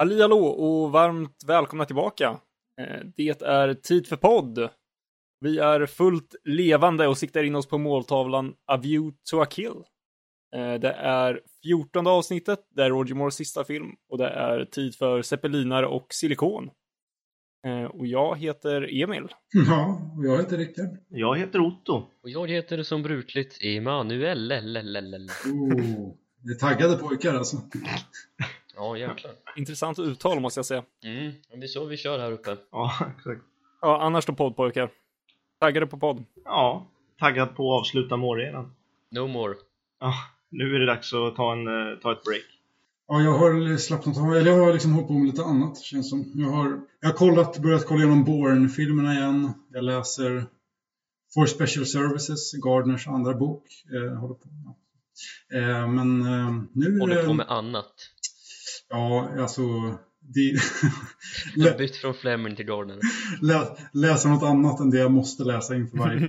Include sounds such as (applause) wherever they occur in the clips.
Halli hallå och varmt välkomna tillbaka. Eh, Det är tid för podd. Vi är fullt levande och siktar in oss på måltavlan A View to a Kill. Eh, Det är 14 avsnittet, det är Roger Moores sista film och det är tid för zeppelinare och silikon. Eh, Och jag heter Emil. (laughs) Ja, och jag heter Rickard. Jag heter Otto. Och jag heter som brukligt Emanuel. Oh, det är taggade pojkar alltså. (laughs) Ja, jäklar. Intressant uttal måste jag säga. Mm, det är så vi kör här uppe. Ja, (laughs) exakt. Ja, annars då poddpojkar. Taggade på podd. Ja, taggad på att avsluta målredan. No more. Ja, nu är det dags att ta, en, eh, ta ett break. Ja, jag har slappnat av, eller jag har liksom hållit på med lite annat känns som. Jag har, jag har kollat, börjat kolla igenom Bourne-filmerna igen. Jag läser For Special Services, Gardners andra bok. Eh, håller på, ja. eh, men eh, nu är Håller på med annat. Ja, alltså... Det, (laughs) lä, bytt från Fleming till Gardner. lä, läsa något annat än det jag måste läsa inför varje. (laughs)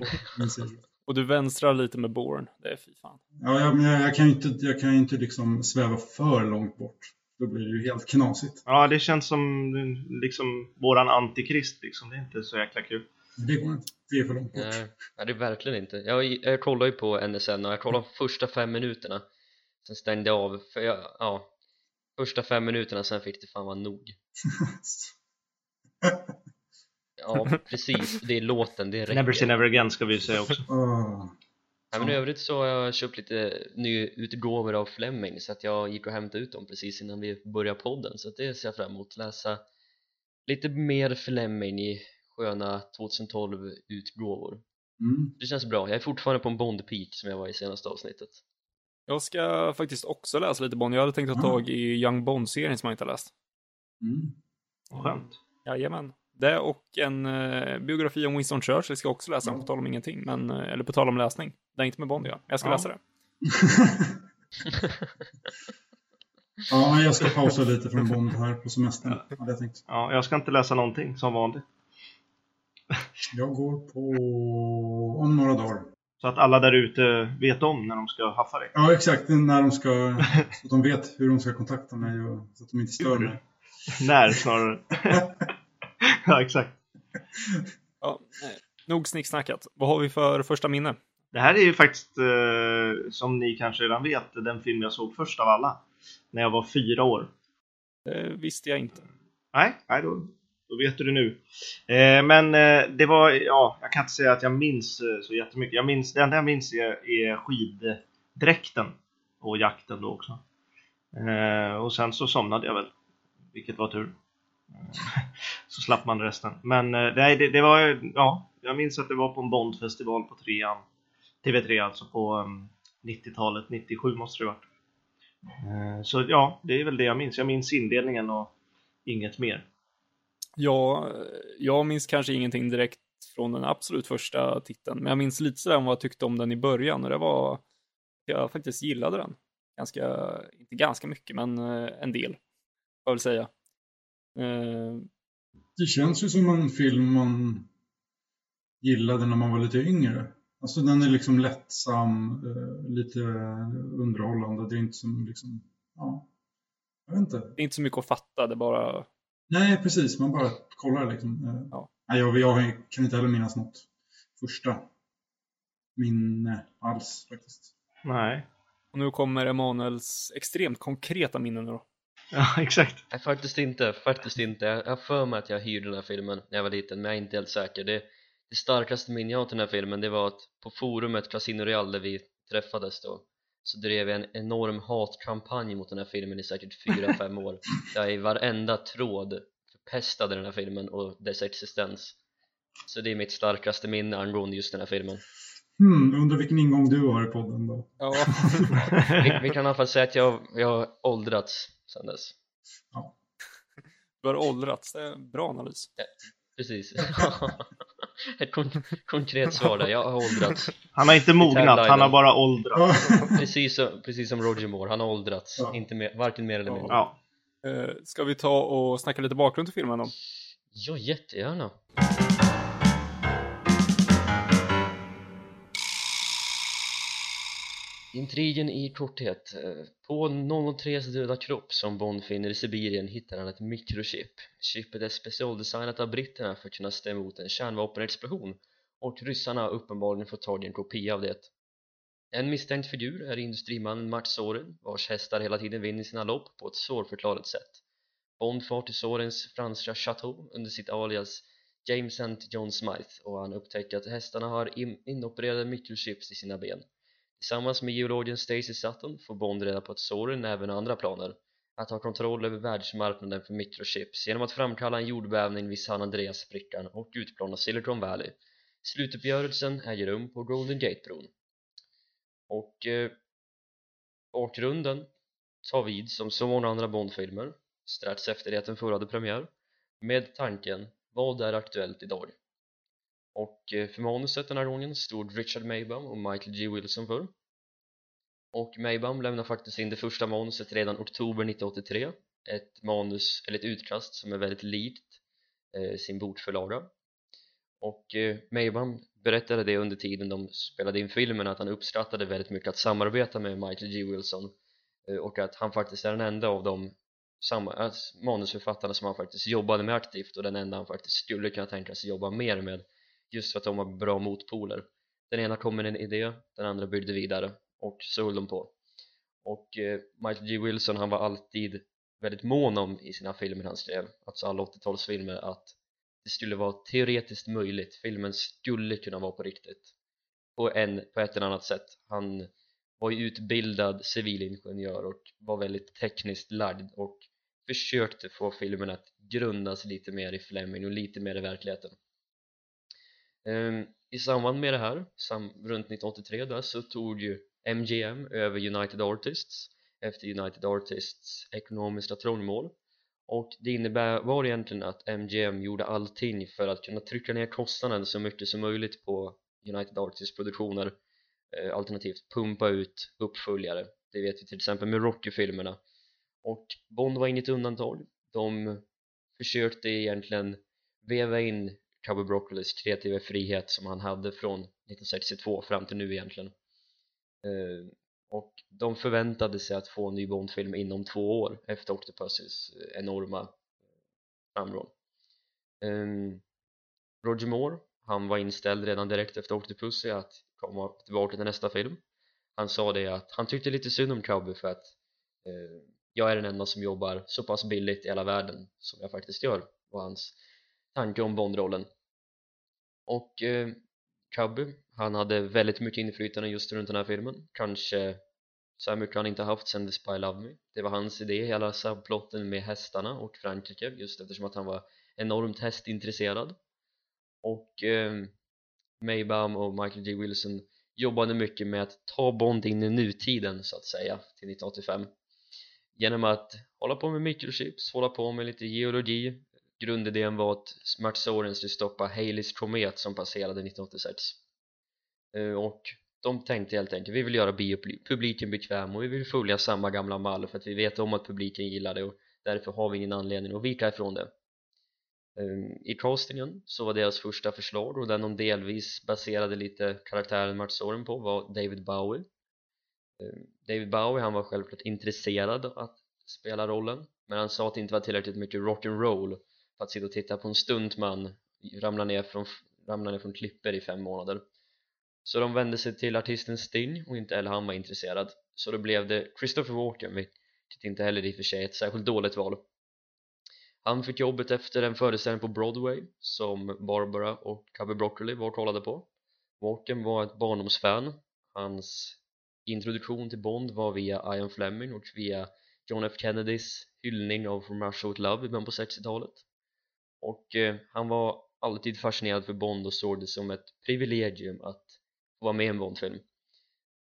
Och du vänstrar lite med Born. Det är fy fan. Ja, jag, men jag, jag kan ju inte, jag kan inte liksom sväva för långt bort. Då blir det ju helt knasigt. Ja, det känns som liksom våran antikrist liksom. Det är inte så jäkla kul. Det går inte. Det är för långt bort. Nej, nej, det är verkligen inte. Jag, jag kollar ju på NSN och jag kollade de första fem minuterna. Sen stängde jag av. För jag, ja, första fem minuterna sen fick det fan vara nog. (laughs) Ja, precis. Det är låten, det räcker. Never say never again ska vi säga också. Ja, men i övrigt så har jag köpt lite nyutgåvor av Fleming så att jag gick och hämtade ut dem precis innan vi började podden så att det ser jag fram emot läsa lite mer Fleming i sköna 2012 utgåvor Mm. det känns bra, jag är fortfarande på en Bond-peak som jag var i senaste avsnittet Jag ska faktiskt också läsa lite Bond. Jag hade tänkt att ta tag i Young Bond-serien som jag inte har läst. Mm. Skönt. Jajamän. Det och en eh, biografi om Winston Churchill ska jag också läsa, på tal om ingenting, men, eh, eller på tal om läsning. Det är inte med Bond ja. Jag ska Ja. läsa det. (laughs) ja, jag ska pausa lite från Bond här på semestern. Hade jag tänkt. Ja, jag ska inte läsa någonting som vanligt. Jag går på om några dagar. Så att alla där ute vet om när de ska haffa dig. Ja, exakt. När de ska, (laughs) så att de vet hur de ska kontakta mig och så att de inte stör mig. (laughs) När snarare. (laughs) ja, exakt. Ja, eh, nog snicksnackat. Vad har vi för första minne? Det här är ju faktiskt, eh, som ni kanske redan vet, den film jag såg först av alla. När jag var fyra år. Det visste jag inte. Nej, nej då, då vet du det nu. Eh, men eh, det var, ja, jag kan inte säga att jag minns eh, så jättemycket. Jag minns, det enda jag minns är, är skiddräkten och jakten då också. Eh, och sen så somnade jag väl, vilket var tur. Eh, (laughs) så slapp man resten. Men eh, nej, det, det var, ja, jag minns att det var på en Bondfestival på trean. TV3 alltså på um, 90-talet, 97 måste det ha varit. Eh, så ja, det är väl det jag minns. Jag minns inledningen och inget mer. Ja, jag minns kanske ingenting direkt från den absolut första titeln, men jag minns lite sådär om vad jag tyckte om den i början och det var, jag faktiskt gillade den. Ganska, inte ganska mycket, men eh, en del, får jag väl säga. Eh, Det känns ju som en film man gillade när man var lite yngre. Alltså den är liksom lättsam, eh, lite underhållande. Det är inte som liksom, ja, jag vet inte. Det är inte så mycket att fatta, det bara... Nej, precis. Man bara kollar liksom. Ja. Nej, jag, jag kan inte heller minnas något första minne alls faktiskt. Nej. Och nu kommer Emanuels extremt konkreta minnen då. Ja, (laughs) exakt. Nej faktiskt inte, faktiskt inte Jag har för mig att jag hyrde den här filmen när jag var liten men jag är inte helt säker Det, det starkaste minnet jag har till den här filmen det var att på forumet Casino Real där vi träffades då så drev jag en enorm hatkampanj mot den här filmen i säkert 4-5 (laughs) år. Jag i varenda tråd förpestade den här filmen och dess existens. Så det är mitt starkaste minne angående just den här filmen. Hmm, undrar vilken ingång du har i podden då? Ja, vi, vi kan i alla fall säga att jag, jag har åldrats sedan dess. Du har åldrats, det är en bra analys. Precis (laughs) Ett kon konkret svar där, jag har åldrats Han har inte mognat, han har bara åldrats. (laughs) Precis som, precis som Roger Moore, han har åldrats, Ja. inte mer, varken mer eller mindre Ja. Eh, ska vi ta och snacka lite bakgrund till filmen då? Ja, jättegärna Intrigen i korthet. Eh, på 003s döda kropp som Bond finner i Sibirien hittar han ett mikrochip. Chippet är specialdesignat av britterna för att kunna stå emot en kärnvapenexplosion och ryssarna har uppenbarligen fått tag i en kopia av det. En misstänkt figur är industrimannen Mart Soren vars hästar hela tiden vinner sina lopp på ett svårförklarligt sätt. Bond far till Sorens franska chateau under sitt alias James St. John Smythe och han upptäcker att hästarna har in inopererade mikrochips i sina ben. Tillsammans med geologen Stacy Sutton får Bond reda på att Sorin även har andra planer att ha kontroll över världsmarknaden för mikrochips genom att framkalla en jordbävning vid San Andreas-sprickan och utplåna Silicon Valley. Slutuppgörelsen äger rum på Golden Gate-bron. Och eh, bakgrunden tar vid som så många andra Bond-filmer strax efter det att den förra hade premiär med tanken vad är aktuellt idag? Och eh, för manuset den här gången stod Richard Maybaum och Michael G. Wilson för och Maybaum lämnade faktiskt in det första manuset redan oktober 1983 ett manus, eller ett utkast som är väldigt likt eh, sin bokförlaga och eh, Maybaum berättade det under tiden de spelade in filmen att han uppskattade väldigt mycket att samarbeta med Michael G. Wilson eh, och att han faktiskt är den enda av de alltså manusförfattarna som han faktiskt jobbade med aktivt och den enda han faktiskt skulle kunna tänka sig jobba mer med just för att de var bra motpoler. Den ena kom med en idé, den andra byggde vidare och så höll de på. Och eh, Michael G. Wilson han var alltid väldigt mån om i sina filmer han skrev alltså alla 80-talsfilmer att det skulle vara teoretiskt möjligt. Filmen skulle kunna vara på riktigt. På, en, på ett eller annat sätt. Han var ju utbildad civilingenjör och var väldigt tekniskt lagd och försökte få filmen att grundas lite mer i Fleming och lite mer i verkligheten. Ehm, i samband med det här, sam runt 1983 där, så tog ju MGM över United Artists efter United Artists ekonomiska trångmål. Och det innebär var egentligen att MGM gjorde allting för att kunna trycka ner kostnaden så mycket som möjligt på United Artists produktioner eh, alternativt pumpa ut uppföljare. Det vet vi till exempel med Rocky-filmerna. Och Bond var inget undantag. De försökte egentligen veva in Cowboy Broccolis kreativa frihet som han hade från 1962 fram till nu egentligen. Eh, och de förväntade sig att få en ny Bond-film inom två år efter Octopussys eh, enorma eh, framgång. Ehm, Roger Moore han var inställd redan direkt efter Octopussy att komma tillbaka till nästa film. Han sa det att han tyckte lite synd om Cowboy för att jag är den enda som jobbar så pass billigt i hela världen som jag faktiskt gör var hans tanke om Bond-rollen. Och eh, Cubby, han hade väldigt mycket inflytande just runt den här filmen. Kanske så här mycket har han inte haft sen The Spy Love Me. Det var hans idé, hela subplotten med hästarna och Frankrike just eftersom att han var enormt hästintresserad. Och eh, Maybaum och Michael G. Wilson jobbade mycket med att ta Bond in i nutiden så att säga till 1985 genom att hålla på med mikrochips, hålla på med lite geologi grundidén var att Max Soren skulle stoppa Haleys komet som passerade 1986 eh, och de tänkte helt enkelt vi vill göra biopubliken bekväm och vi vill följa samma gamla mall för att vi vet om att publiken gillar det och därför har vi ingen anledning att vika ifrån det. Ehm, I castingen så var deras första förslag och den de delvis baserade lite karaktären Max Soren på var David Bowie. Ehm, David Bowie han var självklart intresserad att spela rollen men han sa att det inte var tillräckligt mycket rock'n'roll att sitta och titta på en stuntman ramla ner från, ramla ner från klippor i fem månader. Så de vände sig till artisten Sting och inte heller han var intresserad. Så då blev det Christopher Walken vilket inte heller i och för sig är ett särskilt dåligt val. Han fick jobbet efter en föreställning på Broadway som Barbara och Cubby Broccoli var och kollade på. Walken var ett barndomsfan. Hans introduktion till Bond var via Ian Fleming och via John F Kennedys hyllning av From Russia With Love i början på 60-talet och eh, han var alltid fascinerad för Bond och såg det som ett privilegium att få vara med i en Bond-film.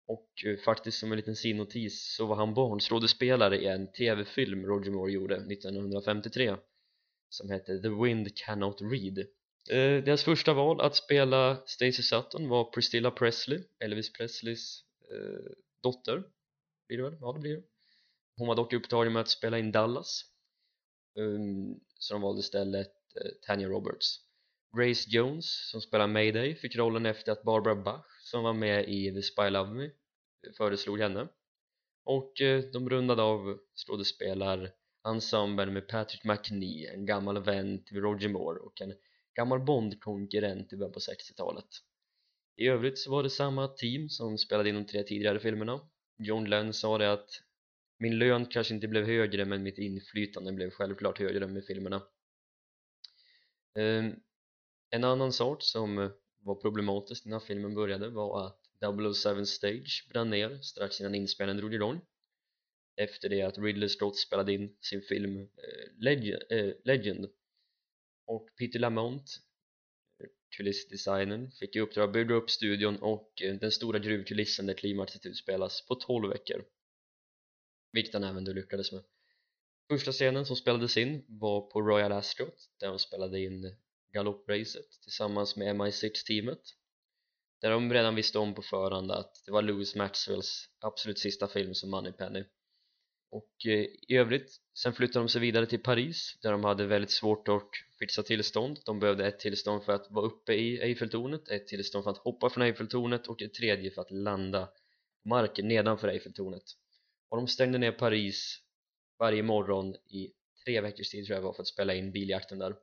Och eh, faktiskt som en liten sidnotis så var han barnskådespelare i en tv-film Roger Moore gjorde 1953 som hette The Wind Cannot Read. Eh, deras första val att spela Stacey Sutton var Priscilla Presley, Elvis Presleys eh, dotter. Blir det väl? Ja det blir det. Hon var dock upptagen med att spela in Dallas um, så de valde istället Eh, Tanya Roberts. Grace Jones som spelar Mayday fick rollen efter att Barbara Bach som var med i The Spy Love Me föreslog henne. Och eh, de rundade av skådespelarensemblen med Patrick McNee, en gammal vän till Roger Moore och en gammal Bond-konkurrent i början på 60-talet i övrigt så var det samma team som spelade in de tre tidigare filmerna. John Lenn sa det att min lön kanske inte blev högre men mitt inflytande blev självklart högre med filmerna. Ehm, en annan sak som eh, var problematisk när filmen började var att 007 Stage brann ner strax innan inspelningen drog igång. Efter det att Ridley Scott spelade in sin film eh, eh, Legend, och Peter Lamont kulissdesignern fick i uppdrag att bygga upp studion och den stora gruvkulissen där klimatet utspelas på 12 veckor. Vilket han även då lyckades med första scenen som spelades in var på Royal Ascot där de spelade in galoppracet tillsammans med MI6-teamet där de redan visste om på förhand att det var Lewis Maxwells absolut sista film som Moneypenny och eh, i övrigt sen flyttade de sig vidare till Paris där de hade väldigt svårt att fixa tillstånd. De behövde ett tillstånd för att vara uppe i Eiffeltornet ett tillstånd för att hoppa från Eiffeltornet och ett tredje för att landa på marken nedanför Eiffeltornet. Och de stängde ner Paris varje morgon i tre veckors tid tror jag var för att spela in biljakten där.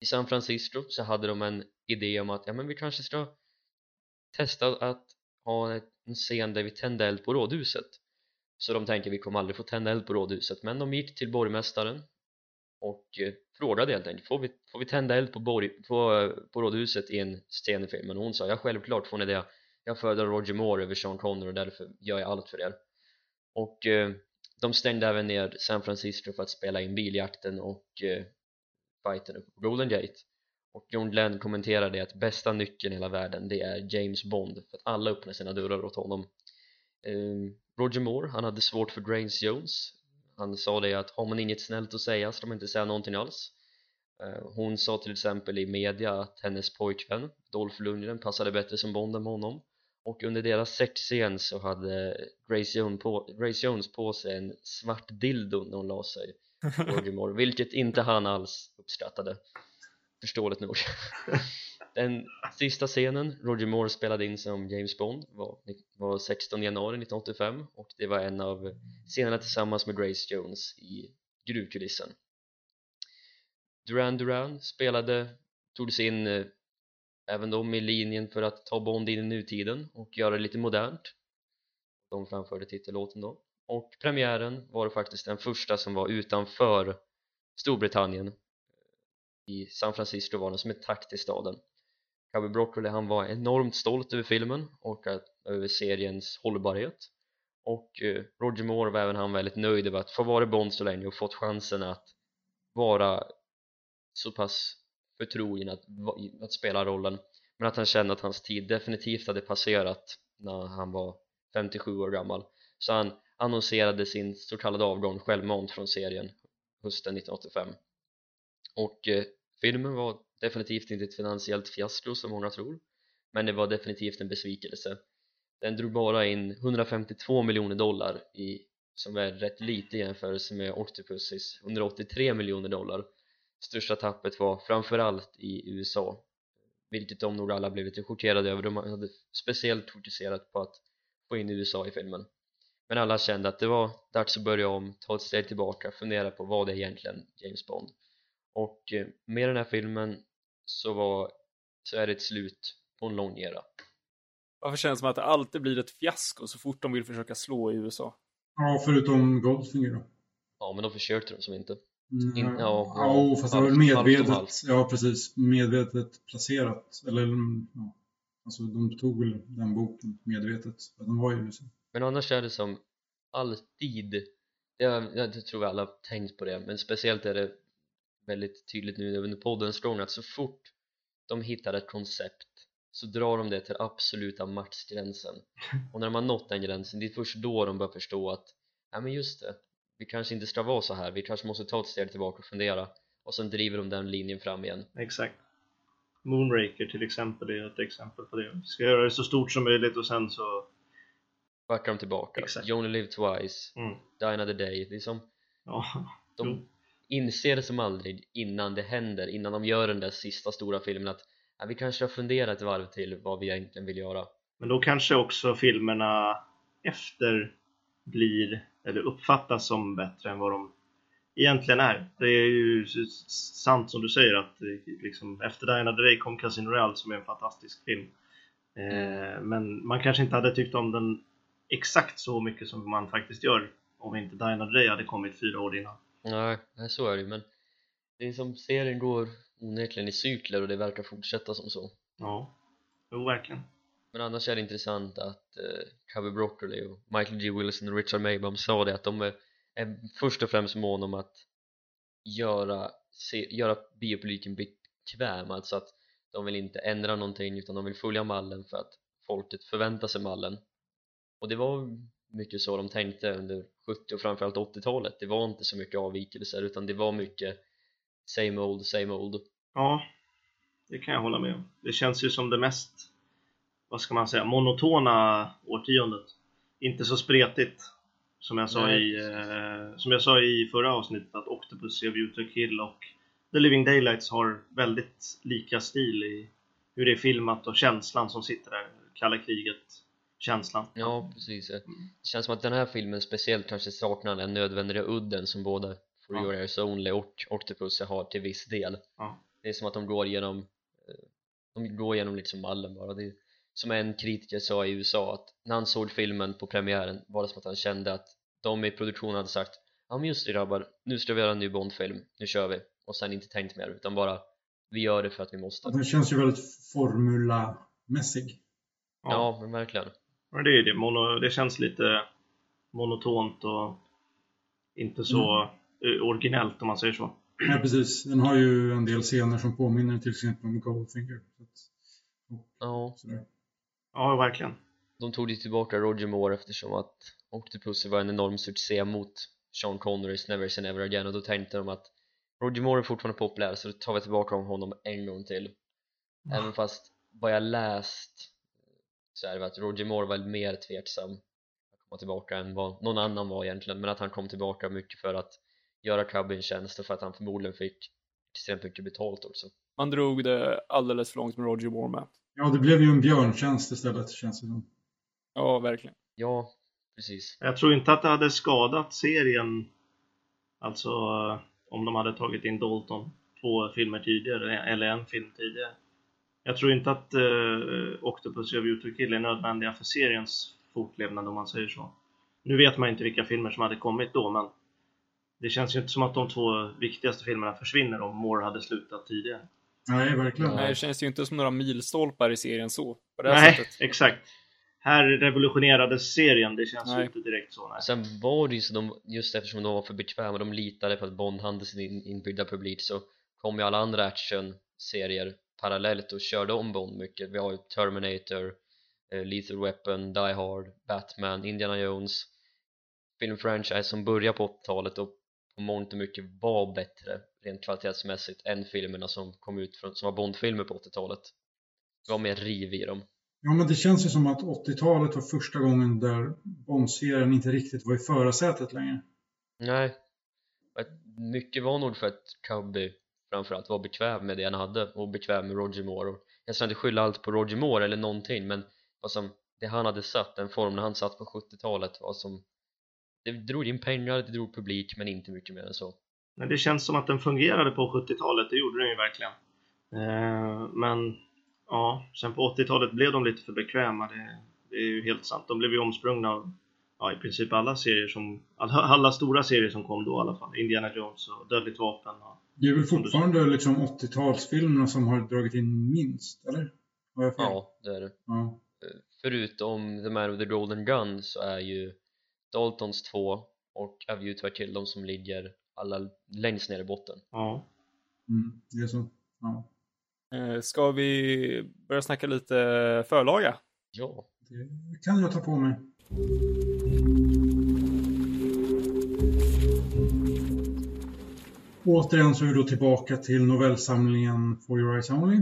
I San Francisco så hade de en idé om att ja men vi kanske ska testa att ha en scen där vi tände eld på rådhuset. Så de tänker vi kommer aldrig få tända eld på rådhuset. Men de gick till borgmästaren och eh, frågade helt enkelt får vi, får vi tända eld på, borg, på, på rådhuset i en scen i filmen? Och hon sa ja självklart får ni det. Jag föredrar Roger Moore över Sean Connery och därför gör jag allt för er. Och eh, de stängde även ner San Francisco för att spela in biljakten och eh, fighten uppe på Golden Gate. Och John Glenn kommenterade att bästa nyckeln i hela världen det är James Bond för att alla öppnar sina dörrar åt honom. Eh, Roger Moore, han hade svårt för Grains Jones. Han sa det att har man inget snällt att säga ska man inte säga någonting alls. Eh, hon sa till exempel i media att hennes pojkvän Dolph Lundgren passade bättre som Bond än honom och under deras sexscen så hade Grace Jones, på, Grace Jones på sig en svart dildo när hon la sig (laughs) Moore, vilket inte han alls uppskattade. Förståeligt nog. (laughs) Den sista scenen Roger Moore spelade in som James Bond var, var 16 januari 1985 och det var en av scenerna tillsammans med Grace Jones i gruvkulissen. Duran Duran spelade, tog sig in eh, även de i linjen för att ta Bond in i nutiden och göra det lite modernt. De framförde titellåten då. Och premiären var faktiskt den första som var utanför Storbritannien. I San Francisco var den som ett tack till staden. Cowboy Broccoli han var enormt stolt över filmen och över seriens hållbarhet. Och eh, Roger Moore var även han väldigt nöjd över att få vara Bond så länge och fått chansen att vara så pass förtrogen att, att spela rollen. Men att han kände att hans tid definitivt hade passerat när han var 57 år gammal. Så han annonserade sin så kallade avgång självmant från serien hösten 1985 och eh, filmen var definitivt inte ett finansiellt fiasko som många tror. Men det var definitivt en besvikelse. Den drog bara in 152 miljoner dollar i, som är rätt lite i jämförelse med Octopussys 183 miljoner dollar största tappet var framförallt i USA vilket de nog alla blev lite chockerade över. De hade speciellt fokuserat på att få in USA i filmen. Men alla kände att det var dags att börja om, ta ett steg tillbaka, fundera på vad det är egentligen James Bond. Och eh, med den här filmen så, var, så är det ett slut på en lång era. Varför känns det som att det alltid blir ett fiasko så fort de vill försöka slå i USA? Ja, förutom Goldfinger då. Ja, men då försökte de som inte Mm, In- ja, ja, ja, fast det var medvetet. Ja, precis. Medvetet placerat. Eller, mm, ja. Alltså, de tog väl den boken medvetet. För att de var i USA. Men annars är det som alltid jag, jag tror alla har tänkt på det men speciellt är det väldigt tydligt nu under poddens gång att så fort de hittar ett koncept så drar de det till absoluta maxgränsen och när de har nått den gränsen det är först då de börjar förstå att ja men just det vi kanske inte ska vara så här vi kanske måste ta ett steg tillbaka och fundera och sen driver de den linjen fram igen Exakt. Moonraker till exempel är ett exempel på det. Vi ska göra det så stort som möjligt och sen så... backar de tillbaka Exakt. You only live twice, Mm. die another day det är som Ja. (laughs) de Jo. inser det som aldrig innan det händer, innan de gör den där sista stora filmen att ja, vi kanske har funderat ett varv till vad vi egentligen vill göra Men då kanske också filmerna efter blir, eller uppfattas som bättre än vad de egentligen är. Det är ju sant som du säger att liksom, efter Diana Day kom Casino Royale som är en fantastisk film. Eh, men man kanske inte hade tyckt om den exakt så mycket som man faktiskt gör om inte Diana Day hade kommit fyra år innan. Nej, så är det men det är som serien går onekligen i cykler och det verkar fortsätta som så. Ja, jo verkligen. Men annars är det intressant att eh, Cubby Broccoli och Michael G. Wilson och Richard Maybaum sa det att de är, är först och främst mån om att göra, se, göra biopubliken bekväm, alltså att de vill inte ändra någonting utan de vill följa mallen för att folket förväntar sig mallen och det var mycket så de tänkte under 70 och framförallt 80-talet det var inte så mycket avvikelser utan det var mycket same old, same old Ja, det kan jag hålla med om. Det känns ju som det mest, vad ska man säga, monotona årtiondet. Inte så spretigt. Som jag sa, i, eh, som jag sa i förra avsnittet att Octopus, to Kill och The Living Daylights har väldigt lika stil i hur det är filmat och känslan som sitter där, kalla kriget känslan. Ja, precis. Det känns som att den här filmen speciellt kanske saknar den nödvändiga udden som både For ja. Your Eyes Only och Octopus har till viss del. Ja. Det är som att de går genom eh, de går igenom liksom mallen bara. Det som en kritiker sa i USA att när han såg filmen på premiären var det som att han kände att de i produktionen hade sagt Ja men just det grabbar, nu ska vi göra en ny Bondfilm, nu kör vi och sen inte tänkt mer utan bara vi gör det för att vi måste. Den känns ju väldigt formulamässig. Ja, ja men verkligen. Men det är det, Mono, det känns lite monotont och inte så mm. originellt om man säger så. Ja, precis. Den har ju en del scener som påminner till exempel om Goldfinger. Ja. Ja, verkligen. De tog ju tillbaka Roger Moore eftersom att Octopussy var en enorm succé mot Sean Connerys Never Say Never Again och då tänkte de att Roger Moore är fortfarande populär så då tar vi tillbaka honom en gång till. Ja. Även fast vad jag läst så är det att Roger Moore var mer tveksam att komma tillbaka än vad någon annan var egentligen men att han kom tillbaka mycket för att göra Cubby en tjänst och för att han förmodligen fick extremt mycket betalt också. Man drog det alldeles för långt med Roger Moore med. Ja, det blev ju en björntjänst istället känns det som. Ja, verkligen. Ja, precis. Jag tror inte att det hade skadat serien, alltså om de hade tagit in Dalton två filmer tidigare, eller en film tidigare. Jag tror inte att uh, Octopus och Beauty Kill är nödvändiga för seriens fortlevnad om man säger så. Nu vet man inte vilka filmer som hade kommit då, men det känns ju inte som att de två viktigaste filmerna försvinner om Moore hade slutat tidigare. Nej, verkligen. Nej, det känns ju inte som några milstolpar i serien så. På det nej, sättet. exakt. Här revolutionerades serien, det känns nej. inte direkt så. Nej. Sen var det ju så, de, just eftersom de var för bekväma, de litade på att Bond hade sin inbyggda publik så kom ju alla andra actionserier parallellt och körde om Bond mycket. Vi har ju Terminator, eh, Lethal Weapon, Die Hard, Batman, Indiana Jones filmfranchise som började på 80-talet och på mångt och mycket var bättre rent kvalitetsmässigt än filmerna som kom ut från, som var Bondfilmer på 80-talet det var mer riv i dem. Ja men det känns ju som att 80-talet var första gången där Bond-serien inte riktigt var i förarsätet längre. Nej. Mycket var nog för att Cubby framförallt var bekväm med det han hade och bekväm med Roger Moore. Jag ska inte skylla allt på Roger Moore eller någonting men vad som det han hade satt, den formen han satt på 70-talet var som det drog in pengar, det drog publik men inte mycket mer än så men det känns som att den fungerade på 70-talet, det gjorde den ju verkligen. Eh, men ja, sen på 80-talet blev de lite för bekväma det, det, är ju helt sant, de blev ju omsprungna av ja, i princip alla serier som alla, alla, stora serier som kom då i alla fall. Indiana Jones och Dödligt vapen och, Det är väl fortfarande liksom 80-talsfilmerna som har dragit in minst, eller? Ja, det är det. Ja. Förutom The Man with the Golden Gun så är ju Daltons 2 och A View to a Kill de som ligger alla längst ner i botten Ja mm, det är så ja. Eh, ska vi börja snacka lite förlaga? Ja Det kan jag ta på mig Återigen så är vi då tillbaka till novellsamlingen For Your Eyes Only.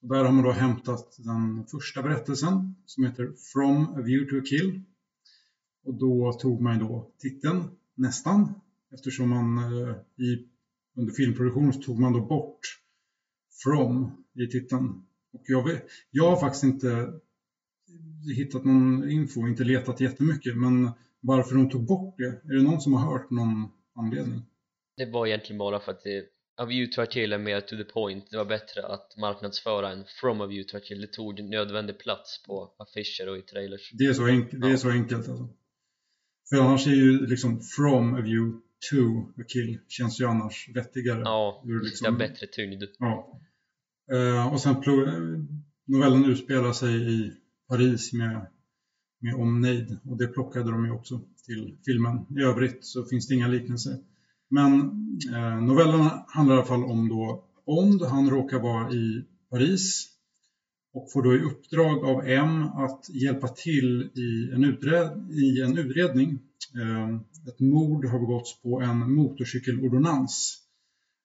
där har man då hämtat den första berättelsen som heter From a View to a Kill. Och då tog man då titeln, nästan, eftersom man eh, i, under filmproduktionen tog man då bort From i titeln. Och jag, vet, jag har faktiskt inte hittat någon info, inte letat jättemycket, men varför de tog bort det, är det någon som har hört någon anledning? Det var egentligen bara för att det, A View to a Kill är mer to the point det var bättre att marknadsföra en From A View to a Kill det tog nödvändig plats på affischer och i trailers Det är så, enk det är så enkelt alltså. För annars är ju liksom from a view to a kill känns ju annars vettigare. ja, Ur liksom- bättre tyngd Ja. Eh, och sen novellen utspelar sig i Paris med, med omnejd och det plockade de ju också till filmen. I övrigt så finns det inga liknelser. Men eh, novellen handlar i alla fall om då Bond. Han råkar vara i Paris och får då i uppdrag av M att hjälpa till i en, utred i en utredning. Ehm, ett mord har begåtts på en motorcykelordonnans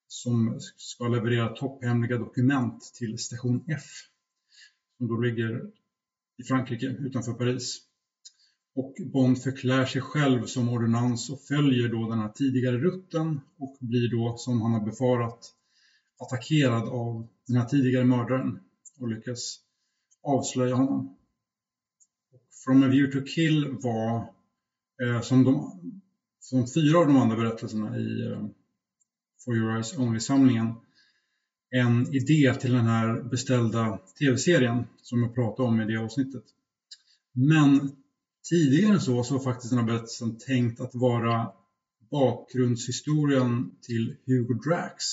som ska leverera topphemliga dokument till station F som då ligger i Frankrike utanför Paris. Och Bond förklär sig själv som ordonnans och följer då den här tidigare rutten och blir då, som han har befarat, attackerad av den här tidigare mördaren och lyckas avslöja honom. From a View to Kill var, eh, som, de, som fyra av de andra berättelserna i eh, For Your Eyes Only-samlingen, en idé till den här beställda tv-serien som jag pratade om i det avsnittet. Men tidigare än så så var faktiskt den här berättelsen tänkt att vara bakgrundshistorien till Hugo Drax.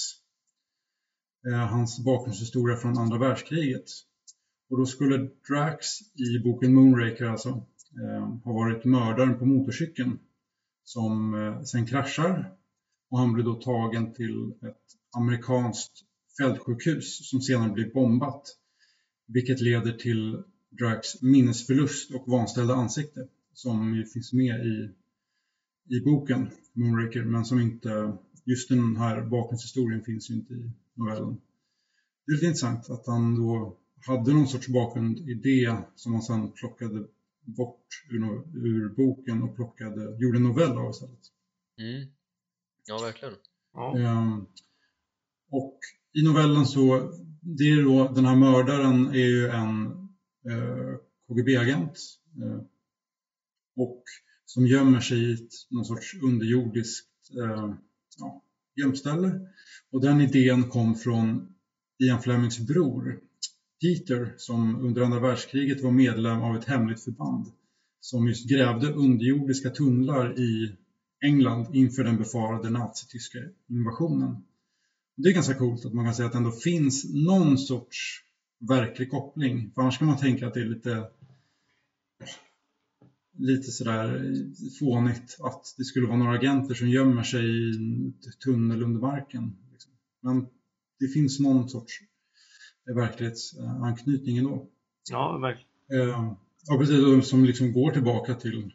Eh, hans bakgrundshistoria från andra världskriget. Och då skulle Drax i boken Moonraker alltså eh, ha varit mördaren på motorcykeln som eh, sen kraschar och han blir då tagen till ett amerikanskt fältsjukhus som senare blir bombat. Vilket leder till Drax minnesförlust och vanställda ansikte som ju finns med i, i boken Moonraker men som inte, just den här bakgrundshistorien finns ju inte i novellen. Det är lite intressant att han då hade någon sorts bakgrundidé som han sen plockade bort ur, ur boken och plockade, gjorde en novell av istället. mm. ja verkligen Ja. Ehm, och i novellen så, det är då, den här mördaren är ju en eh, KGB-agent eh, och som gömmer sig i ett, någon sorts underjordiskt eh, ja, gömställe. Och den idén kom från Ian Flemings bror Peter som under andra världskriget var medlem av ett hemligt förband som just grävde underjordiska tunnlar i England inför den befarade nazityska invasionen. Det är ganska coolt att man kan säga att det ändå finns någon sorts verklig koppling. För annars kan man tänka att det är lite lite sådär fånigt att det skulle vara några agenter som gömmer sig i en tunnel under marken. liksom. Men det finns någon sorts verklighetsanknytning ändå. ja, verkligen. Eh, Ja, precis. Som liksom går tillbaka till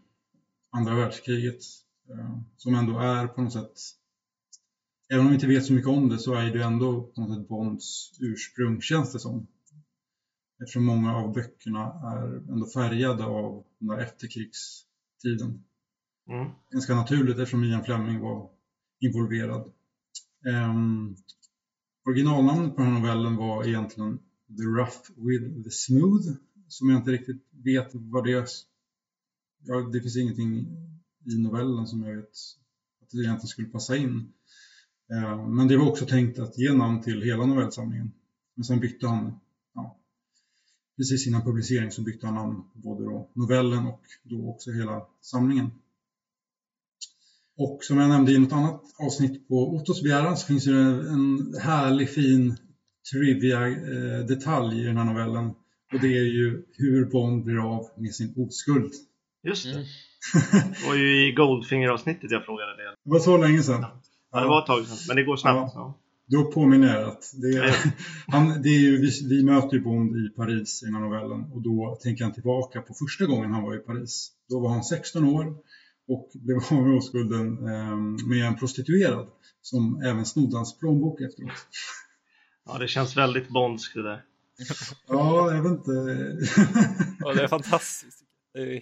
andra världskriget. eh, Som ändå är på något sätt, även om vi inte vet så mycket om det, så är det ändå på något sätt Bonds ursprung, känns det som. Eftersom många av böckerna är ändå färgade av den där efterkrigstiden. Mm. Ganska naturligt eftersom Ian Fleming var involverad. Um, originalnamnet på den här novellen var egentligen The Rough with the Smooth som jag inte riktigt vet vad det är. Ja, det finns ingenting i novellen som jag vet att det egentligen skulle passa in. Eh, Men det var också tänkt att ge namn till hela novellsamlingen. Men sen bytte han, precis innan publicering så bytte han namn på både då novellen och då också hela samlingen. Och som jag nämnde i något annat avsnitt på Ottos begäran så finns det en härlig fin trivia-detalj i den här novellen. Och det är ju hur Bond blir av med sin oskuld. Just det. Mm. Det var ju i Goldfinger-avsnittet jag frågade det. Det var så länge sedan. Ja, det var ett tag sedan, men det går snabbt. Ja. Då påminner jag att det är, (laughs) han, det är ju, vi, vi möter ju Bond i Paris i den här novellen och då tänker han tillbaka på första gången han var i Paris. Då var han 16 år och blev (laughs) av med oskulden eh, med en prostituerad som även snodde hans plånbok efteråt. (laughs) ja, det känns väldigt bondskt det där. Ja, jag vet inte. Ja, det är fantastiskt.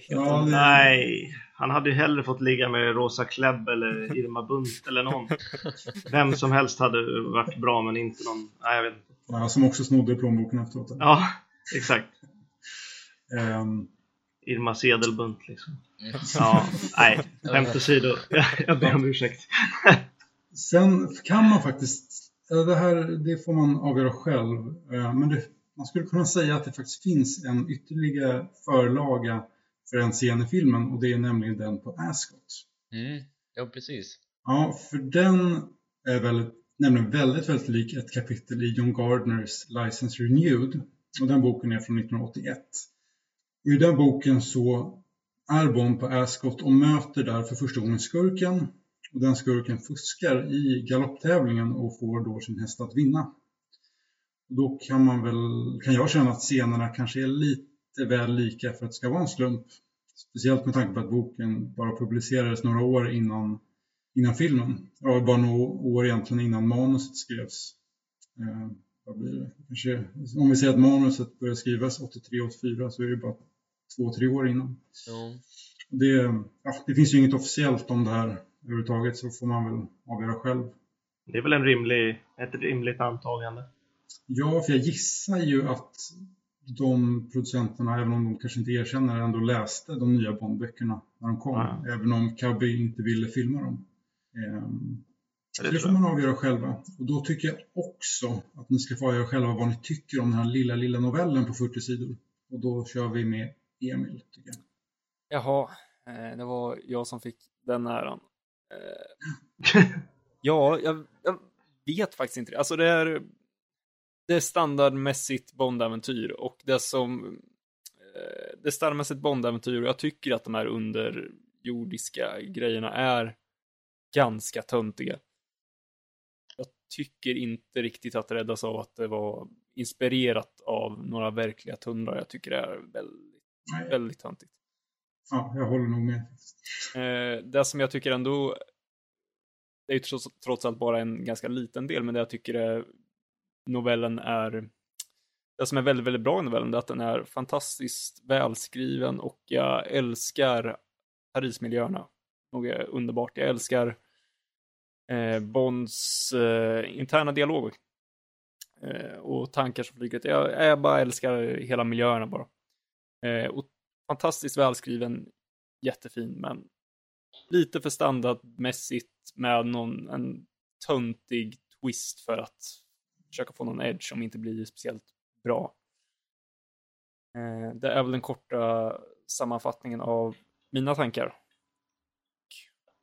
Ja, det- Nej, han hade ju hellre fått ligga med Rosa Klebb eller Irma Bunt eller någon. (laughs) Vem som helst hade varit bra, men inte någon. Nej, jag vet inte. ja, som också snodde plånboken efteråt. Ja, exakt. Ehm, Irma Sedelbunt liksom. Ja, nej, skämt åsido. (laughs) Jag ber om ursäkt. Sen kan man faktiskt, det här det får man avgöra själv, eh, men det, man skulle kunna säga att det faktiskt finns en ytterligare förlaga för en scen i filmen och det är nämligen den på Ascot. Mm. Ja, precis. Ja, för den är väldigt, nämligen väldigt, väldigt lik ett kapitel i John Gardners License Renewed. Och den boken är från 1981. Och I den boken så är Bond på Ascot och möter där för första gången skurken. Och den skurken fuskar i galopptävlingen och får då sin häst att vinna. Och då kan man väl, kan jag känna att scenerna kanske är lite väl lika för att det ska vara en slump. Speciellt med tanke på att boken bara publicerades några år innan, innan filmen. Ja, bara några år egentligen innan manuset skrevs. Eh, vad blir det? Kanske, om vi säger att manuset började skrivas 83-84 så är det bara två, tre år innan. Ja. Det, ja, det finns ju inget officiellt om det här överhuvudtaget så får man väl avgöra själv. Det är väl en rimlig, ett rimligt antagande. Ja, för jag gissar ju att de producenterna, även om de kanske inte erkänner ändå läste de nya Bondböckerna när de kom. Ja. Även om Cubby inte ville filma dem. Ehm, det det får man avgöra själva. Och då tycker jag också att ni ska få avgöra själva vad ni tycker om den här lilla, lilla novellen på 40 sidor. Och då kör vi med Emil, tycker jag. Jaha, eh, det var jag som fick den äran. Eh, (laughs) ja, jag, jag vet faktiskt inte det. Alltså det är, det är standardmässigt Bond-äventyr och det som eh, det är standardmässigt Bond-äventyr och jag tycker att de här underjordiska grejerna är ganska töntiga. Jag tycker inte riktigt att räddas av att det var inspirerat av några verkliga tunnlar. Jag tycker det är väldigt, Nej, väldigt töntigt. ja, jag håller nog med. Eh, det som jag tycker ändå, det är ju trots, trots allt bara en ganska liten del, men det jag tycker är, novellen är, det som är väldigt, väldigt bra i novellen, är att den är fantastiskt välskriven och jag älskar Parismiljöerna. Något underbart. Jag älskar eh, Bonds eh, interna dialog eh, och tankar som flyger. Jag, jag bara älskar hela miljöerna bara. Eh, och fantastiskt välskriven, jättefin, men lite för standardmässigt med någon, en töntig twist för att försöka få någon edge som inte blir speciellt bra. Eh, det är väl den korta sammanfattningen av mina tankar.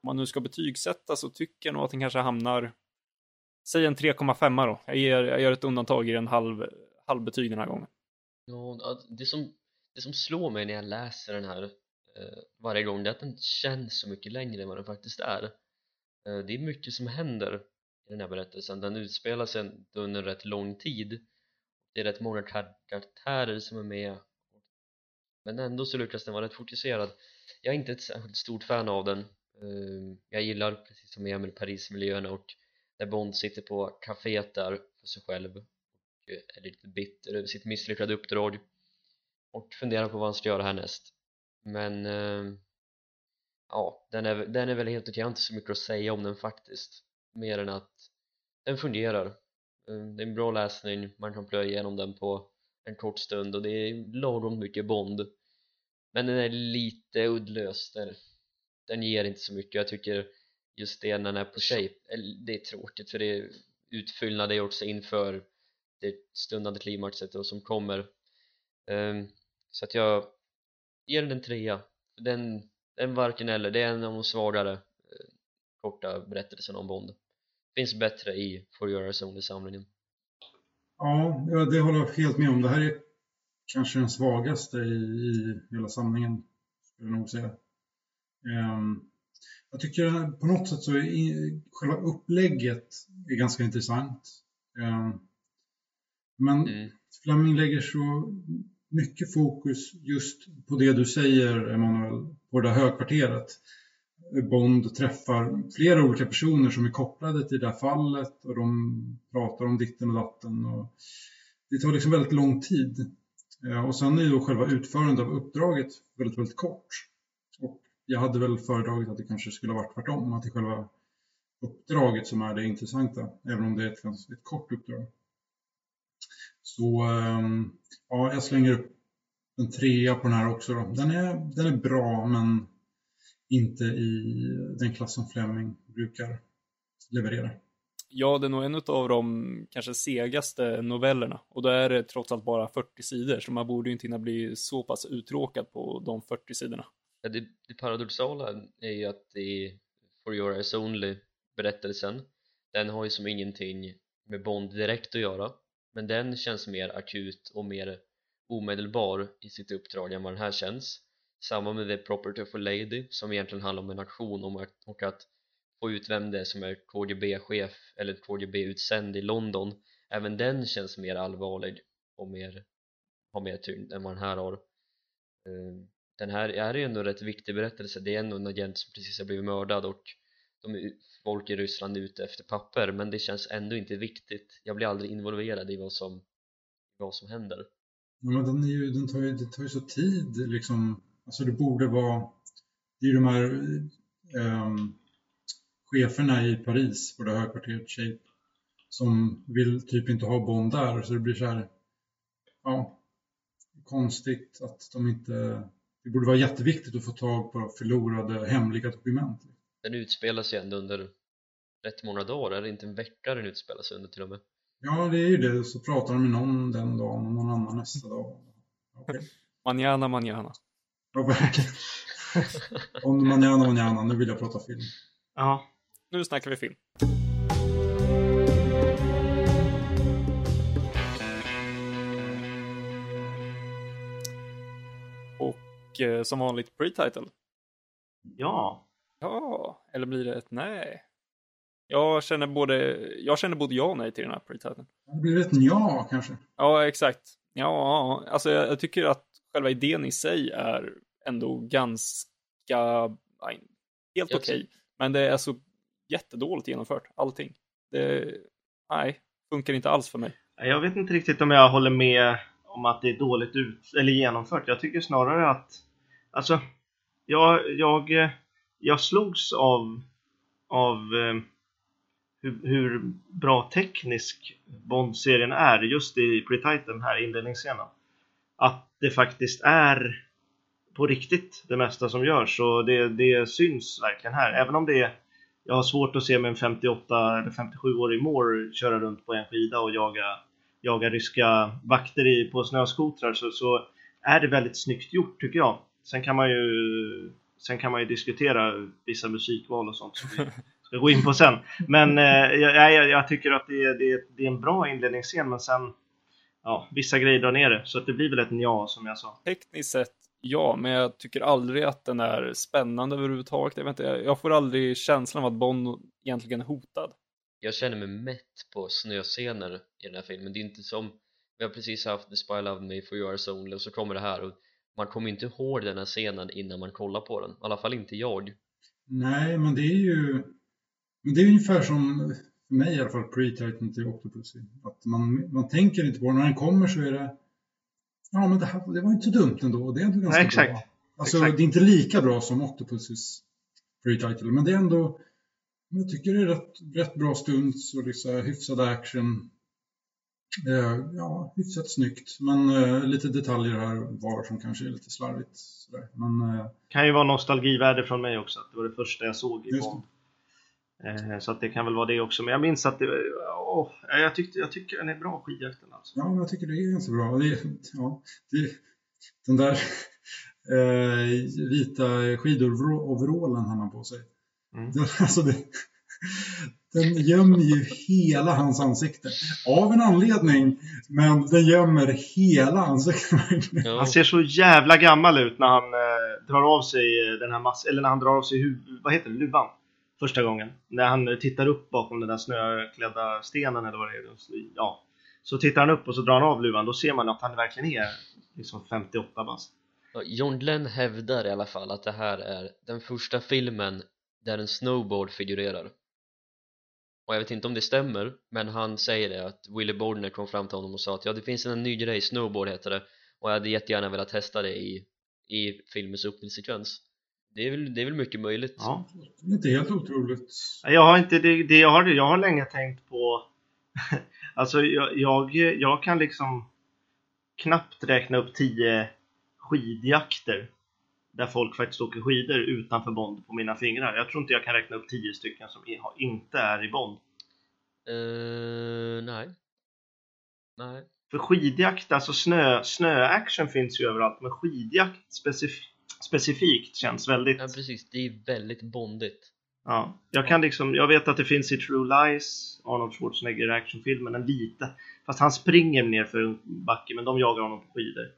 Om man nu ska betygsätta så tycker jag nog att den kanske hamnar, säg en 3,5 då. Jag, ger, jag gör ett undantag i en halv, halvbetyg den här gången. Ja, det som, det som slår mig när jag läser den här eh, varje gång det är att den känns så mycket längre än vad den faktiskt är eh, det är mycket som händer i den här berättelsen. Den utspelar sig under en rätt lång tid. Det är rätt många karaktärer som är med. Men ändå så lyckas den vara rätt fokuserad. Jag är inte ett särskilt stort fan av den. Ehm, jag gillar precis som Emil Paris-miljöerna och där Bond sitter på kaféet där för sig själv och är lite bitter över sitt misslyckade uppdrag och funderar på vad han ska göra härnäst. Men ehm, ja, den är, den är väl helt okej, jag har inte så mycket att säga om den faktiskt mer än att den fungerar. Mm, det är en bra läsning, man kan plöja igenom den på en kort stund och det är lagom mycket Bond. Men den är lite uddlös den, den ger inte så mycket, jag tycker just det när den är på shape, eh, det är tråkigt för det är utfyllnad är också inför det stundande klimaxet och som kommer. Ehm, så att jag ger den en trea. Den, den varken eller, det är en av de svagare eh, korta berättelserna om Bond finns bättre i For Your Zone i samlingen Ja, det håller jag helt med om. Det här är kanske den svagaste i, i hela samlingen, skulle jag nog säga. Ehm, jag tycker på något sätt så är i, själva upplägget är ganska intressant. Ehm, men mm. Fleming lägger så mycket fokus just på det du säger, Emanuel, på det här högkvarteret. Bond träffar flera olika personer som är kopplade till det här fallet och de pratar om ditten och datten. Och det tar liksom väldigt lång tid. Eh, och sen är ju då själva utförandet av uppdraget väldigt, väldigt kort. Och jag hade väl föredragit att det kanske skulle ha varit tvärtom, att det är själva uppdraget som är det intressanta, även om det är ett, ganska- ett kort uppdrag. Så ehm, ja, jag slänger upp en trea på den här också. Då. Den, är, den är bra, men inte i den klass som Fleming brukar leverera. Ja, det är nog en av de kanske segaste novellerna och då är det trots allt bara 40 sidor så man borde ju inte hinna bli så pass uttråkad på de 40 sidorna. Ja, det, det paradoxala är ju att i For Your Eyes Only berättelsen den har ju som ingenting med Bond direkt att göra men den känns mer akut och mer omedelbar i sitt uppdrag än vad den här känns samma med The Property of a Lady som egentligen handlar om en aktion om att, och att få ut vem det är som är KGB-chef eller KGB-utsänd i London. Även den känns mer allvarlig och mer, har mer tyngd än vad den här har. Ehm, den här är ju ändå en rätt viktig berättelse. Det är ändå en agent som precis har blivit mördad och de är, folk i Ryssland är ute efter papper men det känns ändå inte viktigt. Jag blir aldrig involverad i vad som, vad som händer. Ja, men den, är ju, den tar ju, det tar ju så tid liksom. Alltså det borde vara, det är ju de här um, cheferna i Paris på det högkvarteret Shape som vill typ inte ha Bond där så det blir så här, ja, konstigt att de inte, det borde vara jätteviktigt att få tag på förlorade hemliga dokument. Den utspelar sig ändå under rätt många dagar, är det inte en vecka den utspelar sig under till och med? Ja, det är ju det. Så pratar de med någon den dagen och någon annan nästa dag. Okay. Manjana, manjana. Verkligen. (laughs) Om manjana, manjana. Nu vill jag prata film. Ja. Nu snackar vi film. Och eh, som vanligt pre-title. Ja. Ja, eller blir det ett nej? Jag känner både, jag känner både ja och nej till den här pre-titeln. Det blir ett ja kanske. Ja, exakt. Ja, alltså jag, jag, tycker att själva idén i sig är ändå ganska, nej, helt okej. Okay. Men det är så jättedåligt genomfört, allting. Det, nej, funkar inte alls för mig. Jag vet inte riktigt om jag håller med om att det är dåligt ut, eller genomfört. Jag tycker snarare att, alltså, jag, jag, jag slogs av, av eh, hur, hur bra teknisk Bond-serien är just i Pre-Titan här inledningsscenen. Att det faktiskt är på riktigt det mesta som görs och det, det syns verkligen här. Även om det är jag har svårt att se med en 58 eller 57-årig mor köra runt på en skida och jaga, jaga ryska vakter i, på snöskotrar så, så är det väldigt snyggt gjort tycker jag. Sen kan man ju, sen kan man ju diskutera vissa musikval och sånt som vi (laughs) ska gå in på sen. Men eh, jag, jag, jag, tycker att det är, det, det är en bra inledningsscen men sen ja, vissa grejer drar ner det. Så att det blir väl ett ja som jag sa. Tekniskt sett ja, men jag tycker aldrig att den är spännande överhuvudtaget. Jag, vet inte, jag får aldrig känslan av att Bond egentligen är hotad. Jag känner mig mätt på snöscener i den här filmen. Det är inte som vi har precis haft The Spy Loved Me for Yours Only och så kommer det här och man kommer inte ihåg den här scenen innan man kollar på den. I alla fall inte jag. Nej, men det är ju men det är ungefär som för mig i alla fall pre-titan till Octopussy. Att man, man tänker inte på det. När den kommer så är det Ja, men det, här, det var inte så dumt ändå. Det är ändå ganska Nej, exakt. bra. Alltså, exakt. det är inte lika bra som Octopussys pre-title, men det är ändå jag tycker det är rätt, rätt bra stunds och liksom hyfsad action. Eh, ja, hyfsat snyggt, men eh, lite detaljer här var som kanske är lite slarvigt. Sådär. Men, eh, kan ju vara nostalgivärde från mig också, att det var det första jag såg i Bond. Eh, så att det kan väl vara det också. Men jag minns att det, åh, jag, tyckte, jag tycker den är bra skidjakten alltså. Ja, jag tycker det är ganska bra. Det, ja, det, den där (laughs) eh, vita skidoverallen han har på sig. Mm. Den, alltså det, den gömmer ju hela hans ansikte. Av en anledning, men den gömmer hela ansiktet. Ja. Han ser så jävla gammal ut när han eh, drar av sig den här mass eller när han drar av sig huvud, vad heter det, luvan första gången. När han tittar upp bakom den där snöklädda stenen eller vad det är. Ja. Så tittar han upp och så drar han av luvan. Då ser man att han verkligen är liksom 58 bast. John Glenn hävdar i alla fall att det här är den första filmen där en snowboard figurerar. Och jag vet inte om det stämmer, men han säger det att Willy Bordner kom fram till honom och sa att ja, det finns en ny grej, snowboard heter det och jag hade jättegärna velat testa det i, i filmens öppningssekvens. Det är väl, det är väl mycket möjligt. Ja. Det är inte helt otroligt. Jag har inte det, det jag, har, jag har länge tänkt på (laughs) Alltså jag, jag, jag, kan liksom knappt räkna upp tio skidjakter där folk faktiskt åker skidor utanför Bond på mina fingrar. Jag tror inte jag kan räkna upp tio stycken som inte är i Bond. Uh, nej. Nej. För skidjakt, alltså snö, snöaction finns ju överallt, men skidjakt specif- specifikt känns väldigt... Ja, precis. Det är väldigt bondigt. Ja, jag kan liksom, jag vet att det finns i True Lies, Arnold Schwarzenegger actionfilmen, en lite. Fast han springer ner för en backe, men de jagar honom på skidor.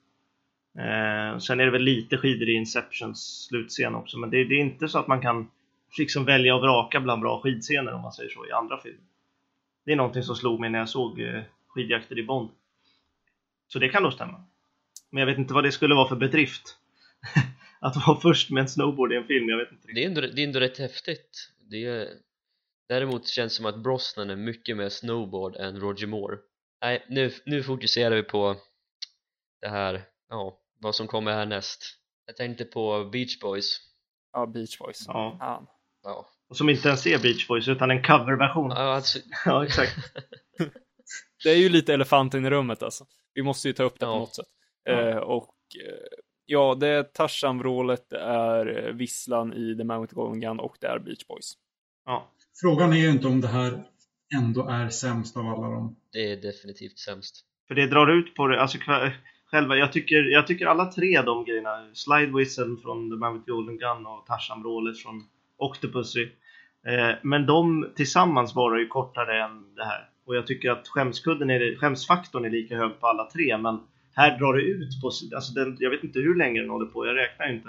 Eh, sen är det väl lite skidor i Inceptions slutscen också, men det, det är inte så att man kan liksom välja och vraka bland bra skidscener om man säger så i andra filmer. Det är någonting som slog mig när jag såg eh, skidjakter i Bond. Så det kan nog stämma. Men jag vet inte vad det skulle vara för bedrift. (laughs) att vara först med en snowboard i en film, jag vet inte riktigt. Det är ändå, det är ändå rätt häftigt. Det är, däremot känns det som att Brosnan är mycket mer snowboard än Roger Moore. Nej, nu, nu fokuserar vi på det här, ja, vad som kommer härnäst. Jag tänkte på Beach Boys. Ja, Beach Boys. Ja. Fan. Ja, Och som inte ens är Beach Boys utan en coverversion. ja alltså, (laughs) Ja, exakt. (laughs) Det är ju lite elefanten i rummet alltså. Vi måste ju ta upp det på Ja. något sätt. Ja. Eh, och eh, ja, det är Tarzan-vrålet, det är eh, visslan i The the Golden Gun och det är Beach Boys. Ja. Frågan är ju inte om det här ändå är sämst av alla dem. det är definitivt sämst. För det drar ut på det, alltså själva, jag tycker, jag tycker alla tre de grejerna, Slide Whistle från The the Golden Gun och Tarzan-vrålet från Octopussy, eh, men de tillsammans varar ju kortare än det här. Och jag tycker att skämskudden är, skämsfaktorn är lika hög på alla tre, men här drar det ut på, alltså den, jag vet inte hur länge den håller på, jag räknar inte.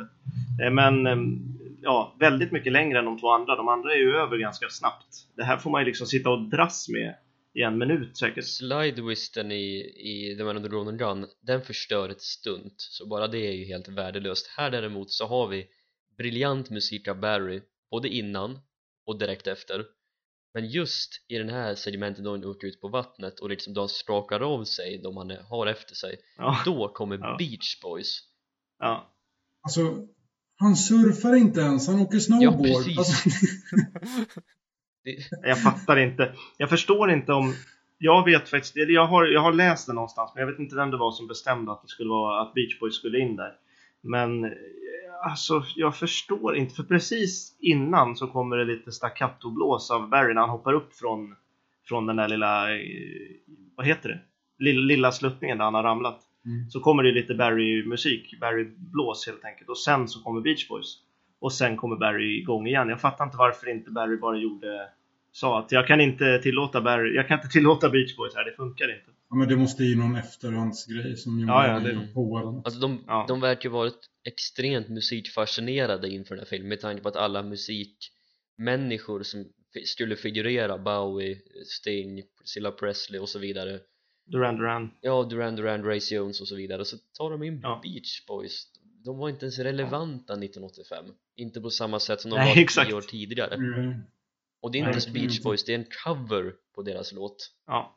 Eh, men ehm, ja, väldigt mycket längre än de två andra. De andra är ju över ganska snabbt. Det här får man ju liksom sitta och dras med i en minut säkert. Slidewisten i, i The Man of the Golden Gun, den förstör ett stunt, så bara det är ju helt värdelöst. Här däremot så har vi briljant musik av Barry, både innan och direkt efter. Men just i den här segmentet då han åker ut på vattnet och liksom då han sprakar av sig de han har efter sig, Ja. då kommer Ja. Beach Boys. Ja. Alltså, han surfar inte ens, han åker snowboard. precis. Alltså, (laughs) Det, Jag fattar inte. Jag förstår inte om... Jag vet faktiskt, eller jag har, jag har läst det någonstans, men jag vet inte vem det var som bestämde att det skulle vara att Beach Boys skulle in där. Men alltså, jag förstår inte, för precis innan så kommer det lite staccato-blås av Barry när han hoppar upp från, från den där lilla, eh, vad heter det? Lilla, lilla sluttningen där han har ramlat. Mm. Så kommer det lite Barry-musik, Barry-blås helt enkelt. Och sen så kommer Beach Boys. Och sen kommer Barry igång igen. Jag fattar inte varför inte Barry bara gjorde sa att jag kan inte tillåta Barry, jag kan inte tillåta Beach Boys här, det funkar inte. ja, men det måste ju någon efterhandsgrej som gjorde Ja, ja, det- de på alltså de, Ja. de verkar ju varit extremt musikfascinerade inför den här filmen med tanke på att alla musikmänniskor som skulle figurera Bowie, Sting, Priscilla Presley och så vidare Duran Duran. Ja, Duran Duran, Race Jones och så vidare så tar de in Ja. Beach Boys de var inte ens relevanta 1985 inte på samma sätt som de Nej, var exakt. tio år tidigare Mm. Och det är inte Nej, Beach. Boys, det är en cover på deras låt Ja,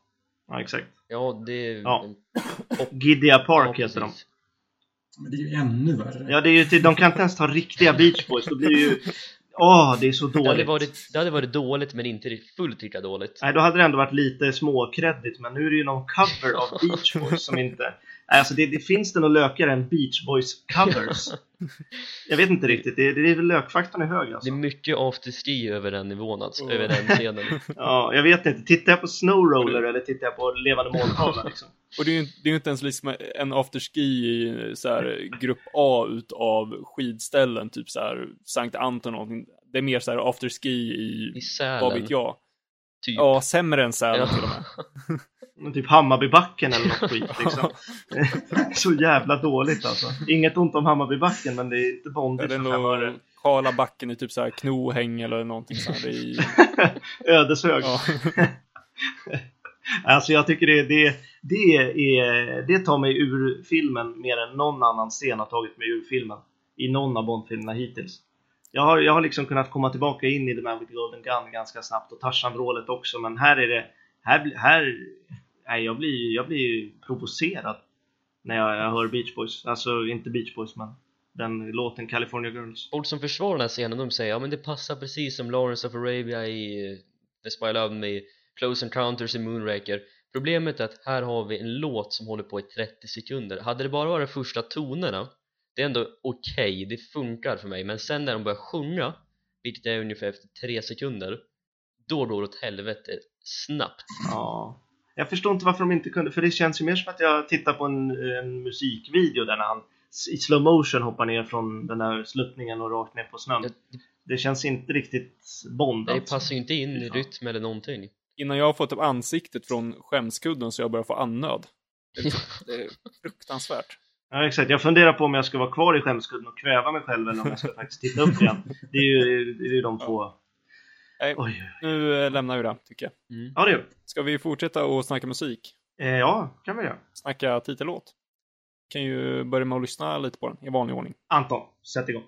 ja exakt. ja, det är Ja. en (coughs) pop Gidea Park ja, heter de. Men det är ju ännu värre. Ja, det är ju till, de kan inte ens ta riktiga Beach Boys, då blir det ju... (laughs) Åh, det är så det hade, dåligt. varit, det hade varit dåligt men inte fullt lika dåligt Nej, då hade det ändå varit lite småkreddigt, men nu är det ju någon cover av Beach Boys som inte... Alltså det, det finns det nog lökigare än Beach Boys covers. (laughs) Jag vet inte riktigt, det, det är väl lökfaktorn är hög det alltså. är mycket afterski över den nivån alltså, Oh. över den scenen (laughs) Ja, jag vet inte. Tittar jag på Snowroller eller tittar jag på Levande måltavla liksom? Och det är ju det är inte ens liksom en afterski i så här, grupp A utav skidställen, typ så här Sankt Anton och någonting. Det är mer så här afterski i, i vad vet jag. Typ Ja, sämre än Sälen Ja. till och med. (laughs) Typ Hammarbybacken eller något skit (laughs) liksom. (laughs) Så jävla dåligt alltså. Inget ont om Hammarbybacken, men det är inte fem öre. nog Kala backen i typ så här Knohäng eller någonting så här. Det är, Ödeshög. Alltså jag tycker det, det, det, är, det tar mig ur filmen mer än någon annan scen har tagit mig ur filmen. I någon av Bond-filmerna hittills. Jag har, jag har liksom kunnat komma tillbaka in i The Man with the Golden Gun ganska snabbt och Tarzan-vrålet också, men här är det... Här, här, nej, jag blir jag blir provocerad när jag, jag hör Beach Boys. Alltså inte Beach Boys, men den låten California Girls. Folk som försvarar den här scenen de säger ja men det passar precis som Lawrence of Arabia i eh, The Spy Love Me, Close Encounters i Moonraker Problemet är att här har vi en låt som håller på i 30 sekunder Hade det bara varit första tonerna det är ändå okej, det funkar för mig men sen när de börjar sjunga vilket är ungefär efter tre sekunder då går det åt helvete snabbt Ja. Jag förstår inte varför de inte kunde, för det känns ju mer som att jag tittar på en, en musikvideo där när han i slow motion hoppar ner från den där sluttningen och rakt ner på snön. det, Det känns inte riktigt Bond det passar ju inte in i rytm eller någonting Innan jag har fått upp ansiktet från skämskudden så jag börjar få är, det är (laughs) fruktansvärt. Ja exakt, jag funderar på om jag ska vara kvar i skämskudden och kväva mig själv eller om jag ska faktiskt titta upp igen. Det är ju, det är ju de två. Nej, Oj. nu eh, lämnar vi det, tycker jag. mm. Ja det gör Ska vi fortsätta och snacka musik? eh, Ja, kan vi göra. Snacka titellåt? Kan ju börja med att lyssna lite på den i vanlig ordning. Anton, sätt igång.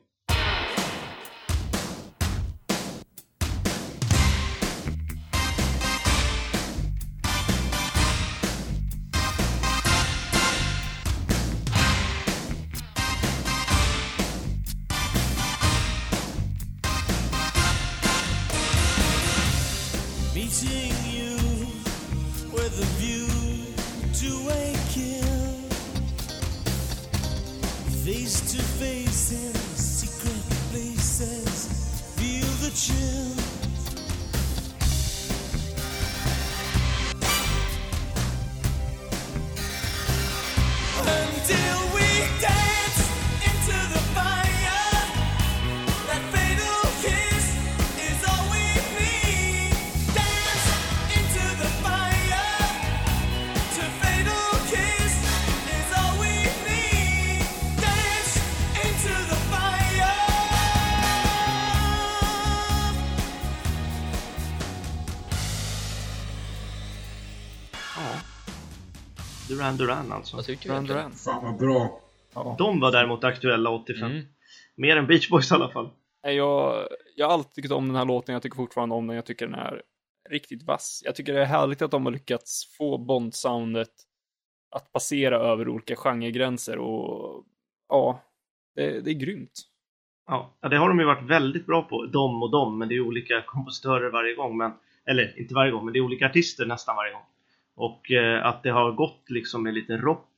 Alltså. vad tycker Duran du? Duran. Fan vad bra. Ja. De var däremot aktuella 85. Mm. Mer än Beach Boys i alla fall. Nej, Jag, jag har alltid tyckt om den här låten, jag tycker fortfarande om den, jag tycker den är riktigt vass. Jag tycker det är härligt att de har lyckats få Bond-soundet att passera över olika genregränser och ja, det, det är grymt. Ja, det har de ju varit väldigt bra på. De och de, men det är olika kompositörer varje gång. Men, eller inte varje gång, men det är olika artister nästan varje gång. Och eh, att det har gått liksom med lite rock,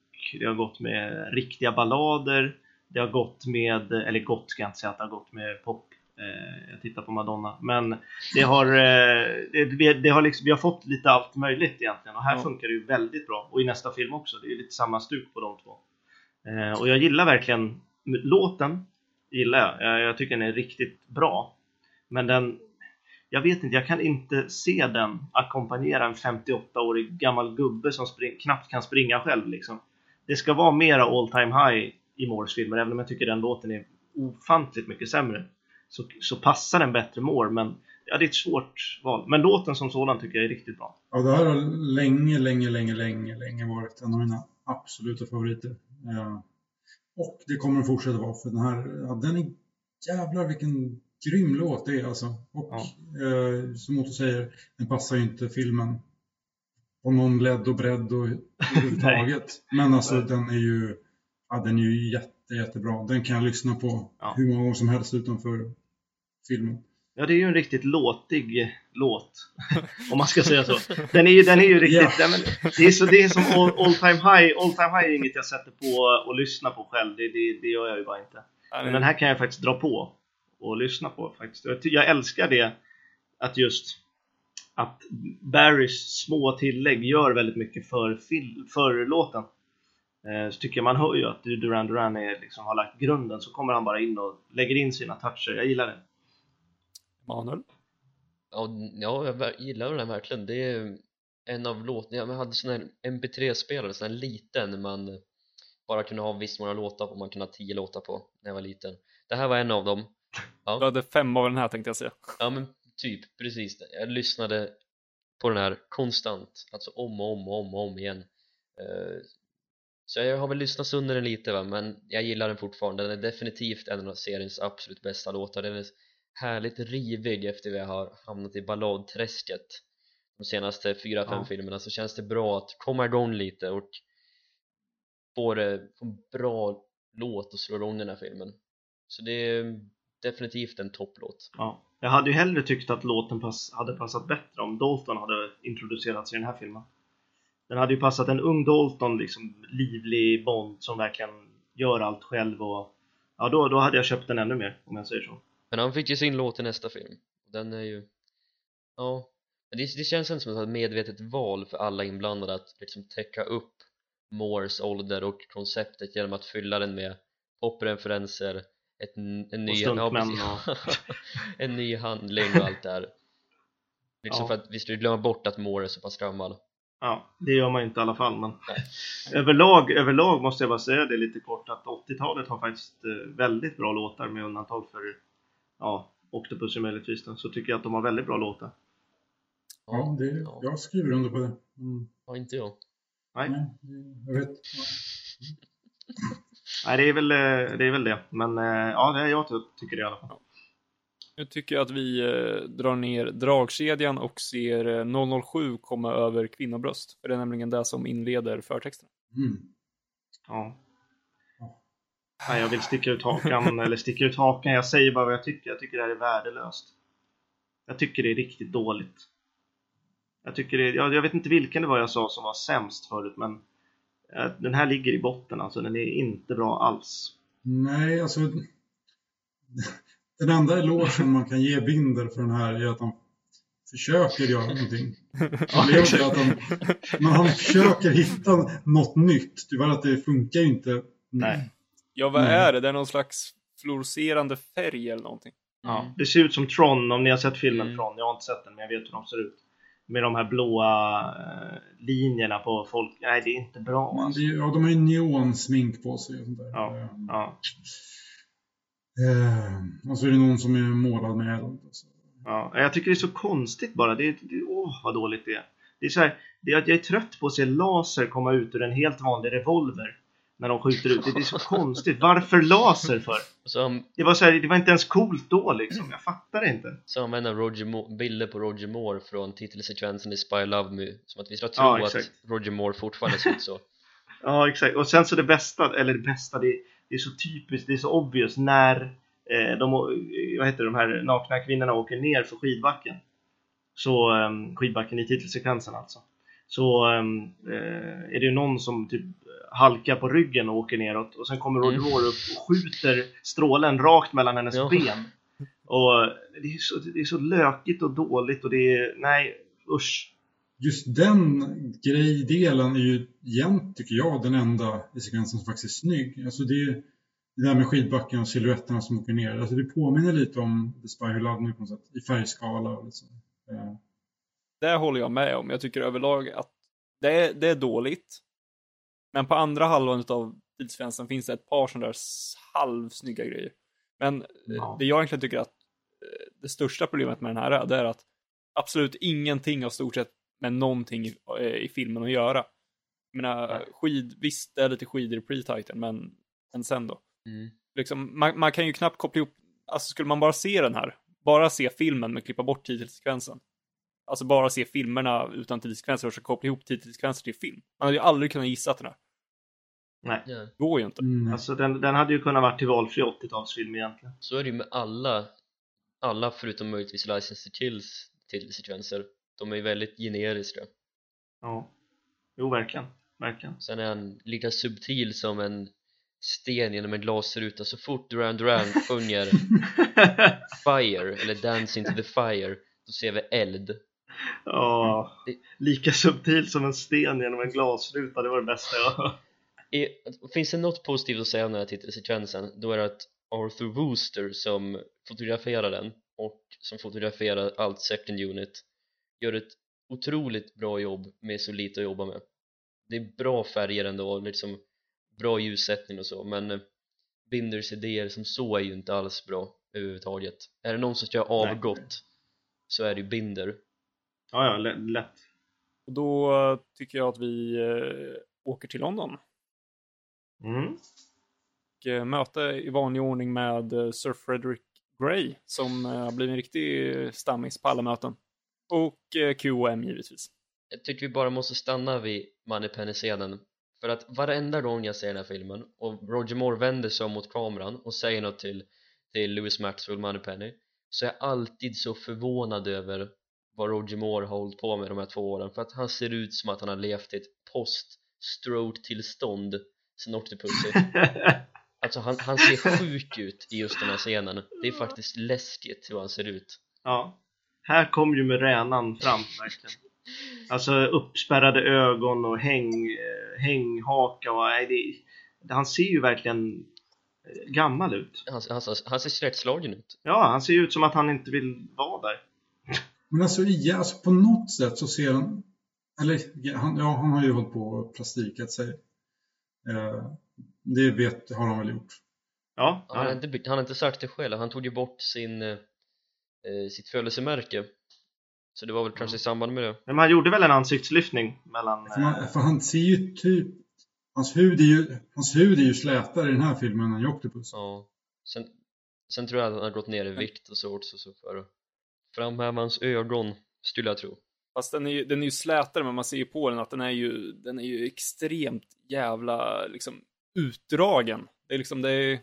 det har gått med riktiga ballader, det har gått med, eller gått ska jag inte säga att det har gått med pop. Eh, jag tittar på Madonna. Men det har, eh, det, har liksom, vi har fått lite allt möjligt egentligen. Och här Ja. funkar det ju väldigt bra. Och i nästa film också. Det är lite samma stuk på de två. Och jag gillar verkligen låten. Gillar jag. jag. Jag tycker den är riktigt bra. Men den, jag vet inte, jag kan inte se den ackompanjera en 58-årig gammal gubbe som spring, knappt kan springa själv. Liksom. Det ska vara mera all time high i Moores filmer, även om jag tycker den låten är ofantligt mycket sämre. Så, så passar den bättre Moore, men ja, det är ett svårt val. Men låten som sådan tycker jag är riktigt bra. Ja, det här har länge, länge, länge, länge, länge varit en av mina absoluta favoriter. Ja. Och det kommer den fortsätta vara, för den här, ja, den är jävlar vilken grym låt det är alltså. Och Ja. eh, som Otto säger, den passar ju inte filmen på någon ledd och bredd och överhuvudtaget. (laughs) Men alltså den är ju, ja, den är ju jätte, jättebra. Den kan jag lyssna på Ja. hur många gånger som helst utanför filmen. Ja, det är ju en riktigt låtig låt. (laughs) Om man ska säga så. Den är ju, den är ju riktigt... Ja. men, det, är så, det är som all, all time high. All time high är inget jag sätter på och lyssnar på själv. Det, det, det gör jag ju bara inte. Men den här kan jag faktiskt dra på och lyssna på faktiskt. Jag, älskar det att just att Barrys små tillägg gör väldigt mycket för, fil, för låten. Eh, så tycker jag man hör ju att Duran Duran är, liksom, har lagt grunden så kommer han bara in och lägger in sina toucher. Jag gillar det. Manuel? Ja, ja, jag gillar den verkligen. Det är en av låtarna, jag hade sån här MP3-spelare, sån här liten man bara kunde ha visst många låtar på, man kunde ha tio låtar på när jag var liten. Det här var en av dem. Du hade fem av den här tänkte jag säga. Ja men typ, precis. Jag lyssnade på den här konstant, alltså om och om och om och om igen. Eh, Så jag har väl lyssnat sönder den lite va, men jag gillar den fortfarande. Den är definitivt en av seriens absolut bästa låtar. Den är härligt rivig efter vi har hamnat i balladträsket de senaste fyra, fem Ja. filmerna så känns det bra att komma igång lite och få, det, få en bra låt att slå igång den här filmen. Så det är definitivt en topplåt. Ja. Jag hade ju hellre tyckt att låten pass, hade passat bättre om Dalton hade introducerats i den här filmen. Den hade ju passat en ung Dalton, liksom livlig Bond som verkligen gör allt själv och ja då, då hade jag köpt den ännu mer om jag säger så. Men han fick ju sin låt i nästa film Den är ju Ja det, det känns inte som ett medvetet val för alla inblandade att liksom täcka upp Moores ålder och konceptet genom att fylla den med popreferenser ett, en, ny, stuntmän precis. (laughs) en ny handling och allt det här Liksom Ja. för att vi skulle glömma bort att Moore är så pass gammal Ja, det gör man ju inte i alla fall men överlag, överlag måste jag bara säga det lite kort att 80-talet har faktiskt eh, väldigt bra låtar med undantag för ja, Octopus möjligtvis så tycker jag att de har väldigt bra låtar. Ja, det, ja. jag skriver under på det. Mm. ja, inte jag Nej, Nej, det- jag vet. Ja. (laughs) Nej det, är väl, eh, det är väl det. Men eh, ja, det är jag ty- tycker det i alla fall. Nu tycker jag att vi eh, drar ner dragkedjan och ser eh, 007 komma över kvinnobröst. För det är nämligen det som inleder förtexten. Mm. Ja. Ja. Nej, jag vill sticka ut hakan, (laughs) eller sticka ut hakan. Jag säger bara vad jag tycker. Jag tycker det här är värdelöst. Jag tycker det är riktigt dåligt. Jag tycker det, jag, jag vet inte vilken det var jag sa som var sämst förut, men den här ligger i botten alltså. Den är inte bra alls. Nej, alltså. Den enda elogen man kan ge Binder för den här är att han försöker göra någonting. Är att han, men han försöker hitta något nytt. Tyvärr att det funkar ju inte. Nej. Ja, vad Nej. är det? Det är någon slags fluorescerande färg eller någonting. Ja, det ser ut som Tron, om ni har sett filmen Mm. Tron. Jag har inte sett den, men jag vet hur de ser ut. Med de här blåa eh, linjerna på folk. Nej, det är inte bra alltså. är- ja, de har ju neonsmink på sig och sånt där. Ja, Eh, ja, eh, och så är det någon som är målad med eld. och så. ja. Jag tycker det är så konstigt bara. Det, är- det, åh, vad dåligt det är. Det är så här, det är att jag är trött på att se laser komma ut ur en helt vanlig revolver. När de skjuter ut. Det, det är så konstigt. Varför laser för? an- Det var, så här, det var inte ens coolt då liksom. Jag fattar inte. så använder Roger Mo- bilder på Roger Moore från titelsekvensen i Spy Love Me som att vi ska tro Ja, att. Roger Moore fortfarande ser ut så (laughs) Ja, exakt. Och sen så det bästa, eller det bästa, det, det är så typiskt, det är så obvious när eh, de, vad heter det, de här nakna kvinnorna åker ner för skidbacken. Så, eh, skidbacken i titelsekvensen alltså. Så eh, är det ju någon som typ halkar på ryggen och åker neråt och sen kommer Roger Mm. Moore upp och skjuter strålen rakt mellan hennes Ja. ben. Och det är, så, det är så lökigt och dåligt och det är, nej usch. Just den grejdelen är ju jämt, tycker jag, den enda i sekvensen som faktiskt är snygg. Alltså det, är- det där med skidbacken och silhuetterna som åker ner. Alltså det påminner lite om The Spy Who Loved Me på något sätt. I färgskala och. Eh, Det håller jag med om. Jag tycker överlag att det är, det är dåligt. Men på andra halvan av tidsfönstren finns det ett par sådana där halvsnygga grejer. Men eh, Ja. det jag egentligen tycker att eh, det största problemet med den här är, det är att absolut ingenting har stort sett med någonting i, eh, i filmen att göra. Jag menar, skid, visst det är lite skidor i pre-titeln, men, men sen då? mm. liksom, man, man kan ju knappt koppla ihop, alltså skulle man bara se den här, bara se filmen men klippa bort titelsekvensen. Alltså bara se filmerna utan titelsekvenser och försöka koppla ihop titelsekvenser till film. Man hade ju aldrig kunnat gissa den här. Nej. Det går ju inte. mm, Alltså den, den hade ju kunnat varit till valfri 80-talsfilm egentligen. Så är det ju med alla alla förutom möjligtvis License to Kills titelsekvenser de är ju väldigt generiska Ja. Jo, verkligen. Verkligen. sen är han lika subtil som en sten genom en glasruta så fort Duran Duran (laughs) sjunger Fire eller Dance into the Fire då ser vi eld ja. Lika subtil som en sten genom en glasruta, det var det bästa jag är, Finns det något positivt att säga om den här titelsekvensen då är det att Arthur Wooster som fotograferar den och som fotograferar allt second unit gör ett otroligt bra jobb med så lite att jobba med det är bra färger ändå, liksom bra ljussättning och så men eh, Binders idéer som så är ju inte alls bra överhuvudtaget är det någon som ska Nej. avgått så är det ju Binder Ja, ja, lä- lätt. Och då eh, tycker jag att vi eh, åker till London Mm. och eh, möte i vanlig ordning med eh, Sir Frederick Grey som eh, har blivit en riktig stammis på alla möten. Och QM givetvis. jag tycker vi bara måste stanna vid Moneypenny-scenen för att varenda gång jag ser den här filmen och Roger Moore vänder sig om mot kameran och säger något till, till Louis Maxwell Moneypenny så är jag alltid så förvånad över vad Roger Moore har hållit på med de här två åren för att han ser ut som att han har levt i ett post-stroke tillstånd sen Octopussy (laughs) Alltså han, han ser sjuk ut i just den här scenen Det är faktiskt läskigt hur han ser ut Ja. Här kom ju muränan fram verkligen. Alltså uppspärrade ögon och häng, eh, hänghaka och nej, det, han ser ju verkligen eh, gammal ut. Han, han, han ser skräckslagen ut Ja, han ser ju ut som att han inte vill vara där. Men alltså, ja, alltså på något sätt så ser han, eller ja, han, ja, han har ju hållit på och plastikat sig. Eh, det vet, har han väl gjort. Ja, han, har inte, han har inte sagt det själv, han tog ju bort sin, eh, eh, sitt födelsemärke. Så det var väl kanske i samband med det. Men han gjorde väl en ansiktslyftning mellan... För, man, för han ser ju typ, hans hud är ju, hans hud är ju slätare i den här filmen än i Octopus. Ja. Sen, sen tror jag att han har gått ner i vikt och så också så för att framhäva hans ögon skulle jag tro Fast den är, ju, den är ju slätare, men man ser ju på den att den är ju, den är ju extremt jävla liksom utdragen. Det är liksom, det är,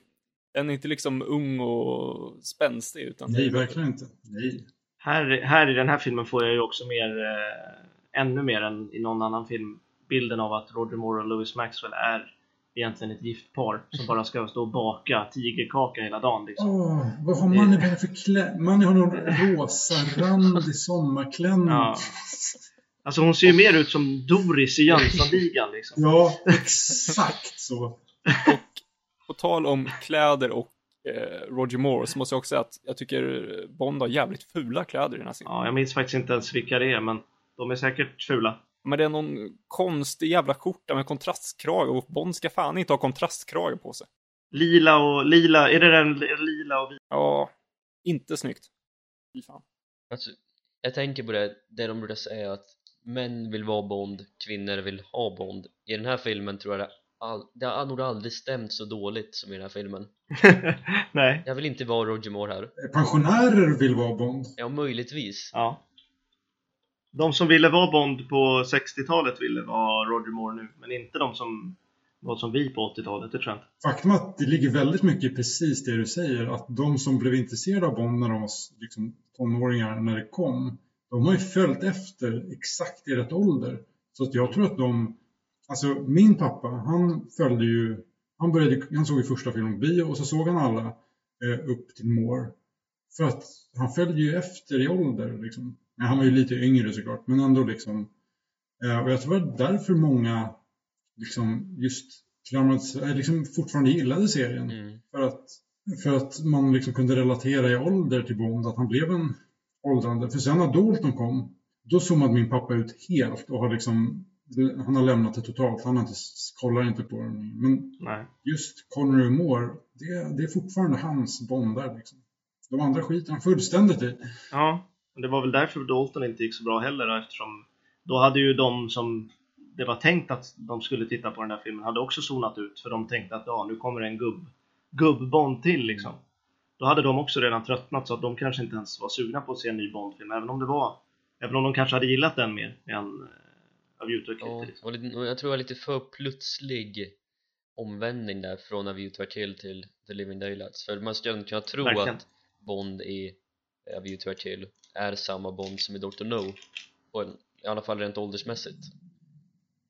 den är inte liksom ung och spänstig, utan det Nej, är, verkligen inte. Nej. Här, här i den här filmen får jag ju också mer, eh, ännu mer än i någon annan film, bilden av att Roger Moore och Louis Maxwell är egentligen ett gift par som bara ska stå och baka tigerkaka hela dagen. Liksom. Åh, vad har Manny på för klä... Manny har någon rosa-randig sommarklänning. Ja. Alltså hon ser ju mer ut som Doris i Jönssonligan liksom. Ja, exakt så. Och på tal om kläder och eh, Roger Moore så måste jag också säga att jag tycker Bond har jävligt fula kläder i den här scenen. Ja, jag minns faktiskt inte ens vilka det är, men de är säkert fula. Men det är någon konstig jävla skjorta med kontrastkrage och Bond ska fan inte ha kontrastkrage på sig. Lila och lila, är det den lila och vita? Ja, inte snyggt. Fy fan. Alltså, jag tänker på det, det de brukar säga att män vill vara Bond, kvinnor vill ha Bond I den här filmen tror jag det, all, det har nog aldrig stämt så dåligt som i den här filmen (laughs) Nej. Jag vill inte vara Roger Moore här Pensionärer vill vara Bond. Ja, möjligtvis Ja. De som ville vara Bond på 60-talet ville vara Roger Moore nu, men inte de som var som vi på 80-talet, det tror jag inte. Faktum är att det ligger väldigt mycket i precis det du säger. Att de som blev intresserade av Bond när de var liksom, tonåringar när det kom. De har ju följt efter exakt i rätt ålder. Så att jag tror att de... Alltså min pappa, han följde ju... Han, började, han såg ju första filmen på bio och så såg han alla eh, upp till Moore. För att han följde ju efter i ålder. Liksom. Han var ju lite yngre såklart, men ändå liksom. Eh, och jag tror att därför många liksom just klamrade eh, liksom fortfarande gillade serien. mm. För att, för att man liksom kunde relatera i ålder till Bond, att han blev en åldrande. För sen när Dalton kom, då zoomade min pappa ut helt och har liksom, han har lämnat det totalt. Han har inte, kollar inte på den. Men Nej. just Connery och Moore, det, det är fortfarande hans Bondar. Liksom. De andra skiter han fullständigt i. Ja, det var väl därför Dalton inte gick så bra heller då, eftersom då hade ju de som det var tänkt att de skulle titta på den här filmen hade också zonat ut för de tänkte att ja, nu kommer en gubb gubb-Bond till liksom. Då hade de också redan tröttnat så att de kanske inte ens var sugna på att se en ny Bond-film även om det var även om de kanske hade gillat den mer än uh, av Utah Ja, och jag tror det var lite för plötslig omvändning där från A View to a Kill till The Living Daylights för man skulle kunna tro Verkligen. att Bond i A View to a Kill är samma Bond som i Dr. No och i alla fall rent åldersmässigt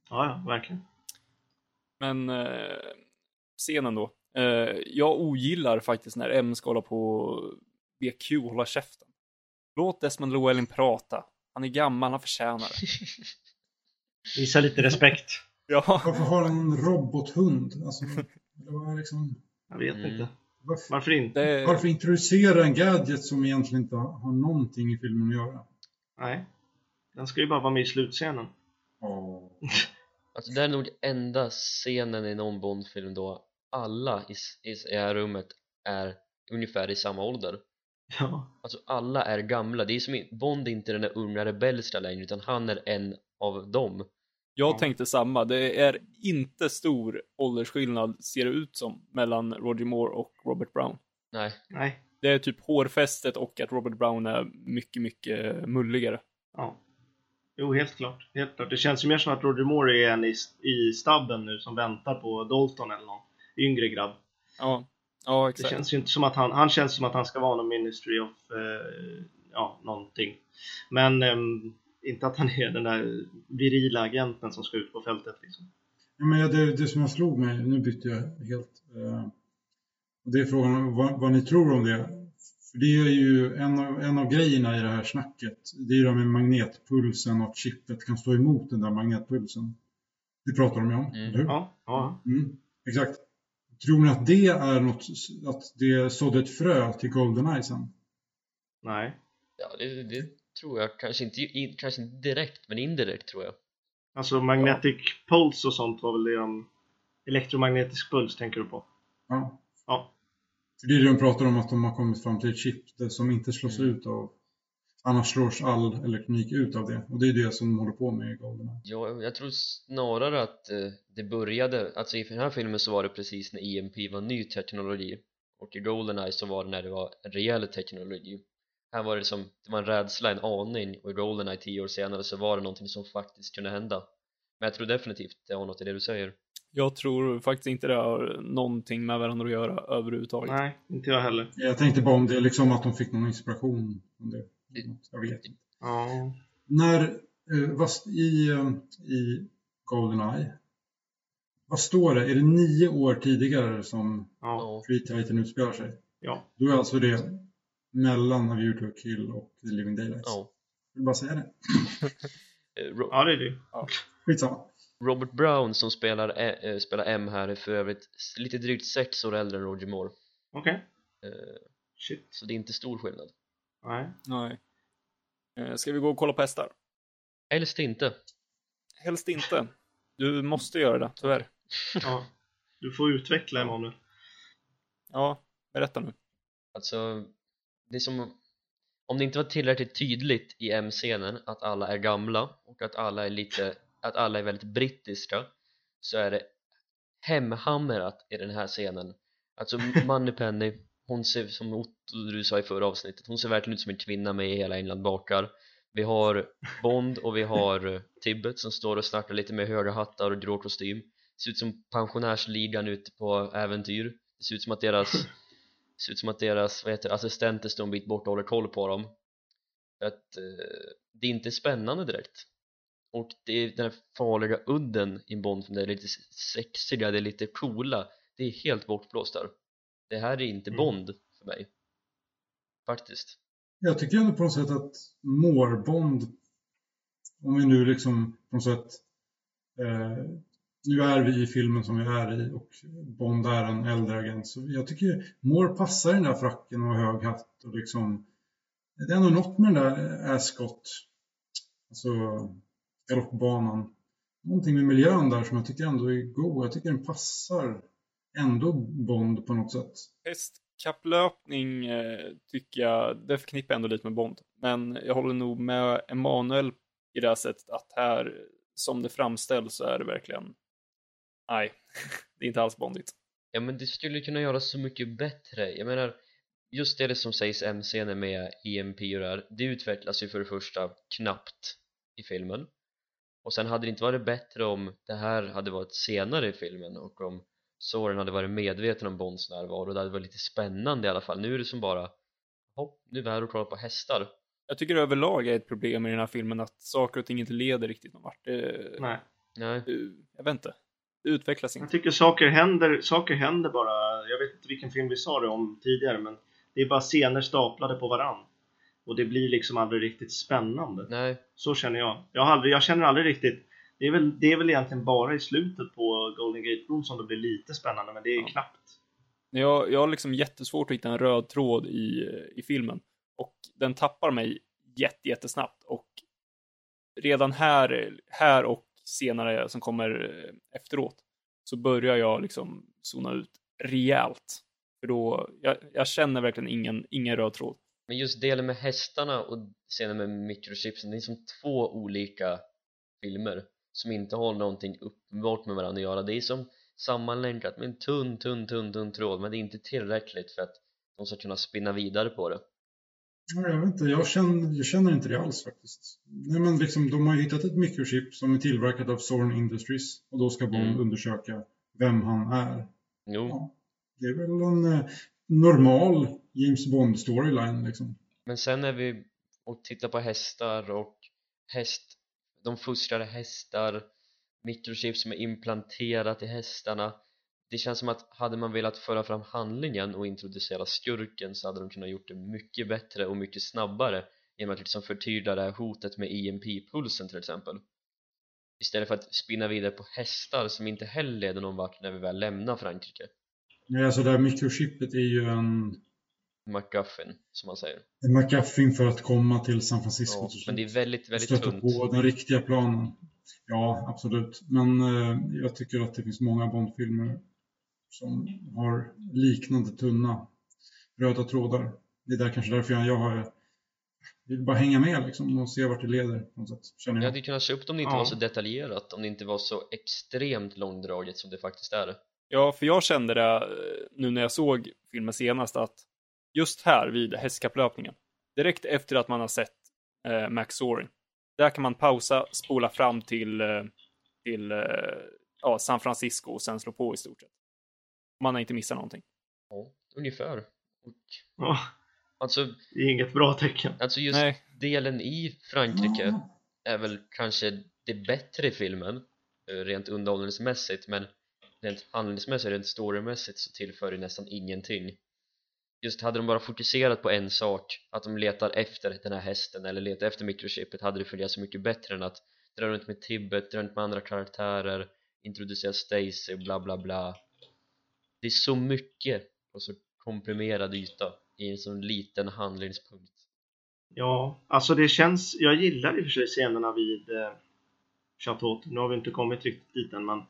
Ja, ja, verkligen. Men eh, scenen då. Eh, jag ogillar faktiskt när M ska hålla på BQ och hålla käften. Låt Desmond Llewellyn prata. Han är gammal, han förtjänar det. (laughs) Visa lite respekt. Ja, Varför har han en robothund? Alltså, det var liksom, Jag vet Mm. inte. Varför, Varför inte? varför introducera en gadget som egentligen inte har, någonting i filmen att göra? Nej. Den ska ju bara vara med i slutscenen. Åh. (laughs) Alltså det är nog enda scenen i någon Bond-film då alla i, i, i det här rummet är ungefär i samma ålder Ja. Alltså alla är gamla, det är som Bond är inte den där unga rebelska längre utan han är en av dem jag Ja. tänkte samma. Det är inte stor åldersskillnad, ser det ut som, mellan Roger Moore och Robert Brown. Nej, Nej. Det är typ hårfästet och att Robert Brown är mycket, mycket mulligare. Ja. Jo, helt klart. Helt klart. Det känns ju mer som att Roger Moore är en i, i stabben nu som väntar på Dalton eller någon yngre grabb. Ja, ja Det exakt. känns ju inte som att han, han känns som att han ska vara någon Ministry of, eh, ja, någonting. Men ehm, inte att han är den där virila agenten som ska ut på fältet liksom. Ja, men det, det som jag slog mig, nu bytte jag helt. Eh, Och det är frågan vad, vad ni tror om det. För det är ju en av, en av grejerna i det här snacket. Det är ju det med magnetpulsen och att chippet kan stå emot den där magnetpulsen. Det pratar de ju om, Mm. eller hur? Ja, ja. Mm, exakt. Tror ni att det är något, att det sådde ett frö till Goldeneye sen? Nej. Ja, det, det tror jag. Kanske inte, i- kanske inte direkt, men indirekt tror jag. Alltså magnetic pulse och sånt var väl det de... Elektromagnetisk puls tänker du på? Ja. Ja. För det är det de pratar om, att de har kommit fram till ett chip som inte slås Mm. ut av... Annars slås all elektronik ut av det. Och det är det som de håller på med i Goldeneye. Ja, jag tror snarare att eh, det började, alltså i den här filmen så var det precis när EMP var ny teknologi och i Goldeneye så var det när det var en rejäl teknologi här var det som, det var en rädsla, en aning och i Goldeneye tio år senare så var det någonting som faktiskt kunde hända men jag tror definitivt det har något i det du säger Jag tror faktiskt inte det har någonting med varandra att göra överhuvudtaget. Nej, inte jag heller. Jag tänkte bara om det är liksom att de fick någon inspiration. Från det. Jag vet inte. Ja. När, eh, i, eh, i Goldeneye, vad står det? Är det nio år tidigare som ja, Free Titan utspelar sig? Ja. Då är alltså det mellan A View to a Kill och The Living Daylights. ja. Vill bara säga det. (laughs) Eh, Ro- ja, det är det. Skitsamma. Robert Brown som spelar, eh, spelar M här är för övrigt lite drygt sex år äldre än Roger Moore Okej. eh, Shit. så det är inte stor skillnad Nej. Nej. Eh, Ska vi gå och kolla på hästar? helst inte Helst inte. Du måste göra det, tyvärr. (laughs) Ja. Du får utveckla Emanuel. Ja, berätta nu. Alltså, det är som om det inte var tillräckligt tydligt i M-scenen att alla är gamla och att alla är lite, att alla är väldigt brittiska så är det hemhamrat i den här scenen. Alltså Moneypenny, hon ser som Otto du sa i förra avsnittet, hon ser verkligen ut som en kvinna med i hela England bakar. Vi har Bond och vi har eh, Tibbet som står och snackar lite med höga hattar och grå kostym. Det ser ut som pensionärsligan ute på äventyr. Det ser ut som att deras ser ut som att deras vad heter, assistenter står en bit bort och håller koll på dem. För att eh, det är inte spännande direkt. Och det är den här farliga udden i Bondfilm det är lite sexiga, det är lite coola det är helt bortblåst där. Det här är inte Mm. Bond för mig. Faktiskt. Jag tycker ändå på något sätt att Moore-Bond, om vi nu liksom på något sätt, eh, nu är vi i filmen som vi är i och Bond är en äldre agent, så jag tycker Moore passar i den där fracken och hög hatt och liksom, det är ändå något med den där Ascot, alltså galoppbanan, någonting med miljön där som jag tycker ändå är god, jag tycker den passar ändå Bond på något sätt. Hästkapplöpning eh, tycker jag, det förknippar jag ändå lite med Bond. Men jag håller nog med Emanuel i det här sättet att här, som det framställs, så är det verkligen, nej, det är inte alls Bondigt. Ja men det skulle kunna göra så mycket bättre Jag menar Just det som sägs MC-scener med EMP och det här Det utvecklas ju för det första knappt i filmen Och sen hade det inte varit bättre om det här hade varit senare i filmen och om Soren hade varit medveten om Bonds närvaro Det hade varit lite spännande i alla fall Nu är det som bara Hopp, nu är vi här och kollar på hästar Jag tycker överlag är ett problem i den här filmen att saker och ting inte leder riktigt någon vart. Det, Nej. Nej, jag vet inte. Utvecklas Jag inte. tycker saker händer, saker händer bara. Jag vet inte vilken film vi sa det om tidigare, men det är bara scener staplade på varann. Och det blir liksom aldrig riktigt spännande. nej Så känner jag. Jag, har aldrig, jag känner aldrig riktigt... Det är, väl, det är väl egentligen bara i slutet på Golden Gate Bron som det blir lite spännande, men det är Ja. knappt. Jag, jag har liksom jättesvårt att hitta en röd tråd i, i filmen. Och den tappar mig jätte, jättesnabbt. Och redan här, här och senare eh, som kommer eh, efteråt så börjar jag liksom zona ut rejält. För då, jag, jag känner verkligen ingen, ingen röd tråd. Men just delen med hästarna och scenen med mikrochipsen, det är som två olika filmer som inte har någonting uppenbart med varandra att göra. Det är som sammanlänkat med en tunn, tunn, tunn, tunn tråd men det är inte tillräckligt för att de ska kunna spinna vidare på det. Ja, Jag vet inte, jag känner, jag känner inte det alls faktiskt. Nej, men liksom, de har hittat ett mikrochip som är tillverkat av Zorn Industries och då ska Bond Mm. undersöka vem han är. Jo, Ja, det är väl en eh, normal James Bond-storyline liksom. men sen är vi och tittar på hästar och häst, de fostrar hästar mikrochip som är implanterat i hästarna det känns som att hade man velat föra fram handlingen och introducera skurken så hade de kunnat gjort det mycket bättre och mycket snabbare genom att liksom förtydliga det här hotet med EMP-pulsen till exempel istället för att spinna vidare på hästar som inte heller leder någon vart när vi väl lämnar Frankrike Nej, alltså det här mikrochippet är ju en, McGuffin som man säger en McGuffin för att komma till San Francisco. ja, men det är väldigt, väldigt Stöta tunt på den riktiga planen. Ja, absolut. Men eh, jag tycker att det finns många Bondfilmer som har liknande tunna röda trådar. Det är där kanske därför jag, jag har vill bara hänga med liksom och se vart det leder på något sätt, känner Jag jag. hade kunnat se upp det om det inte Ja. var så detaljerat, om det inte var så extremt långdraget som det faktiskt är Ja, för jag kände det eh, nu när jag såg filmen senast att just här vid hästkapplöpningen, direkt efter att man har sett eh, Max Sorin, där kan man pausa, spola fram till, eh, till eh, ja, San Francisco och sen slå på i stort sett. Man har inte missat någonting. Ja, ungefär och Ja, alltså, det är inget bra tecken. alltså just Nej. delen i Frankrike Ja. är väl kanske det bättre i filmen eh, rent underhållningsmässigt men rent handlingsmässigt, rent storymässigt så tillför det nästan ingenting just hade de bara fokuserat på en sak att de letar efter den här hästen eller letar efter mikrochippet hade det fungerat så mycket bättre än att dra runt med Tibet, dra runt med andra karaktärer introducera Stacy, bla bla bla det är så mycket på så komprimerad yta i en så liten handlingspunkt Ja, alltså det känns, jag gillar i och för sig scenerna vid eh, Chateau. Nu har vi inte kommit riktigt dit än, men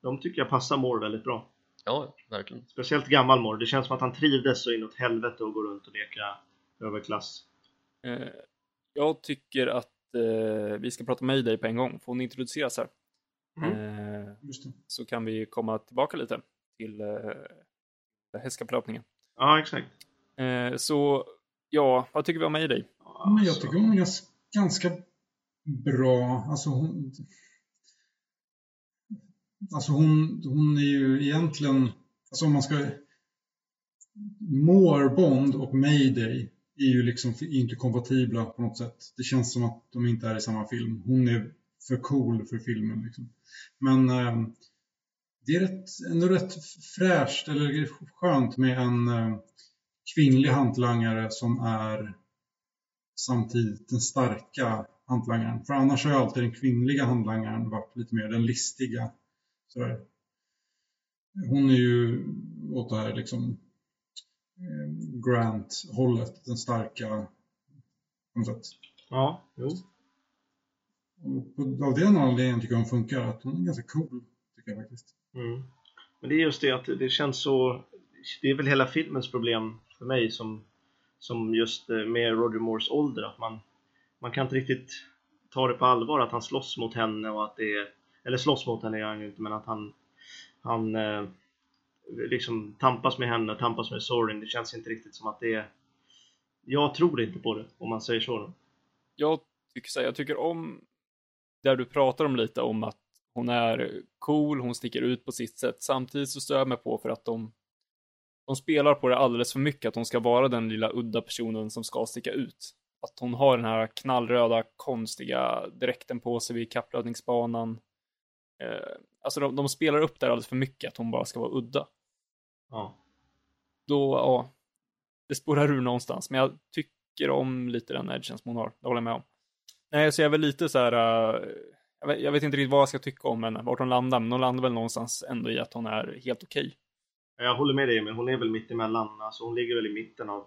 de tycker jag passar Moore väldigt bra. ja, verkligen Speciellt gammal Moore. Det känns som att han trivdes så inåt helvete och gå runt och leka överklass. Eh, jag tycker att eh, vi ska prata med dig på en gång, för hon introduceras här. Mm. Eh, Just det. så kan vi komma tillbaka lite till eh, hästkapplöpningen. Ja, exakt. Eh, så ja, vad tycker vi om Mayday? Men jag Alltså, tycker hon är ganska, ganska bra. Alltså hon, alltså hon, hon är ju egentligen, alltså om man ska, More Bond och Mayday är ju liksom inte kompatibla på något sätt. Det känns som att de inte är i samma film. Hon är för cool för filmen. Liksom. Men eh, det är rätt, ändå rätt fräscht eller skönt med en eh, kvinnlig hantlangare som är samtidigt den starka hantlangaren. För annars har ju alltid den kvinnliga hantlangaren varit lite mer den listiga. Sådär. Hon är ju åt det här liksom eh, Grant-hållet, den starka på något sätt. Ja, jo. Och på- av den anledningen tycker jag hon funkar, att hon är ganska cool. Tycker jag faktiskt. Mm. Men det är just det att det känns så... Det är väl hela filmens problem för mig som, som just eh, med Roger Moores ålder. Att man, man kan inte riktigt ta det på allvar att han slåss mot henne och att det är... Eller slåss mot henne gör han ju inte, men att han... Han eh, liksom tampas med henne, tampas med Sorin. Det känns inte riktigt som att det är... Jag tror inte på det, om man säger så. Jag tycker jag tycker om där du pratar om lite om att hon är cool, hon sticker ut på sitt sätt. Samtidigt så stör jag mig på för att de, de spelar på det alldeles för mycket, att hon ska vara den lilla udda personen som ska sticka ut. Att hon har den här knallröda, konstiga dräkten på sig vid kapplöpningsbanan. Eh, alltså de, de spelar upp där alldeles för mycket, att hon bara ska vara udda. Ja. Då, ja, det spårar ur någonstans. Men jag tycker om lite den edgen som hon har, det håller jag med om. Nej, så jag är väl lite så här, eh, jag, vet, jag vet inte riktigt vad jag ska tycka om henne, vart hon landar, men hon landar väl någonstans ändå i att hon är helt okej. Jag håller med dig, men hon är väl mitt emellan. Alltså hon ligger väl i mitten av,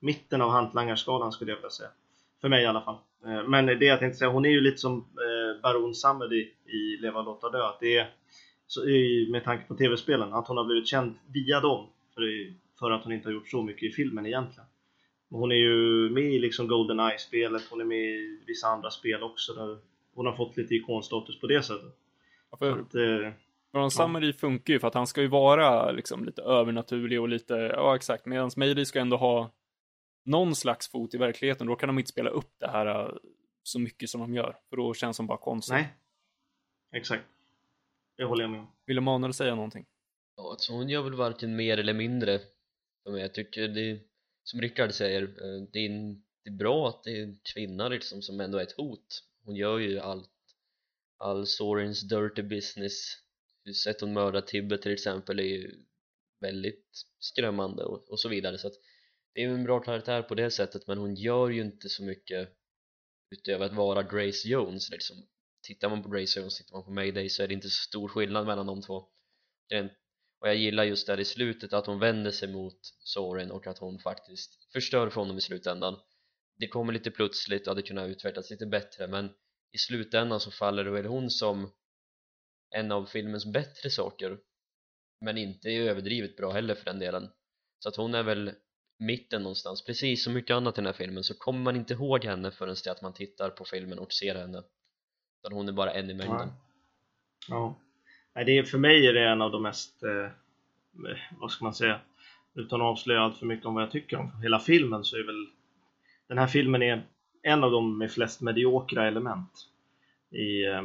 mitten av hantlangarskalan skulle jag vilja säga. För mig i alla fall. Eh, men det jag tänkte säga, hon är ju lite som eh, Baron Samedi i Leva, låta dö. Att det är, så, med tanke på tv-spelen, att hon har blivit känd via dem. För, för att hon inte har gjort så mycket i filmen egentligen. Hon är ju med i liksom Goldeneye-spelet, hon är med i vissa andra spel också. Där hon har fått lite ikonstatus på det sättet. Ja, För Att, eh, Ron Summary funkar ju för att han ska ju vara liksom lite övernaturlig och lite, ja exakt, medan Mayday ska ändå ha någon slags fot i verkligheten, då kan de inte spela upp det här eh, så mycket som de gör, för då känns de bara konstigt. nej. Exakt. Det håller jag med om. Vill Emanuel säga någonting? Ja, alltså hon gör väl varken mer eller mindre för mig. Jag tycker det är, som Rickard säger, eh, det är, en, det är bra att det är en kvinna liksom som ändå är ett hot. Hon gör ju allt, all Sorins dirty business. Sätt hon mördar Tibbe till exempel är ju väldigt skrämmande och, och så vidare. Så att det är ju en bra karaktär på det sättet men hon gör ju inte så mycket utöver att vara Grace Jones liksom. tittar man på Grace Jones, tittar man på Mayday så är det inte så stor skillnad mellan de två. Och jag gillar just där i slutet att hon vänder sig mot Soren och att hon faktiskt förstör för honom i slutändan det kommer lite plötsligt och hade kunnat utvecklas lite bättre men i slutändan så faller det väl hon som en av filmens bättre saker. Men inte överdrivet bra heller för den delen. Så att hon är väl mitten någonstans. Precis som mycket annat i den här filmen så kommer man inte ihåg henne förrän det att man tittar på filmen och ser henne. Utan hon är bara en i mängden. Ja. Nej, det är, för mig är det en av de mest, eh, vad ska man säga, utan att avslöja allt för mycket om vad jag tycker om hela filmen så är väl den här filmen är en av de med flest mediokra element i, eh,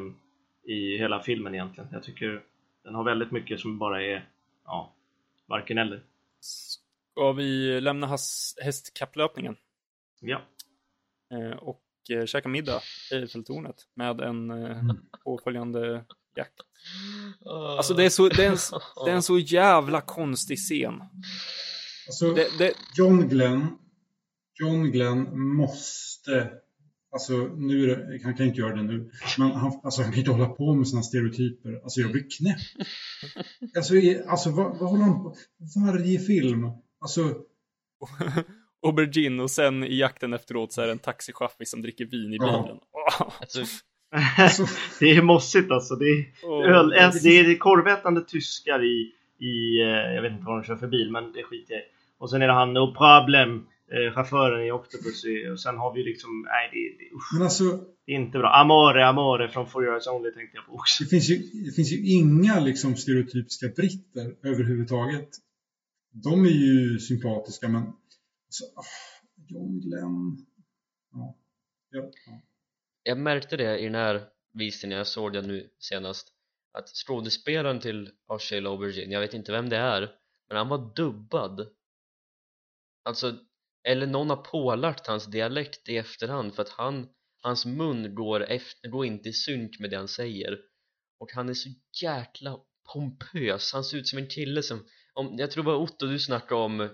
i hela filmen egentligen. Jag tycker den har väldigt mycket som bara är, ja, varken eller. Ska vi lämna hästkapplöpningen Ja, eh, och eh, käka middag i Eiffeltornet med en eh, påföljande jakt? Alltså det är, så, det, är en, det är en så jävla konstig scen. Alltså, Det, det, John Glenn, John Glenn måste, alltså nu han kan inte göra det nu, men han, alltså, han kan inte hålla på med sådana stereotyper. Alltså jag blir knäpp. Alltså, alltså vad, vad håller han på Varje film, alltså (laughs) aubergine och sen i jakten efteråt så är det en taxichaffis som dricker vin i Ja. bilen. Åh, alltså, Alltså, (laughs) det är mossigt alltså. Det är, åh. öl, det är korvätande tyskar i, i eh, jag vet inte vad de kör för bil, men det skiter jag i. Och sen är det han No Problem, eh, chauffören i Octopussy. Och sen har vi liksom, nej det, det, usch, men alltså, det är inte bra. Amore, Amore från For Yours Only tänkte jag på också. det finns ju, det finns ju inga liksom stereotypiska britter överhuvudtaget. De är ju sympatiska, men alltså, ah, John Glenn. Ja. Ja, ja. jag märkte det i den här visningen, jag såg den nu senast att skådespelaren till Achille Aubergine, jag vet inte vem det är men han var dubbad alltså, eller någon har pålagt hans dialekt i efterhand för att han, hans mun går, efter, går inte i synk med det han säger och han är så jäkla pompös, han ser ut som en kille som om, jag tror det var Otto du snackade om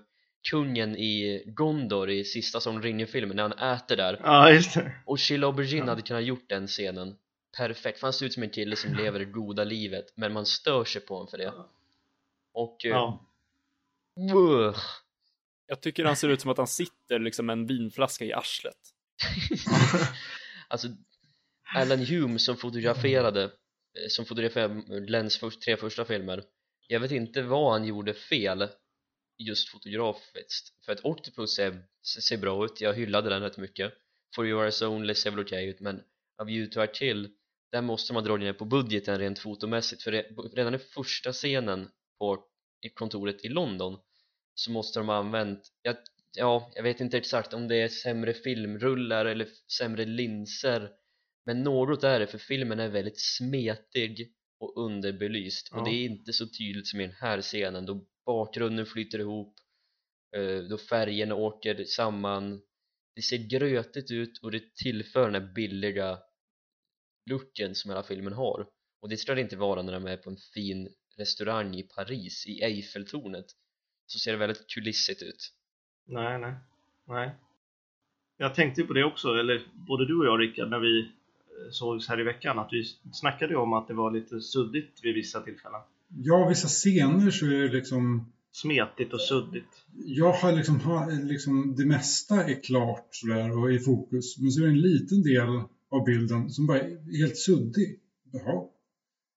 kungen i Gondor i sista som ringer-filmen när han äter där Ja, just det. och Chill Aubergine Ja. hade kunnat gjort den scenen perfekt, för han ser ut som en kille som lever det goda livet men man stör sig på honom för det och eh, Ja. Ugh. Jag tycker han ser ut som att han sitter liksom med en vinflaska i arslet. (laughs) alltså Alan Hume som fotograferade eh, som fotograferade Lens för, tre första filmer jag vet inte vad han gjorde fel just fotografiskt för att Octopus är, ser bra ut, jag hyllade den rätt mycket For You Are So Only ser väl okej ut men Av You To Are Kill där måste man dra ner på budgeten rent fotomässigt för redan i första scenen på i kontoret i London så måste de ha använt jag, ja, jag vet inte exakt om det är sämre filmrullar eller sämre linser men något är det för filmen är väldigt smetig och underbelyst. Och Ja. det är inte så tydligt som i den här scenen då bakgrunden flyter ihop eh, då färgerna åker samman. Det ser grötigt ut och det tillför den här billiga looken som hela filmen har. Och det ska det inte vara när de är på en fin restaurang i Paris i Eiffeltornet så ser det väldigt kulissigt ut Nej, nej. Nej. Jag tänkte på det också, eller både du och jag Rickard, när vi eh, sågs här i veckan, att vi snackade om att det var lite suddigt vid vissa tillfällen. ja, vissa scener så är det liksom Smetigt och suddigt. jag har liksom, har liksom, det mesta är klart sådär och i fokus. Men så är det en liten del av bilden som bara är helt suddig. Jaha.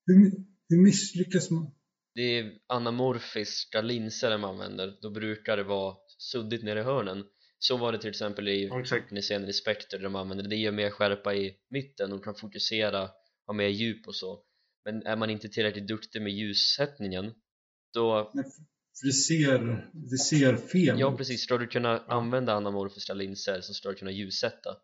Hur, hur misslyckas man? Det är anamorfiska linser de använder. Då brukar det vara suddigt nere i hörnen. Så var det till exempel i Ja, exakt. i scenen i Spectre de använder det, ger mer skärpa i mitten. Och kan fokusera, ha mer djup och så. Men är man inte tillräckligt duktig med ljussättningen då, det ser, det ser fel. Ja precis, ska du kunna använda anamorfiska linser så ska du kunna ljussätta.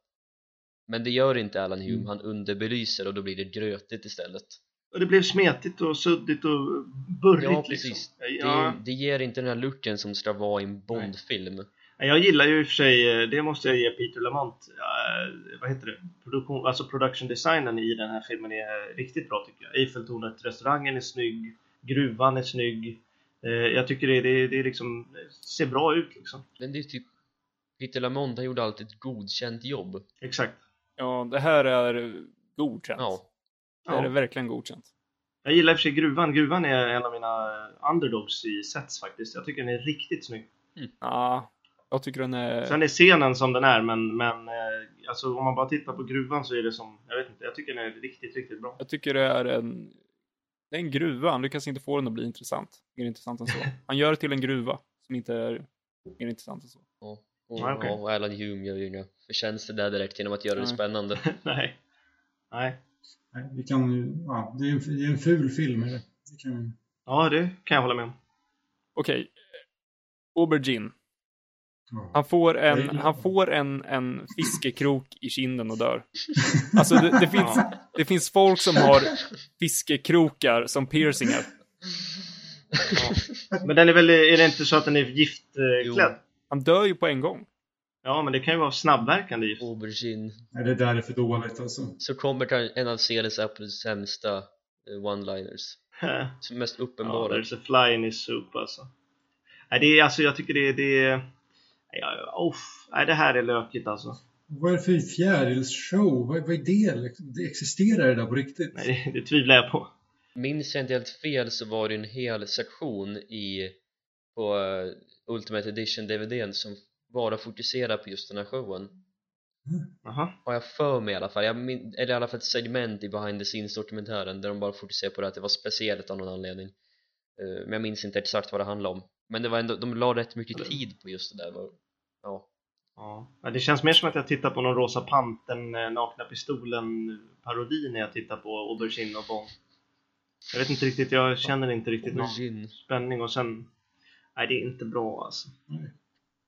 Men det gör inte Alan Hume, Mm. han underbelyser och då blir det grötigt istället Och det blev smetigt och suddigt och burrigt Ja precis, liksom. Ja, det, det ger inte den här looken som ska vara i en Bondfilm Jag gillar ju i och för sig, eh, det måste jag ge Peter Lamont, eh, vad heter det, Produktion, alltså production designen i den här filmen är riktigt bra tycker jag. Eiffeltornet, restaurangen är snygg, gruvan är snygg. Eh, jag tycker det, det, det liksom, ser bra ut liksom. Men det är typ Peter Lamont, han gjorde alltid ett godkänt jobb Exakt. Ja, det här är godkänt. Ja, Det här är Ja. verkligen godkänt. Jag gillar i och för sig gruvan, gruvan är en av mina underdogs i sets faktiskt. Jag tycker den är riktigt snygg. Ja, jag tycker den är... Sen är scenen som den är men, men eh, alltså, om man bara tittar på gruvan så är det som, jag vet inte, jag tycker den är riktigt, riktigt bra. Jag tycker det är en... Det är en gruva, han lyckas inte få den att bli intressant. Mer intressant än så. (laughs) Han gör det till en gruva som inte är mer intressant än så. ja. Och, Ja, okej. ja, och Alan Hume gör ju inga förtjänster där direkt genom att göra det Nej. spännande (laughs) Nej. Nej. Nej, vi kan ja, det, är en, det är en ful film. Är det. Det kan Ja, det kan jag hålla med om. Okej. Aubergine. ja. Han får en, han får en, en fiskekrok i kinden och dör. (laughs) Alltså det, det, finns, det finns folk som har fiskekrokar som piercingar. Men den är väl, är det inte så att den är giftklädd? Han dör ju på en gång. Ja, men det kan ju vara snabbverkande gift. Aubergine Nej, det där är för dåligt alltså. Så kommer en av seriens absolut sämsta eh, one-liners (laughs) Som Mest Ja, uppenbara there's a fly in his soup alltså. Nej, det är, alltså jag tycker det, det är... Ja, uff, nej, det här är lökigt alltså. Vad är det för fjärilsshow? Vad, vad är det? liksom? Det existerar det där på riktigt? Nej, det, det tvivlar jag på. Minns jag inte helt fel så var det en hel sektion i på eh, Ultimate Edition DVDn som bara fokuserar på just den här showen Jaha. har jag för mig i alla fall, jag min, eller i alla fall ett segment i behind the scenes dokumentären där de bara fokuserar på det att det var speciellt av någon anledning Eh, men jag minns inte exakt vad det handlade om men det var ändå, de la rätt mycket tid på just det där var, ja, Ja. Det känns mer som att jag tittar på någon Rosa Pantern, eh, Nakna Pistolen parodi när jag tittar på Aubergine och Bond. Jag vet inte riktigt, jag känner inte riktigt någon spänning och sen... Nej, det är inte bra alltså. Nej.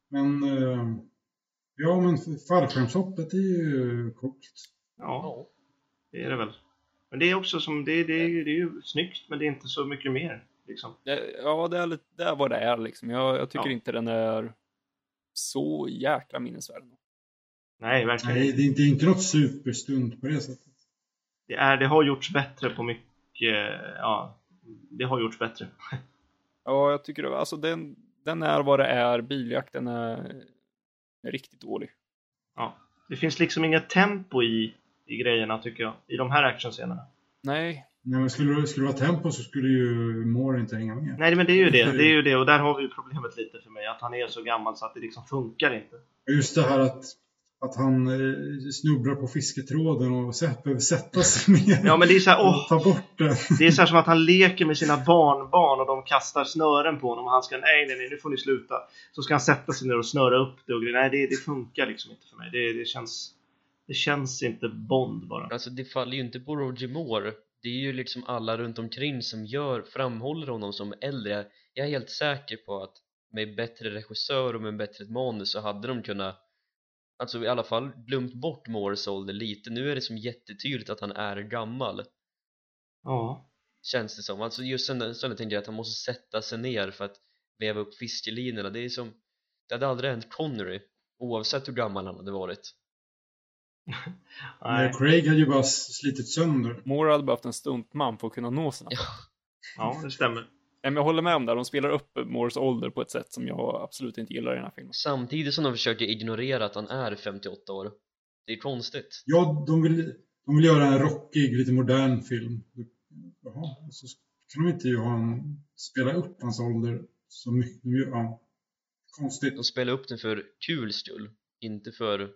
Men, eh, ja men fallskärmshoppet är ju coolt. Ja, det är det väl. Men det är också som, det, det, är, det är ju snyggt men det är inte så mycket mer. Liksom. Ja, det är, lite, det är vad det är liksom. Jag, jag tycker Ja. inte den är så jäkla minnesvärd. Nej, verkligen Nej, det är, det är inte något superstund på det sättet. Det, är, det har gjorts bättre på mycket... Ja, det har gjorts bättre. (laughs) Ja, jag tycker det, alltså den, den är vad det är. Biljakten är, är riktigt dålig. Ja. Det finns liksom inget tempo i, i grejerna tycker jag, i de här actionscenerna. Nej, Nej, men skulle, skulle det vara tempo så skulle ju Moore inte hänga med. Nej men det är ju det, (laughs) det är ju det och där har vi ju problemet lite för mig, att han är så gammal så att det liksom funkar inte. Just det här att, att han eh, snubblar på fisketråden och behöver sätta sig (laughs) ner Ja men det är så här, och ta bort den. det är så här som att han leker med sina barnbarn och de kastar snören på honom och han ska, nej nej nej nu får ni sluta. Så ska han sätta sig ner och snöra upp det och nej det, det funkar liksom inte för mig. Det, det känns, det känns inte Bond bara. alltså det faller ju inte på Roger Moore det är ju liksom alla runt omkring som gör, framhåller honom som äldre jag är helt säker på att med bättre regissör och med bättre manus så hade de kunnat alltså i alla fall glömt bort Moores ålder lite nu är det som jättetydligt att han är gammal Ja. känns det som, alltså just sen, sen tänker jag att han måste sätta sig ner för att veva upp fiskelinorna, det är som det hade aldrig hänt Connery oavsett hur gammal han hade varit Nej. (laughs) Nej. Craig hade ju bara slitit sönder. Moore hade behövt en stuntman för att kunna nå sina. Ja. Ja, det stämmer. Jag håller med om det. De spelar upp Moores ålder på ett sätt som jag absolut inte gillar i den här filmen. samtidigt som de försöker ignorera att han är 58 år det är konstigt Ja, de vill, de vill göra en rockig, lite modern film. Jaha, så kan de inte ju ha en, spela upp hans ålder så mycket. De gör- Ja, konstigt. de spelar upp den för kul skull inte för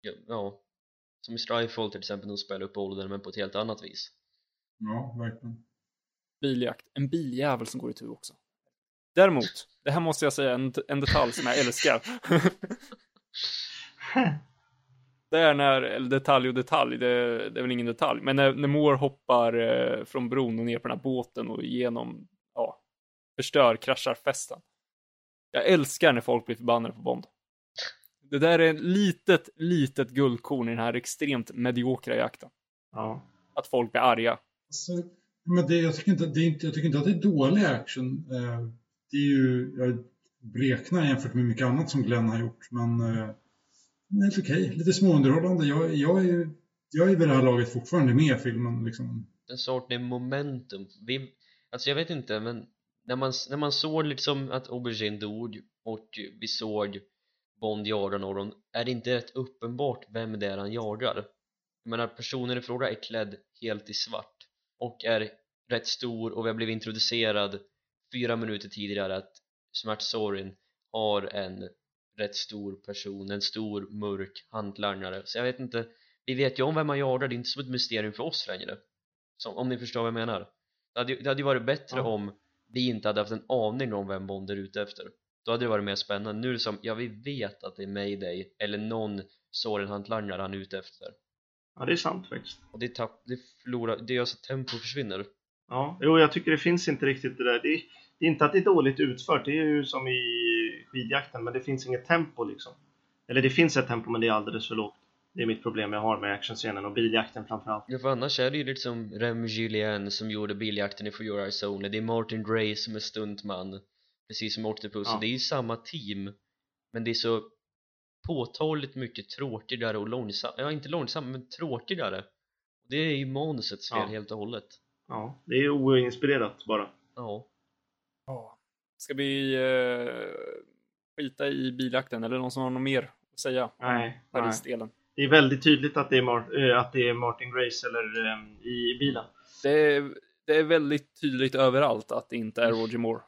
ja, ja som i Strifefall till exempel de spelar upp åldern men på ett helt annat vis Ja, verkligen. Biljakt. En biljävel som går i tur också. Däremot, det här måste jag säga en, en detalj som jag älskar. (laughs) det är när, eller detalj och detalj, det, det är väl ingen detalj, men när, när Moore hoppar eh, från bron och ner på den här båten och igenom, ja, förstör, kraschar festen. Jag älskar när folk blir förbannade på Bond. Det där är ett litet, litet guldkorn i den här extremt mediokra jakten. Ja. Att folk blir arga. Alltså, men det, jag, tycker inte, det är inte, jag tycker inte att det är dålig action. Eh, Det är ju, jag bleknar jämfört med mycket annat som Glenn har gjort. Men eh, det är helt okej. Lite småunderhållande. Jag, jag, är, jag är vid det här laget fortfarande med i filmen. Liksom. Den saknar momentum vi, Alltså jag vet inte men när man, när man såg liksom att Aubergine dog och vi såg Bond jaga någon är det inte rätt uppenbart vem det är han jagar? Jag menar personen i fråga är klädd helt i svart och är rätt stor och vi har blivit introducerad fyra minuter tidigare att Smart Sorin har en rätt stor person, en stor mörk hantlangare så jag vet inte vi vet ju om vem man jagar, det är inte som ett mysterium för oss längre. Som, om ni förstår vad jag menar. Det hade, det hade ju varit bättre Ja. om vi inte hade haft en aning om vem Bond är ute efter. Då hade det varit mer spännande, nu är det som, ja vi vet att det är Mayday eller någon Sorin hantlangare han är ute efter Ja, det är sant faktiskt. och det, tapp, det förlorar, det gör så att tempo försvinner Ja, jo, jag tycker det finns inte riktigt det där. Det är, det är inte att det är dåligt utfört, det är ju som i skidjakten, men det finns inget tempo liksom. Eller det finns ett tempo, men det är alldeles för lågt. Det är mitt problem jag har med actionscenen och biljakten framförallt. Ja för annars är det ju liksom Rem Julien som gjorde biljakten i For Your Eyes Only Det är Martin Gray som är stuntman Precis som Octopus Ja. det är ju samma team Men det är så påtagligt mycket tråkigare och långsamt Ja inte långsamt men tråkigare Det är ju manusets fel Ja. helt och hållet Ja, det är oinspirerat bara. Ja Ja. Ska vi uh, skita i bilakten eller någon som har något mer att säga? Nej, nej. Paris-delen. Det är väldigt tydligt att det är, Mar- eh, att det är Martin Grace eller ehm, i bilen. Det är, det är väldigt tydligt överallt att det inte är Roger Moore.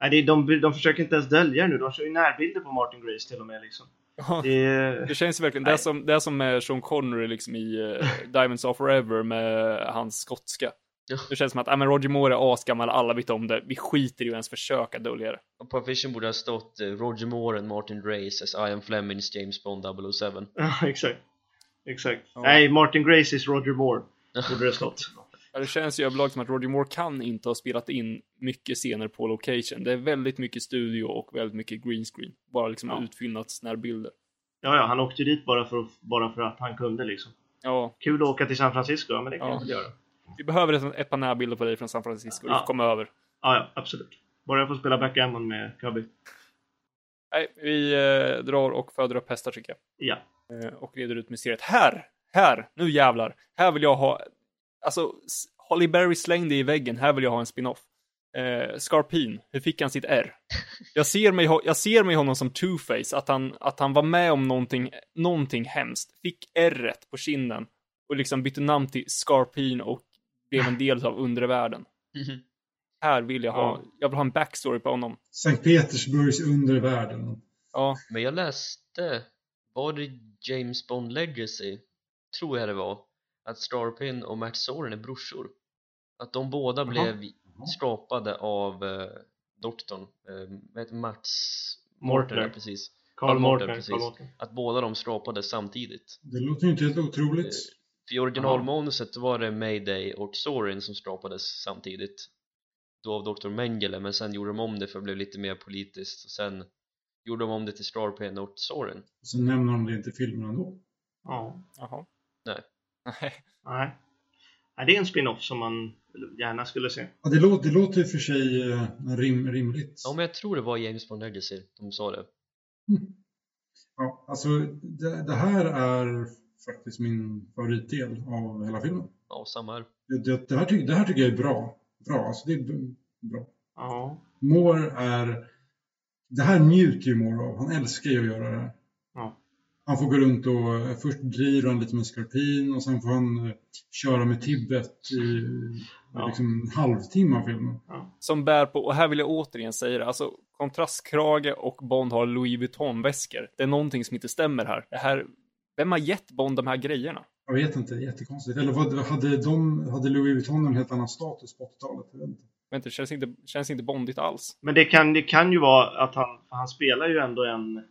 Nej, det är, de, de försöker inte ens dölja det nu. De kör ju närbilder på Martin Grace till och med liksom. Ja, Det det känns verkligen, det är som, det är som med Sean Connery liksom i uh, Diamonds Are Forever med hans skotska. Ja. Det känns som att, ja men Roger Moore är asgammal, alla vet om det. Vi skiter i att ens försöka dölja det. och på affischen borde ha stått eh, Roger Moore and Martin Grace as Ian Flemings James Bond 007 Ja, exakt. Exakt. Ja. Nej, Martin Grace is Roger Moore. Borde det stått. (laughs) Ja, det känns ju överlag som att Roger Moore kan inte ha spelat in mycket scener på location. Det är väldigt mycket studio och väldigt mycket green screen. Bara liksom Ja. utfyllnadsnärbilder. Ja, ja, han åkte dit bara för, att, bara för att han kunde liksom. Ja, Kul att åka till San Francisco, ja, men det kan Ja. jag väl göra. vi behöver ett, ett par närbilder på dig från San Francisco. Du Ja. får komma över. Ja, ja, absolut. Bara jag får spela backgammon med Cubby. Nej, vi eh, drar och föder upp hästar tycker Ja. jag. Eh, och reder ut mysteriet. Här! Här! Nu jävlar! Här vill jag ha... Alltså, Holly Berry slängde i väggen. Här vill jag ha en spin-off. Eh, Scarpin, hur fick han sitt R? Jag ser mig, jag ser mig honom som Two-Face, att han, att han var med om någonting, någonting hemskt, fick R på kinden och liksom bytte namn till Scarpin och blev en del av undervärlden. Här vill jag ha, Ja. jag vill ha en backstory på honom. Sankt Petersburgs undervärlden. Ja, Men jag läste, var det James Bond Legacy? Tror jag det var. Att Starpin och Matt Soren är brorsor. Att de båda Jaha. blev skapade av eh, doktorn, eh, Mats Mortner. precis. Carl Morton. precis. Carl Morton. Att båda de skapades samtidigt. Det låter ju inte helt otroligt. För i originalmanuset var det Mayday och Sorin som skapades samtidigt. Då av Dr. Mengele, men sen gjorde de om det för att det blev lite mer politiskt och sen gjorde de om det till Starpin och Sorin. Och så nämner de det inte i filmen ändå. Ja. jaha. Nej. Nej. Nej. Nej, det är en spin-off som man gärna skulle se. Ja, det, låter, det låter i och för sig eh, rim, rimligt. Ja men jag tror det var James Bond Legacy de sa det. Ja, alltså, det, det här är faktiskt min favoritdel av hela filmen. Ja, samma här. Det, det, det, här, tycker, det här tycker jag är bra. Bra, alltså det är bra. Ja. Moore är... Det här njuter ju Moore av. Han älskar ju att göra det här. Ja. Han får gå runt och eh, först driver han lite med skarpin och sen får han eh, köra med Tibet i Ja. liksom, en halvtimme av filmen. Som bär på, och här vill jag återigen säga det, alltså kontrastkrage och Bond har Louis Vuitton-väskor. Det är någonting som inte stämmer här. Det här, vem har gett Bond de här grejerna? Jag vet inte, jättekonstigt. Eller vad, hade, de, hade Louis Vuitton en helt annan status på 80-talet? Jag vet inte. Jag vet inte, det känns inte, känns inte bondigt alls. Men det kan, det kan ju vara att han, han spelar ju ändå en,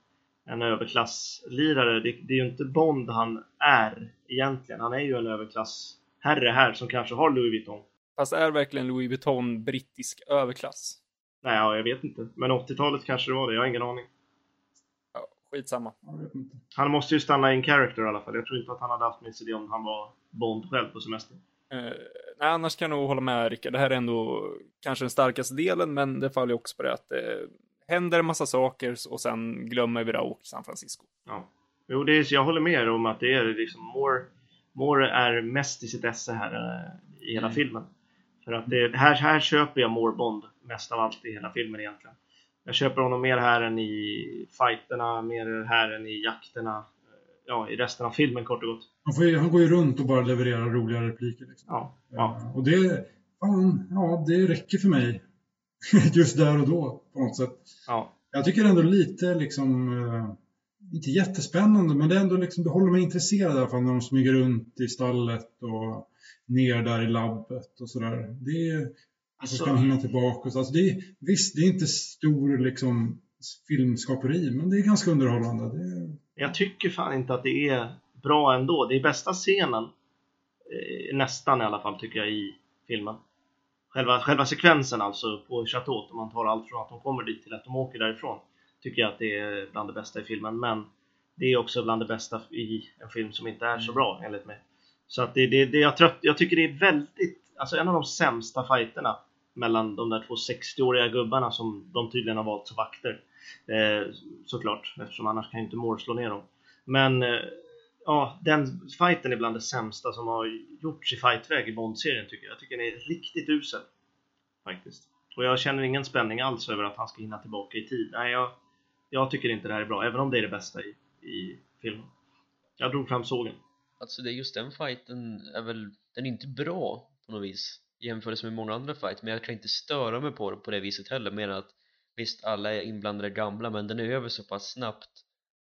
en överklasslirare. Det, det är ju inte Bond han är egentligen. Han är ju en överklassherre här som kanske har Louis Vuitton. Fast är verkligen Louis Vuitton brittisk överklass? Nej, ja, jag vet inte. Men 80-talet kanske det var det. Jag har ingen aning. Ja, skitsamma. Han måste ju stanna in character i alla fall. Jag tror inte att han hade haft med sig det om han var Bond själv på semester. Eh, nej, annars kan jag nog hålla med Rickard. Det här är ändå kanske den starkaste delen, men det faller ju också på det att det händer en massa saker och sen glömmer vi det och åker till San Francisco. Ja. Jo, det är, jag håller med er om att det är liksom Moore, Moore är mest i sitt esse här eh, i hela Mm. filmen. För att det, här, här köper jag Moore Bond mest av allt i hela filmen egentligen. Jag köper honom mer här än i fighterna, mer här än i jakterna. eh, Ja, i resten av filmen kort och gott. Han, får han går ju runt och bara levererar roliga repliker. Liksom. Ja, ja. Eh, Och det, fan, ja, det räcker för mig. (laughs) Just där och då på något sätt. ja. Jag tycker ändå lite liksom, eh, inte jättespännande, men det är ändå liksom, det håller mig intresserad i alla fall när de smyger runt i stallet och ner där i labbet och sådär. Det är, och så Alltså- ska han hinna tillbaka. Och så. Alltså det är, visst, det är inte stor liksom filmskaperi, men det är ganska underhållande. Det är, Jag tycker fan inte att det är bra ändå. Det är bästa scenen, eh, nästan i alla fall tycker jag, i filmen. Själva, själva sekvensen alltså på chateauet, om man tar allt från att de kommer dit till att de åker därifrån, tycker jag att det är bland det bästa i filmen. Men det är också bland det bästa i en film som inte är så bra enligt mig. Så att det, det, det jag, trött, jag tycker det är väldigt, alltså en av de sämsta fighterna mellan de där två 60-åriga gubbarna som de tydligen har valt som vakter. Eh, såklart, eftersom annars kan ju inte Moore slå ner dem. Men eh, ja, den fighten är bland det sämsta som har gjorts i fightväg i Bond-serien tycker jag. Jag tycker den är riktigt usel. Faktiskt. Och jag känner ingen spänning alls över att han ska hinna tillbaka i tid. Nej, jag, jag tycker inte det här är bra, även om det är det bästa i, i filmen. Jag drog fram sågen. Alltså det är just den fighten är väl, den är inte bra på något vis i jämförelse med många andra fight men jag kan inte störa mig på det på det viset heller mer än att visst alla är inblandade gamla men den är över så pass snabbt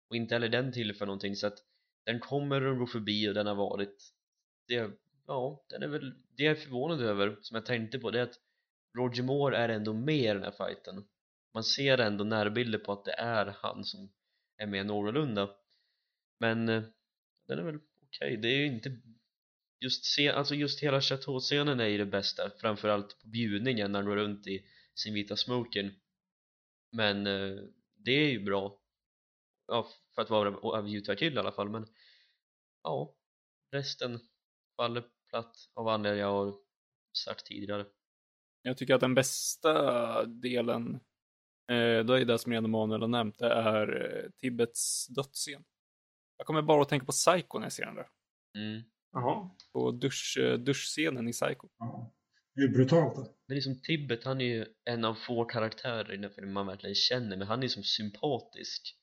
och inte heller den tillför någonting så att den kommer att gå förbi och den har varit det, ja, den är väl det jag är förvånad över som jag tänkte på det är att Roger Moore är ändå med i den här fighten. Man ser ändå närbilder på att det är han som är med någorlunda. Men eh, den är väl okej, det är ju inte just, se, alltså just hela chateau-scenen är ju det bästa framförallt på bjudningen när han går runt i sin vita smoking men eh, det är ju bra ja, för att vara av Utah-kill i alla fall men ja, resten faller platt av anledningar jag har sagt tidigare Jag tycker att den bästa delen, eh, då är det som redan Emanuel har nämnt, det är eh, Tibbets dödsscen. Jag kommer bara att tänka på Psycho när jag ser den där. mm. Jaha. På dusch, eh, duschscenen i Psycho. ja, det är brutalt. Men det är som Tibbet, han är ju en av få karaktärer i den filmen man verkligen känner men han är som sympatisk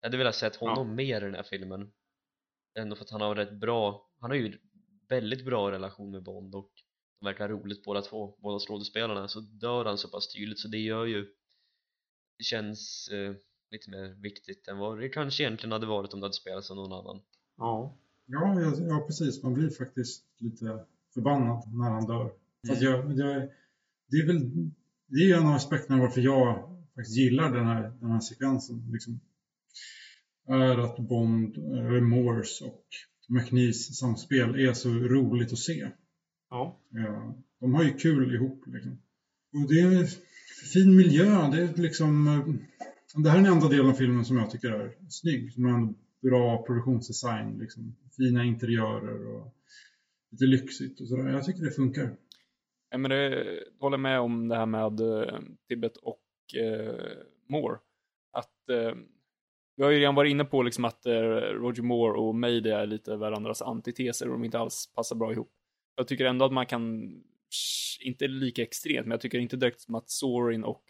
jag hade velat sett honom mer i den här filmen ändå för att han har rätt bra han har ju väldigt bra relation med Bond och de verkar roligt båda två, båda skådespelarna så dör han så pass tydligt så det gör ju det känns eh, lite mer viktigt än vad det kanske egentligen hade varit om det hade spelats av någon annan Ja. Ja, ja, ja, precis. Man blir faktiskt lite förbannad när han dör. Fast jag, jag, det är väl det är en av aspekterna varför jag faktiskt gillar den här, den här sekvensen. Liksom, är att Bond, eller Morse och McNees samspel är så roligt att se. Ja. Ja, de har ju kul ihop. Liksom. Och det är en fin miljö. Det, är liksom, eh, det här är den enda delen av filmen som jag tycker är snygg. Som har en bra produktionsdesign. Liksom. Fina interiörer och lite lyxigt och sådär. Jag tycker det funkar. Ja, men det, jag håller med om det här med eh, Tibbet och eh, Moore. Att eh, vi har ju redan varit inne på liksom att eh, Roger Moore och Mayday är lite varandras antiteser och de inte alls passar bra ihop. Jag tycker ändå att man kan, inte lika extremt, men jag tycker inte direkt som att Sorin och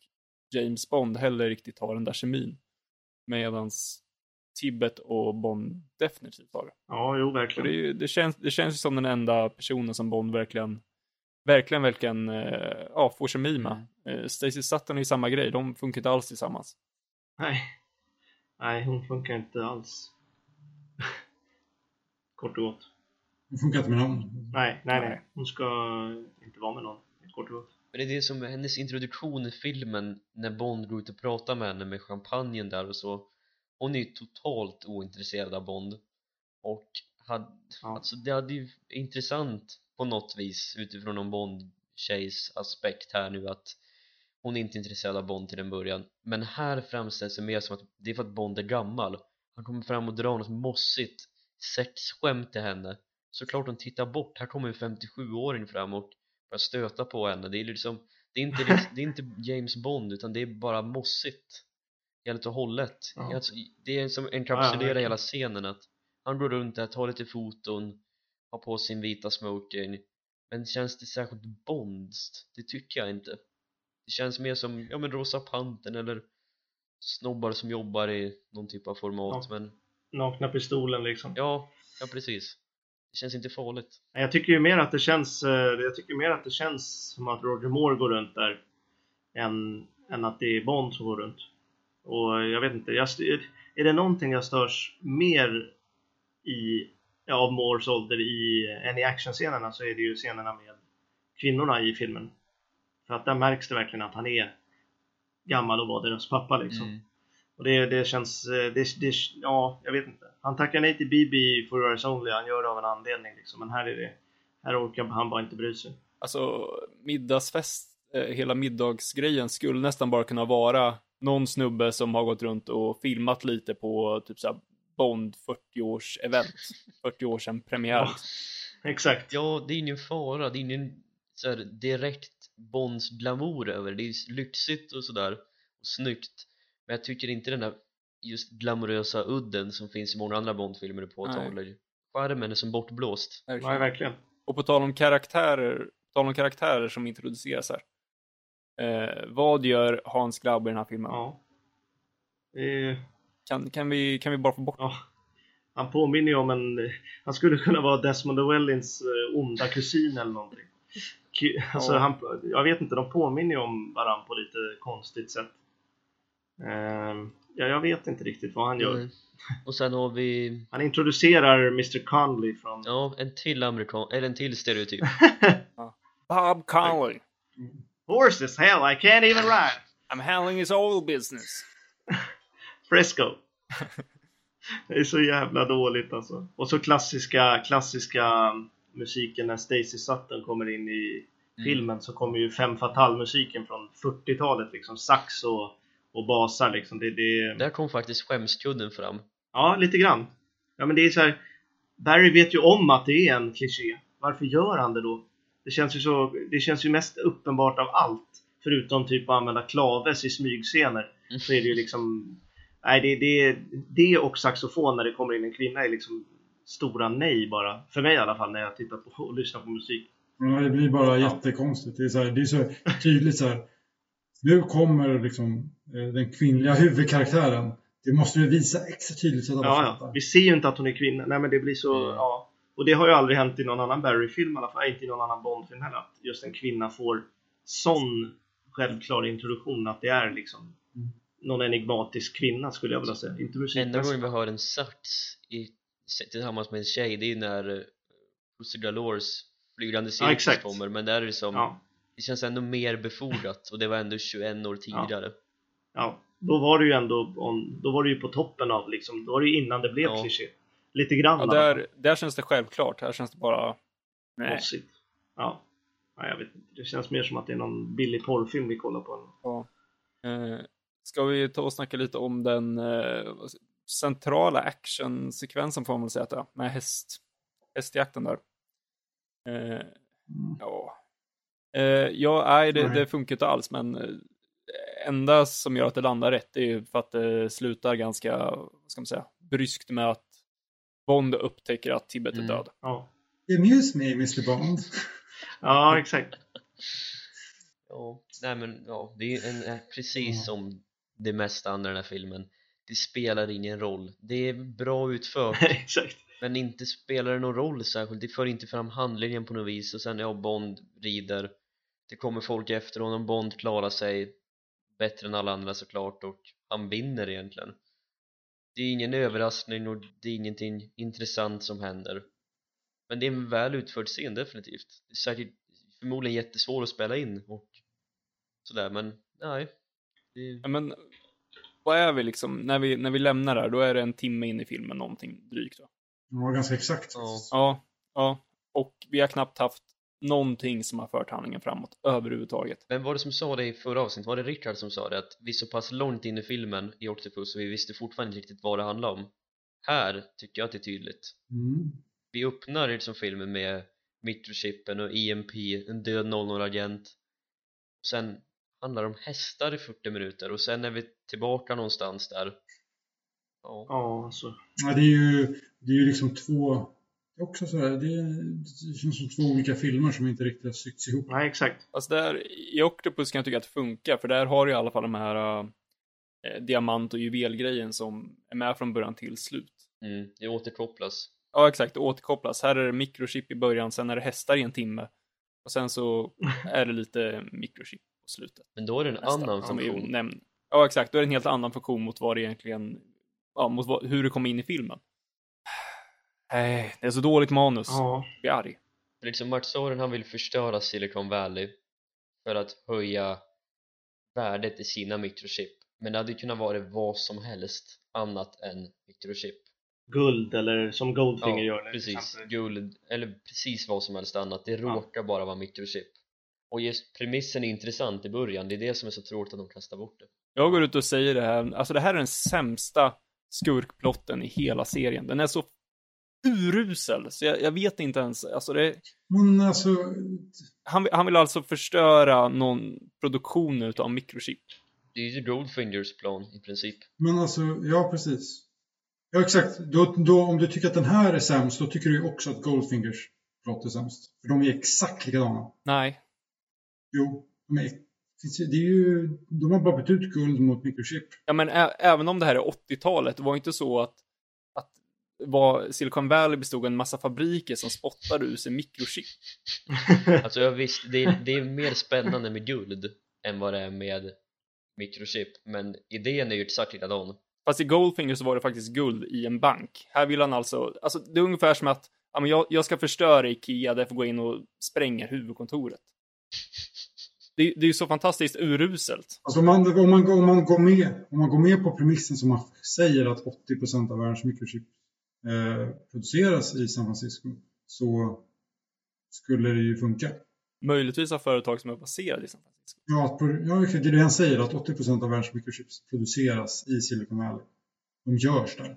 James Bond heller riktigt har den där kemin. Medans Tibbet och Bond definitivt har det. Ja, jo, verkligen. det, det, känns, det känns ju som den enda personen som Bond verkligen, verkligen, verkligen eh, ja, får kemi med. Eh, Stacey Sutton är ju samma grej, de funkar inte alls tillsammans. Nej. Nej, hon funkar inte alls. (laughs) Kort och gott. Det funkar inte med någon. Nej, nej, Nej. nej. Hon ska inte vara med någon. Kort och gott. Men det är det som är hennes introduktion i filmen när Bond går ut och pratar med henne med champagnen där och så hon är ju totalt ointresserad av Bond och hade, Ja. alltså det hade ju intressant på något vis utifrån någon Bond-tjejs aspekt här nu att hon är inte intresserad av Bond till en början men här framställs det mer som att det är för att Bond är gammal. Han kommer fram och drar något mossigt sexskämt till henne. Såklart hon tittar bort, här kommer en 57-åring fram och börjar stöta på henne. Det är liksom det är inte, (laughs) det är inte James Bond utan det är bara mossigt. Helt och hållet. Ja. alltså, det är som enkapsulerar verkligen. hela scenen att han går runt där, tar lite foton har på sin vita smoking. Men känns det särskilt bondskt? Det tycker jag inte det känns mer som, ja men Rosa Pantern eller snobbar som jobbar i någon typ av format Ja. men Nakna pistolen liksom. ja, ja precis det känns inte farligt Jag tycker ju mer att det känns, eh, jag tycker mer att det känns som att Roger Moore går runt där än, än att det är Bond som går runt. Och jag vet inte, jag, är det någonting jag störs mer i, ja, av Moores ålder i, än i actionscenerna så är det ju scenerna med kvinnorna i filmen. För att där märks det verkligen att han är gammal och var deras pappa liksom. Mm. Och det, det känns, eh, det, det, ja, jag vet inte. Han tackar nej till BB for Eyes Only, han gör det av en anledning liksom. Men här är det, här orkar han bara inte bry sig. Alltså, middagsfest, eh, hela middagsgrejen skulle nästan bara kunna vara någon snubbe som har gått runt och filmat lite på typ såhär Bond 40-års event. (laughs) 40 år sedan premiär. Ja. Exakt. Ja, det är ingen fara, det är ingen så här, direkt Bonds glamour över det, det är lyxigt och sådär och snyggt men jag tycker inte den där just glamorösa udden som finns i många andra Bond-filmer påtaglig Charmen är som bortblåst Ja, verkligen. Och på tal om karaktärer, på tal om karaktärer som introduceras här. Eh, vad gör Hans Glaub i den här filmen? Ja. Är- Kan, kan, vi, kan vi bara få bort ja. Han påminner ju om en, han skulle kunna vara Desmond Llewellyns eh, onda kusin eller någonting. Alltså, Ja. han, jag vet inte, de påminner ju om varandra på lite konstigt sätt. Ehm, ja, jag vet inte riktigt vad han gör. Mm. och sen har vi Han introducerar Mr Conley från... ja, en till amerikan, eller en till stereotyp (laughs) Bob Conley. Horses, hell, I can't even ride! I'm handling his oil business. (laughs) Fresco. (laughs) Det är så jävla dåligt alltså. Och så klassiska, klassiska musiken när Stacey Sutton kommer in i filmen så kommer ju Femme Fatale-musiken från 40-talet liksom. Sax och, och basar liksom. Det, det, där kom faktiskt skämskudden fram ja, lite grann. Ja men det är så här. Barry vet ju om att det är en kliché. Varför gör han det då? Det känns ju så, det känns ju mest uppenbart av allt. Förutom typ att använda klaves i smygscener. Så är det ju liksom Nej, det, det, det och saxofon när det kommer in en kvinna är liksom stora nej bara. För mig i alla fall när jag tittar på och lyssnar på musik. Ja, det blir bara jättekonstigt. Det är, så här, det är så tydligt så här. Nu kommer liksom eh, den kvinnliga huvudkaraktären. Det måste vi visa extra tydligt så att alla Ja, fattar. ja. Vi ser ju inte att hon är kvinna. Nej, men det blir så, Mm. ja. Och det har ju aldrig hänt i någon annan Barry-film i alla fall. Inte i någon annan Bond-film heller. Att just en kvinna får sån självklar introduktion att det är liksom Mm. någon enigmatisk kvinna skulle jag vilja säga. Inte enda musikmässigt. gången vi hör en sax i, tillsammans med en tjej det är när uh, Pussy Galores flygande cirkus exakt. kommer men där är det som Ja, det känns ändå mer befordrat och det var ändå 21 år tidigare ja. Då var det ju ändå on, då var det ju på toppen av liksom, då var det ju innan det blev Ja. kliché. Lite grann Ja, där, där känns det självklart. Här känns det bara... Nej. Mossigt. Ja. Nej, jag vet inte. Det känns mer som att det är någon billig porrfilm vi kollar på. Ja. Eh, ska vi ta och snacka lite om den eh, centrala actionsekvensen får man väl säga att det är, med häst, hästjakten där. Eh, ja. Eh, ja, nej, det, det funkar inte alls, men eh, enda som gör att det landar rätt är ju för att det slutar ganska, vad ska man säga, bryskt med att Bond upptäcker att Tibet är Mm. död. Ja, Amuse me, Mr Bond. (laughs) ja exakt. Ja, nej men ja, det är en, eh, precis som det mesta andra i den här filmen Det spelar ingen roll, det är bra utfört. (laughs) Exakt. men inte spelar det någon roll särskilt, det för inte fram handlingen på något vis och sen ja, Bond rider Det kommer folk efter honom, Bond klarar sig bättre än alla andra såklart och han vinner egentligen. Det är ingen överraskning och det är ingenting intressant som händer. Men det är en väl utförd scen definitivt. Det är säkert förmodligen jättesvår att spela in och sådär men nej. Det, Ja, men vad är vi liksom, när vi, när vi lämnar där, då är det en timme in i filmen någonting drygt. Va? Ja, ganska exakt. ja, Ja, ja. Och vi har knappt haft någonting som har fört handlingen framåt överhuvudtaget. Vem var det som sa det i förra avsnittet? Var det Richard som sa det? Att vi är så pass långt in i filmen i Octopus och vi visste fortfarande inte riktigt vad det handlade om Här tycker jag att det är tydligt Mm. Vi öppnar liksom filmen med Microchippen och EMP, en död 00-agent Sen handlar om hästar i 40 minuter och sen är vi tillbaka någonstans där ja, Ja, alltså. Ja, det är ju, det är ju liksom två... Också så här, det, det känns som två olika filmer som inte riktigt har sytts ihop. Nej, exakt. Alltså där, i Octopus kan jag tycka att det funkar, för där har du i alla fall de här äh, diamant och juvelgrejen som är med från början till slut. mm, det återkopplas Ja, exakt, det återkopplas. Här är det mikrochip i början, sen är det hästar i en timme. Och sen så (laughs) är det lite mikrochip på slutet. men då är det en nästan, annan funktion nämnde. Ja, exakt. Då är det en helt annan funktion mot vad det egentligen, ja, mot vad, hur det kom in i filmen. Nej, det är så dåligt manus. Ja. Jag blir arg. Liksom Mark Soren han vill förstöra Silicon Valley för att höja värdet i sina mikrochip men det hade kunnat vara vad som helst annat än mikrochip Guld eller som Goldfinger ja, gör nu. precis, guld eller precis vad som helst annat det råkar bara vara mikrochip och just premissen är intressant i början det är det som är så tråkigt att de kastar bort det Jag går ut och säger det här, alltså det här är den sämsta skurkplotten i hela serien. Den är så urusel, så jag, jag vet inte ens, alltså det, Men alltså, han, vill- han vill alltså förstöra någon produktion utav mikrochip. det är ju Goldfingers plan i princip men alltså, ja precis. Ja exakt, då, då, om du tycker att den här är sämst, då tycker du ju också att Goldfingers plott är sämst. För de är exakt likadana. Nej, Jo, de är, det är ju, de har bara bytt ut guld mot mikrochip. ja men även om det här är 80-talet, det var inte så att, att var Silicon Valley bestod av en massa fabriker som spottade ur sig mikrochip. (laughs) Alltså jag visst, det är, det är mer spännande med guld än vad det är med mikrochip men idén är ju exakt likadan Fast i Goldfinger så var det faktiskt guld i en bank. Här vill han alltså, alltså det är ungefär som att ja, men jag, jag ska förstöra Ikea, därför går jag in och spränger huvudkontoret. Det, det är ju så fantastiskt uruselt. Alltså om man, om, man, om, man går med, om man går med på premissen som man säger att 80% av världens mikrochip eh, produceras i San Francisco så skulle det ju funka. Möjligtvis av företag som är baserade i San Francisco. Ja, ja det är det han säger, att 80% av världens mikrochips produceras i Silicon Valley. De görs där.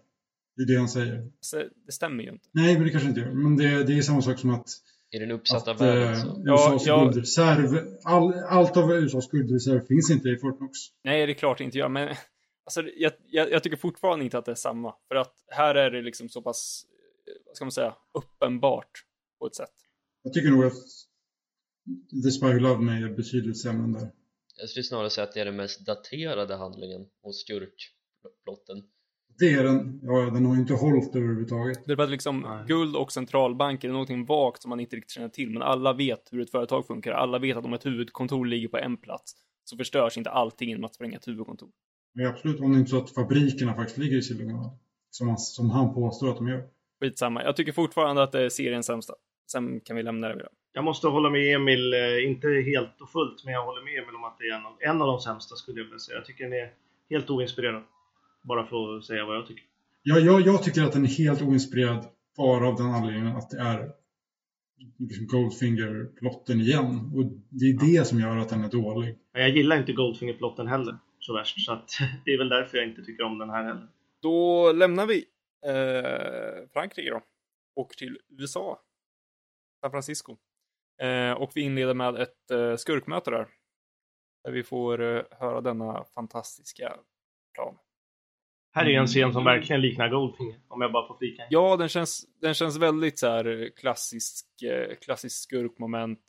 Det är det han säger. Så det stämmer ju inte. Nej, men det kanske inte gör. Men det, det är samma sak som att, i den uppsatta att världen eh, så USAs Ja, ja. guldreserv, all, allt av USAs guldreserv finns inte i Fortnox. Nej, det är klart det inte gör, men alltså, jag, jag, jag tycker fortfarande inte att det är samma. För att här är det liksom så pass, eh, vad ska man säga, uppenbart på ett sätt. Jag tycker nog att The Spy Who Loved Me är betydligt sämre än där. jag skulle snarare säga att det är den mest daterade handlingen hos skurkplotten Det är den. Ja, den har ju inte hållit överhuvudtaget. Det är att liksom Nej. guld och centralbanker är någonting vagt som man inte riktigt känner till, men alla vet hur ett företag funkar. Alla vet att om ett huvudkontor ligger på en plats så förstörs inte allting genom att spränga ett huvudkontor. Men absolut, om det inte är så att fabrikerna faktiskt ligger i Silicon. Som han, som han påstår att de gör. Skitsamma. Jag tycker fortfarande att det är seriens sämsta. Sen kan vi lämna det vidare. Jag måste hålla med Emil, eh, inte helt och fullt, men jag håller med Emil om att det är en av, en av de sämsta skulle jag vilja säga. Jag tycker den är helt oinspirerad. Bara för att säga vad jag tycker. Ja, jag, jag tycker att den är helt oinspirerad bara av den anledningen att det är liksom Goldfinger-plotten igen. Och det är det som gör att den är dålig. Jag gillar inte Goldfinger-plotten heller så värst, så att (laughs) det är väl därför jag inte tycker om den här heller. Då lämnar vi eh, Frankrike då. Och till USA. San Francisco. Eh, och vi inleder med ett eh, skurkmöte där. Där vi får eh, höra denna fantastiska plan. Här är ju en scen som verkligen liknar Goldfinger, om jag bara får flika. Ja, den känns, den känns väldigt så här eh, klassisk, eh, klassisk skurkmoment.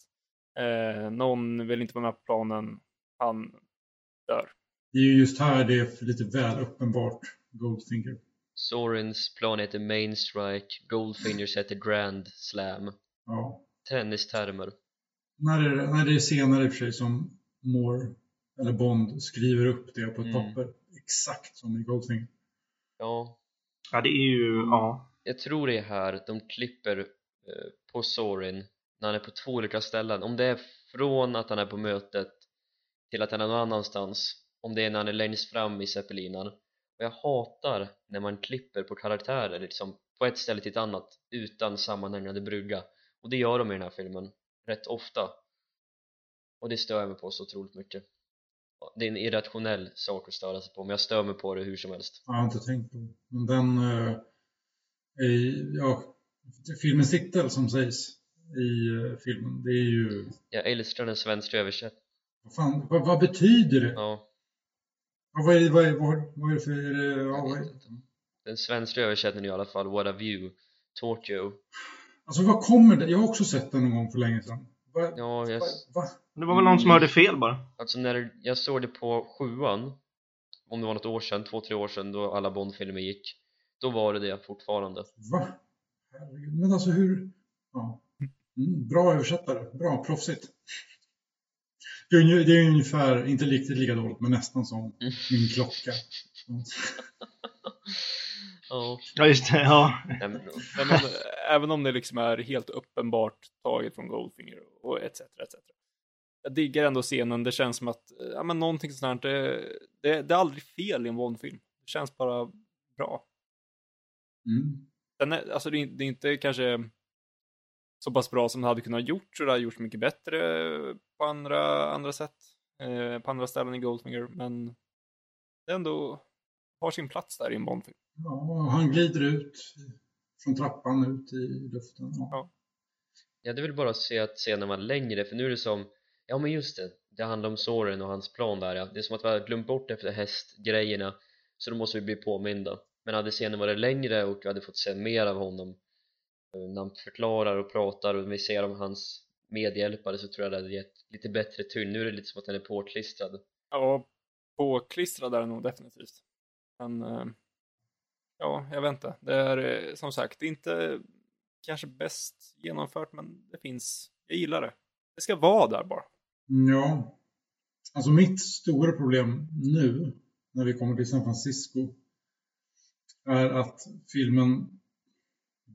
Eh, någon vill inte vara med på planen. Han dör. Det är ju just här det är lite väl uppenbart Goldfinger. Sorens plan heter Main Strike, Goldfingers heter Grand Slam Ja. Tennistermer När är, det, när det är senare i och för sig som Moore eller Bond skriver upp det på ett Mm. papper. Exakt som i Goldfinger. Ja, Ja, det är ju, ja. jag tror det är här de klipper eh, på Sorin när han är på två olika ställen. Om det är från att han är på mötet till att han är någon annanstans. Om det är när han är längst fram i zeppelinen och jag hatar när man klipper på karaktärer liksom på ett ställe till ett annat utan sammanhängande brygga. Och det gör de i den här filmen rätt ofta. Och det stör jag mig på så otroligt mycket det är en irrationell sak att störa sig på men jag stör mig på det hur som helst Jag har inte tänkt på det. Men den eh, ja, filmens titel som sägs i eh, filmen, det är ju jag älskar den svenska översätt Vad, fan, vad, vad betyder det? Ja, Ja, vad, är, det- vad, är, vad, vad är det för... det- Ja, vad är, inte. den svenska översättningen är i alla fall What a view, Torture. alltså vad kommer det? Jag har också sett den någon gång för länge sedan. Va, Ja, jag, va, va? Det var väl någon som hörde fel bara. alltså när jag såg det på sjuan, om det var något år sedan, två, tre år sedan då alla Bondfilmer gick, då var det det fortfarande. Va? Herregud. Men alltså hur... Ja. Mm, bra översättare. Bra, proffsigt. Det är, ju- det är ungefär, inte riktigt lika dåligt, men nästan som Mm. min klocka. Mm. (laughs) (laughs) Ja, Ja, just det. Ja. men, Men om, även om det liksom är helt uppenbart taget från Goldfinger och etc. etc. Jag diggar ändå scenen, det känns som att ja, men någonting sånt här, det, det, det är aldrig fel i en Bond-film. Det känns bara bra. Mm. Den är, alltså det är, det är inte kanske så pass bra som det hade kunnat gjort, så det har gjorts mycket bättre på andra, andra sätt, eh, på andra ställen i Goldfinger, men det ändå har sin plats där i en Bondfilm. Ja, han glider ut från trappan ut i luften. Ja. Ja. jag hade väl bara se att scenen var längre, för nu är det som, ja men just det, det handlar om Soren och hans plan där ja. Det är som att vi har glömt bort efter hästgrejerna, så då måste vi bli påminda. Men hade scenen varit längre och vi hade fått se mer av honom eh, när han förklarar och pratar och vi ser om hans medhjälpare så tror jag det hade gett lite bättre tyngd. Nu är det lite som att den är påklistrad. Ja, påklistrad är det nog definitivt. Men, eh, ja, jag vet inte. Det är eh, som sagt inte kanske bäst genomfört, men det finns. Jag gillar det. Det ska vara där bara. ja. Alltså mitt stora problem nu, när vi kommer till San Francisco, är att filmen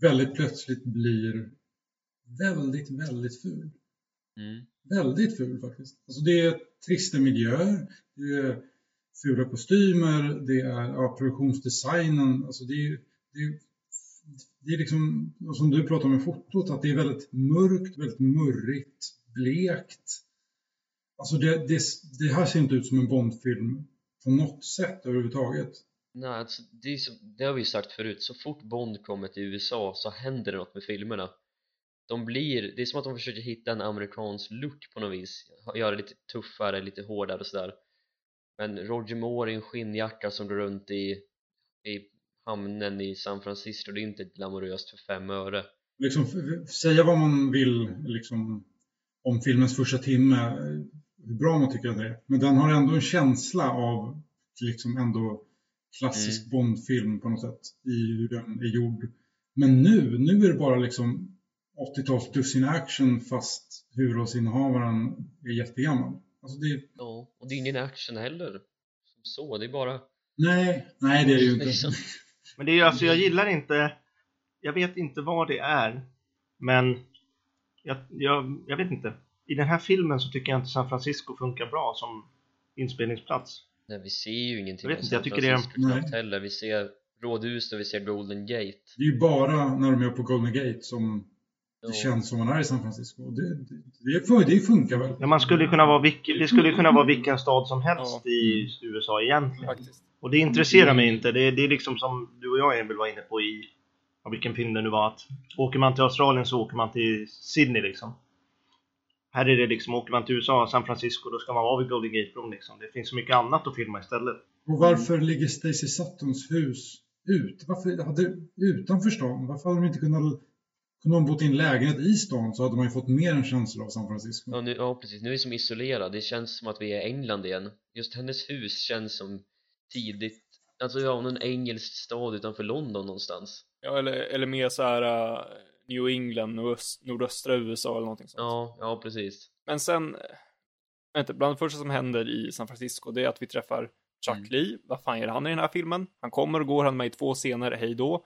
väldigt plötsligt blir väldigt, väldigt ful. Mm. Väldigt ful faktiskt. Alltså det är trista miljöer, det är fula kostymer, det är ja, produktionsdesignen. Alltså det är, det är, det är liksom, och som du pratar om med fotot, att det är väldigt mörkt, väldigt murrigt, blekt. Alltså det, det, det här ser inte ut som en Bondfilm på något sätt överhuvudtaget. Nej, alltså, det, är så, det har vi ju sagt förut, så fort Bond kommer till USA så händer det något med filmerna de blir, det är som att de försöker hitta en amerikansk look på något vis göra det lite tuffare, lite hårdare och sådär men Roger Moore i en skinnjacka som går runt i, i hamnen i San Francisco det är inte glamoröst för fem öre Liksom, säga vad man vill liksom, om filmens första timme, hur bra man tycker att det är. Men den har ändå en känsla av liksom ändå klassisk Mm. Bondfilm på något sätt i hur den är gjord. Men nu, nu är det bara liksom 80-tals dussin action fast huvudrollsinnehavaren är jättegammal. Alltså det, ja, och det är ingen action heller som så, det är bara nej, nej det är ju inte. liksom, (laughs) Men det är ju alltså, jag gillar inte, jag vet inte vad det är, men jag, jag, jag vet inte. I den här filmen så tycker jag inte San Francisco funkar bra som inspelningsplats. nej vi ser ju ingenting Jag vet inte, jag tycker det är- heller, vi ser rådhuset och vi ser Golden Gate Det är ju bara när de är på Golden Gate som. Det känns som man är i San Francisco. Det, det, det, fun- det funkar väl. Men man skulle kunna vara vilken, det skulle kunna vara vilken stad som helst Ja. i USA egentligen. Faktiskt. Och det intresserar mig inte. Det är, det är liksom som du och jag Emil var inne på i ja, vilken film det nu var. Att åker man till Australien så åker man till Sydney liksom. Här är det liksom, åker man till USA, San Francisco, då ska man vara vid Golden Gate-bron liksom. Det finns så mycket annat att filma istället. Och varför ligger Stacey Suttons hus ut? Varför hade utanför stan? Varför hade de inte kunnat kunde de bott i en lägenhet i stan så hade man ju fått mer en känsla av San Francisco. Ja, nu, ja precis, nu är vi som isolerad, det känns som att vi är i England igen Just hennes hus känns som tidigt Alltså ja, någon engelsk stad utanför London någonstans Ja, eller, eller mer så här uh, New England, nordöst, nordöstra USA eller någonting sånt. Ja, ja precis Men sen, vänta, bland det första som händer i San Francisco, det är att vi träffar Chuck Mm. Lee. Vad fan gör han i den här filmen? Han kommer och går, han är med i två scener, hej då.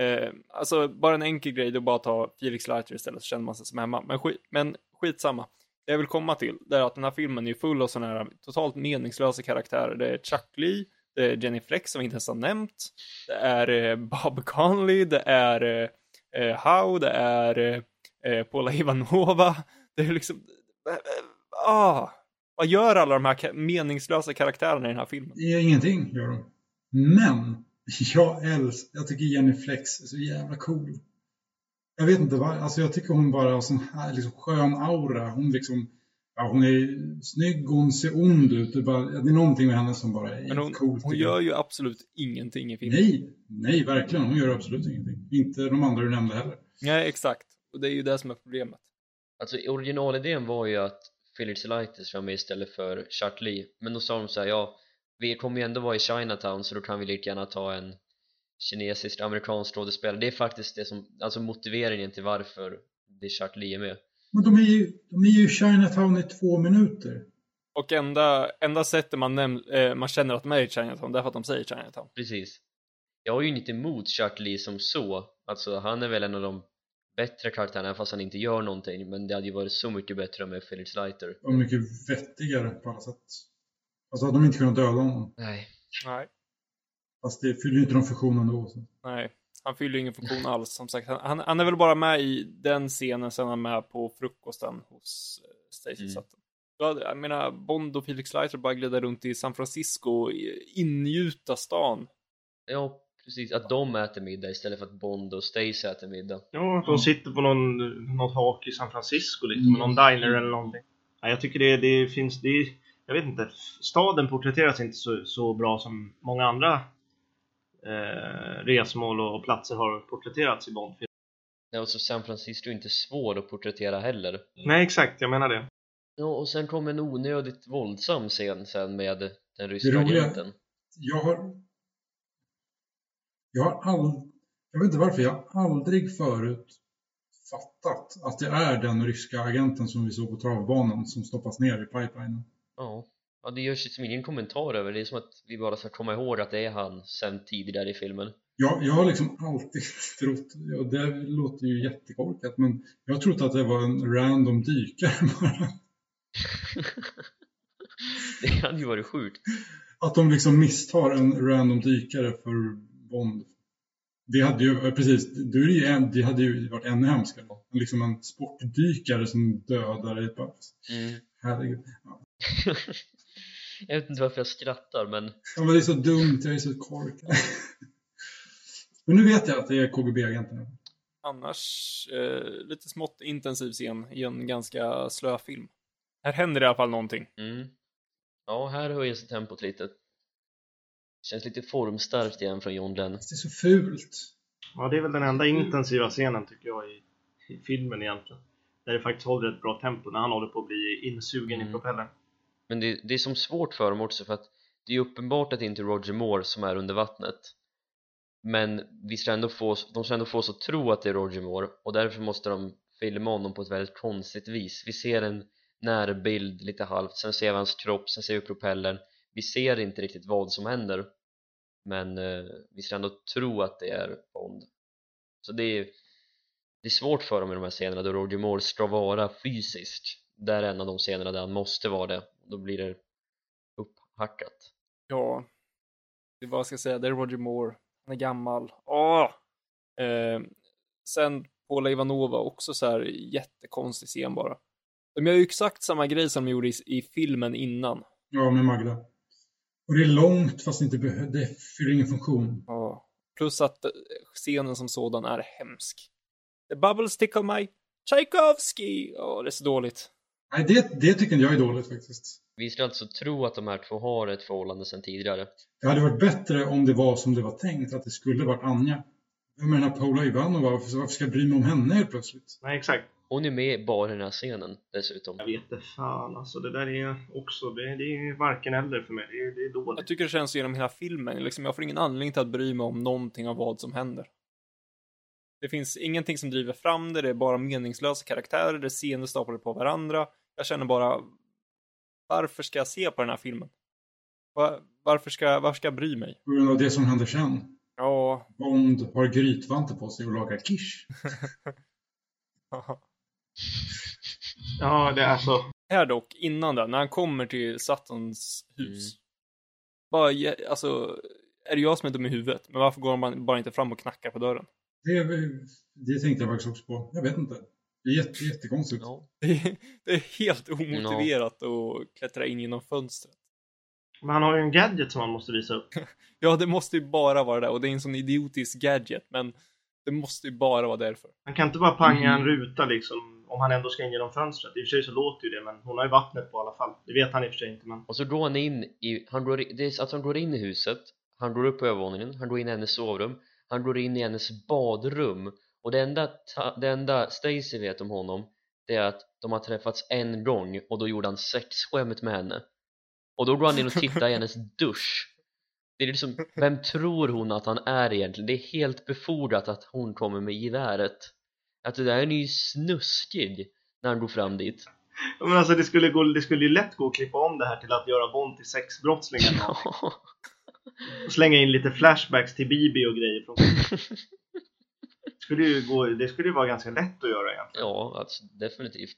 Eh, alltså, bara en enkel grej, det är bara att ta Felix Leiter istället så känner man sig som hemma. Men, skit, men skitsamma. Det jag vill komma till, det är att den här filmen är full av sådana här totalt meningslösa karaktärer. Det är Chuck Lee, det är Jenny Fleck som vi inte ens har nämnt. Det är eh, (laughs) Bob Conley, det är eh, eh How, det är eh, eh, Paula Ivanova. Det är liksom, eh, ah, vad gör alla de här meningslösa karaktärerna i den här filmen? Det är ingenting, gör de. Men (laughs) jag älskar, jag tycker Jenny Flex är så jävla cool. Jag vet inte vad, alltså jag tycker hon bara har sån här liksom skön aura. Hon liksom, Ja, hon är snygg, hon ser ond ut. Det är, bara, det är någonting med henne som bara är Men hon, coolt. hon gör ju absolut ingenting i filmen. Nej, nej, verkligen. Hon gör absolut ingenting. Inte de andra du nämnde heller. Nej, exakt. Och det är ju det som är problemet. Alltså originalidén var ju att Philip Selitis var med istället för Chart Lee men då sa de så här, ja vi kommer ju ändå vara i Chinatown så då kan vi lika gärna ta en kinesisk amerikansk skådespelare det är faktiskt det som, alltså motiveringen till varför det är Chart Lee är med Men de är ju, de är ju i Chinatown i två minuter. Och enda, enda sättet man, näm- eh, man känner att de är i Chinatown, det är för att de säger Chinatown. precis jag har ju inget emot Chart Lee som så alltså han är väl en av de bättre karaktärerna fast han inte gör någonting men det hade ju varit så mycket bättre med Philip Leiter Och mycket vettigare på alla sätt. Alltså hade de inte kunnat döda honom. nej Nej. Fast det fyller ju inte någon funktion ändå. Så. Nej, han fyller ju ingen funktion alls. Som sagt, han, han är väl bara med i den scenen, sen är han med på frukosten hos eh, Stacey Mm. Sutton. Ja, Jag menar, Bond och Felix Leiter bara glider runt i San Francisco och ingjuta stan. ja precis att de äter middag istället för att Bond och Stacy äter middag Ja, de sitter på någon, något hak i San Francisco liksom, Mm. med någon diner eller någonting. Ja, jag tycker det, det finns, det, jag vet inte, staden porträtteras inte så, så bra som många andra eh, resmål och platser har porträtterats i Bondfilm. Ja, och så San Francisco är inte svår att porträttera heller Nej, exakt, jag menar det. Ja, och sen kom en onödigt våldsam scen sen med den ryska agenten Jag har... Jag har aldrig... Jag vet inte varför, jag har aldrig förut fattat att det är den ryska agenten som vi såg på travbanan som stoppas ner i pipelinen. Ja, ja det görs liksom ingen kommentar över det. är som att vi bara ska komma ihåg att det är han sen tidigare i filmen. Jag, jag har liksom alltid (laughs) trott, och det låter ju jättekorkat, men jag har trott att det var en random dykare (laughs) bara. (laughs) det hade ju varit sjukt. Att de liksom misstar en random dykare för Bond. Det hade ju, precis, det, ju en, det hade ju varit ännu hemskare. Liksom en sportdykare som dödar ett bara. Mm. Herregud. Ja. Jag vet inte varför jag skrattar men Ja, men det är så dumt, jag är så korkad. (laughs) Men nu vet jag att det är KGB-agenten. Annars, eh, lite smått intensiv scen i en ganska slö film. Här händer det i alla fall någonting. mm. Ja, här höjer sig tempot lite. Känns lite formstarkt igen från John Lennon. Det är så fult. Ja, det är väl den enda intensiva scenen tycker jag i, i filmen egentligen. Där det faktiskt håller ett bra tempo när han håller på att bli insugen i Mm. Men det, det är som svårt för dem också för att det är uppenbart att det inte är Roger Moore som är under vattnet. Men vi ska ändå få, de ska ändå få oss att tro att det är Roger Moore och därför måste de filma honom på ett väldigt konstigt vis. Vi ser en närbild lite halvt, sen ser vi hans kropp, sen ser vi propellern. Vi ser inte riktigt vad som händer men eh, vi ska ändå tro att det är Bond. Så det är, det är svårt för dem i de här scenerna då Roger Moore ska vara fysisk det är en av de scenerna där han måste vara det då blir det upphackat Ja, det är vad jag ska säga, det är Roger Moore. Han är gammal. Åh! Eh, sen Paula Ivanova också så här jättekonstig scen bara. De gör ju exakt samma grej som de gjorde i, i filmen innan. Ja, med Magda. Och det är långt fast det inte det fyller ingen funktion. Ja. Plus att eh, scenen som sådan är hemsk. The bubbles tickle my Tchaikovsky! Ja, det är så dåligt. Nej, det, det tycker jag är dåligt faktiskt. Vi ska alltså tro att de här två har ett förhållande sedan tidigare Det hade varit bättre om det var som det var tänkt, att det skulle varit Anja. Jag menar Paula Ivanova, varför, varför ska jag bry mig om henne helt plötsligt? Nej, exakt. Hon är med bara i den här scenen dessutom Jag vet inte fan alltså, det där är också, det, det är varken eller för mig. Det är, det är dåligt. Jag tycker det känns genom hela filmen, liksom, jag får ingen anledning till att bry mig om någonting av vad som händer. Det finns ingenting som driver fram det, det är bara meningslösa karaktärer, det är scener staplade på varandra. Jag känner bara, varför ska jag se på den här filmen? Va- Varför ska, varför ska jag bry mig? På grund av det som händer sen. Ja, Bond har grytvantar på sig och lagar quiche. (laughs) Ja, det är så. här dock, innan det, när han kommer till Suttons hus. Mm. Bara, alltså, är det jag som är dum i huvudet? Men varför går man bara inte fram och knackar på dörren? Det, det tänkte jag faktiskt också på. Jag vet inte. Det är jätte, jättekonstigt. ja. (laughs) Det är, det är helt omotiverat att klättra in genom fönstret. Men han har ju en gadget som han måste visa upp. (laughs) Ja, det måste ju bara vara det. Och det är en sån idiotisk gadget, men det måste ju bara vara därför. Han kan inte bara panga Mm. en ruta liksom om han ändå ska in genom fönstret. I och för sig så låter ju det, men hon har ju vattnet på i alla fall. Det vet han i och för sig inte, men... Och så går han in i, han går, det är att han går in i huset Han går upp på övervåningen, han går in i hennes sovrum Han går in i hennes badrum. Och det enda, det enda Stacy vet om honom Det är att de har träffats en gång och då gjorde han sexskämt med henne. Och då går han in och tittar i hennes dusch. Det är liksom, vem tror hon att han är egentligen? Det är helt befordrat att hon kommer med geväret. Att det där är ju snuskig när han går fram dit. Ja, Men alltså det skulle, gå, det skulle ju lätt gå att klippa om det här till att göra Bond till sexbrottsling någonting. (laughs) och slänga in lite flashbacks till Bibi och grejer från det (laughs) skulle ju gå, det skulle ju vara ganska lätt att göra egentligen. Ja, alltså definitivt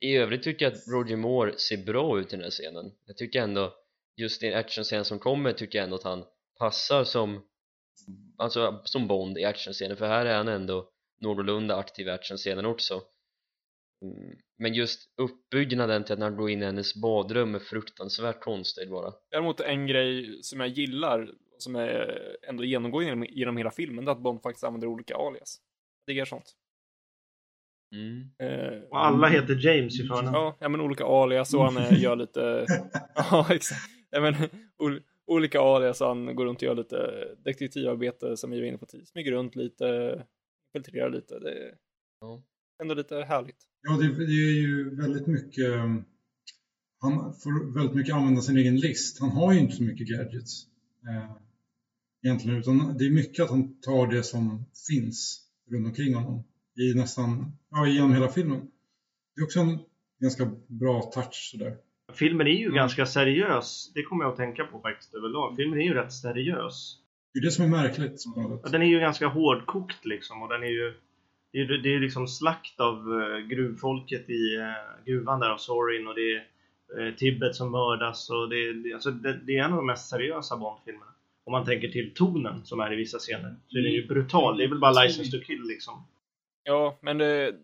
I övrigt tycker jag att Roger Moore ser bra ut i den här scenen Jag tycker ändå, just i actionscenen som kommer tycker jag ändå att han passar som Alltså som Bond i actionscenen för här är han ändå någorlunda aktiv i actionscenen också. Men just uppbyggnaden till att när han går in i hennes badrum är fruktansvärt konstigt bara Däremot en grej som jag gillar, som är ändå genomgående genom, genom hela filmen, det är att Bond faktiskt använder olika alias. Jag diggar sånt. mm. Eh, Och alla heter James i förnamn. ja, ja, men olika alias och han (laughs) gör lite... (laughs) ja, exakt. Ja, men, ol, olika alias och han går runt och gör lite detektivarbete som vi var inne på tidigare. Smyger runt lite, filtrerar lite. Det är Ja. ändå lite härligt. Ja, det, det är ju väldigt mycket... um, Han får väldigt mycket använda sin egen list. Han har ju inte så mycket gadgets. Eh, egentligen, utan det är mycket att han tar det som finns runt omkring honom. I nästan, ja, genom hela filmen. Det är också en ganska bra touch sådär. Filmen är ju Mm. ganska seriös, det kommer jag att tänka på faktiskt överlag. Filmen är ju rätt seriös. Det är det som är märkligt. något Ja, den är ju ganska hårdkokt liksom och den är ju det är, det är liksom slakt av eh, gruvfolket i eh, gruvan där av Sorin och det är eh, Tibet som mördas och det, det, alltså det, det är en av de mest seriösa Bond-filmerna. Om man tänker till tonen som är i vissa scener så är den ju brutal. Det är väl bara License to kill liksom. Ja, men det,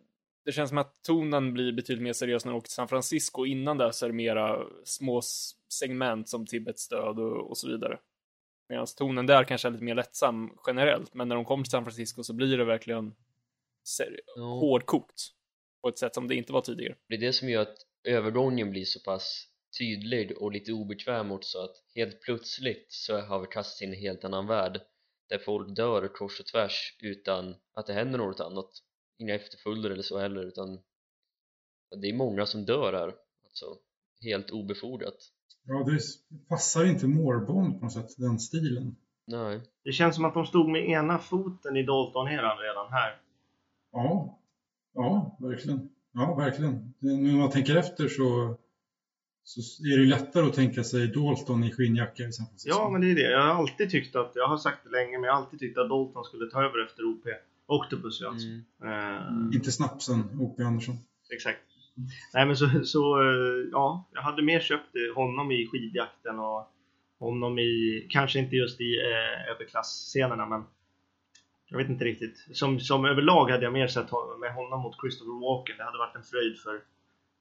det känns som att tonen blir betydligt mer seriös när de åker till San Francisco. Innan det så är det mera små segment som Tibets död och, och så vidare. Medan tonen där kanske är lite mer lättsam generellt, men när de kommer till San Francisco så blir det verkligen Ja. hårdkokt. På ett sätt som det inte var tidigare. Det är det som gör att övergången blir så pass tydlig och lite obekväm också att helt plötsligt så har vi kastats in i en helt annan värld där folk dör kors och tvärs utan att det händer något annat inga efterföljder eller så heller utan det är många som dör här alltså helt obefordrat Ja, det passar inte Moore-Bond på något sätt, den stilen. nej Det känns som att de stod med ena foten i Dalton-eran redan här. Ja, ja, verkligen. Ja, verkligen. Nu när man tänker efter så, så är det ju lättare att tänka sig Dalton i skinnjacka i San Francisco. Ja, men det är det. Jag har alltid tyckt att, jag har sagt det länge, men jag har alltid tyckt att Dalton skulle ta över efter OP. Octopus alltså. mm. Eh, Inte snapsen, O.P. Andersson. Exakt. Nej men så, så eh, ja, jag hade mer köpt honom i skidjakten och honom i, kanske inte just i eh, överklassscenerna men jag vet inte riktigt. Som, som överlag hade jag mer sett med honom mot Christopher Walken. Det hade varit en fröjd för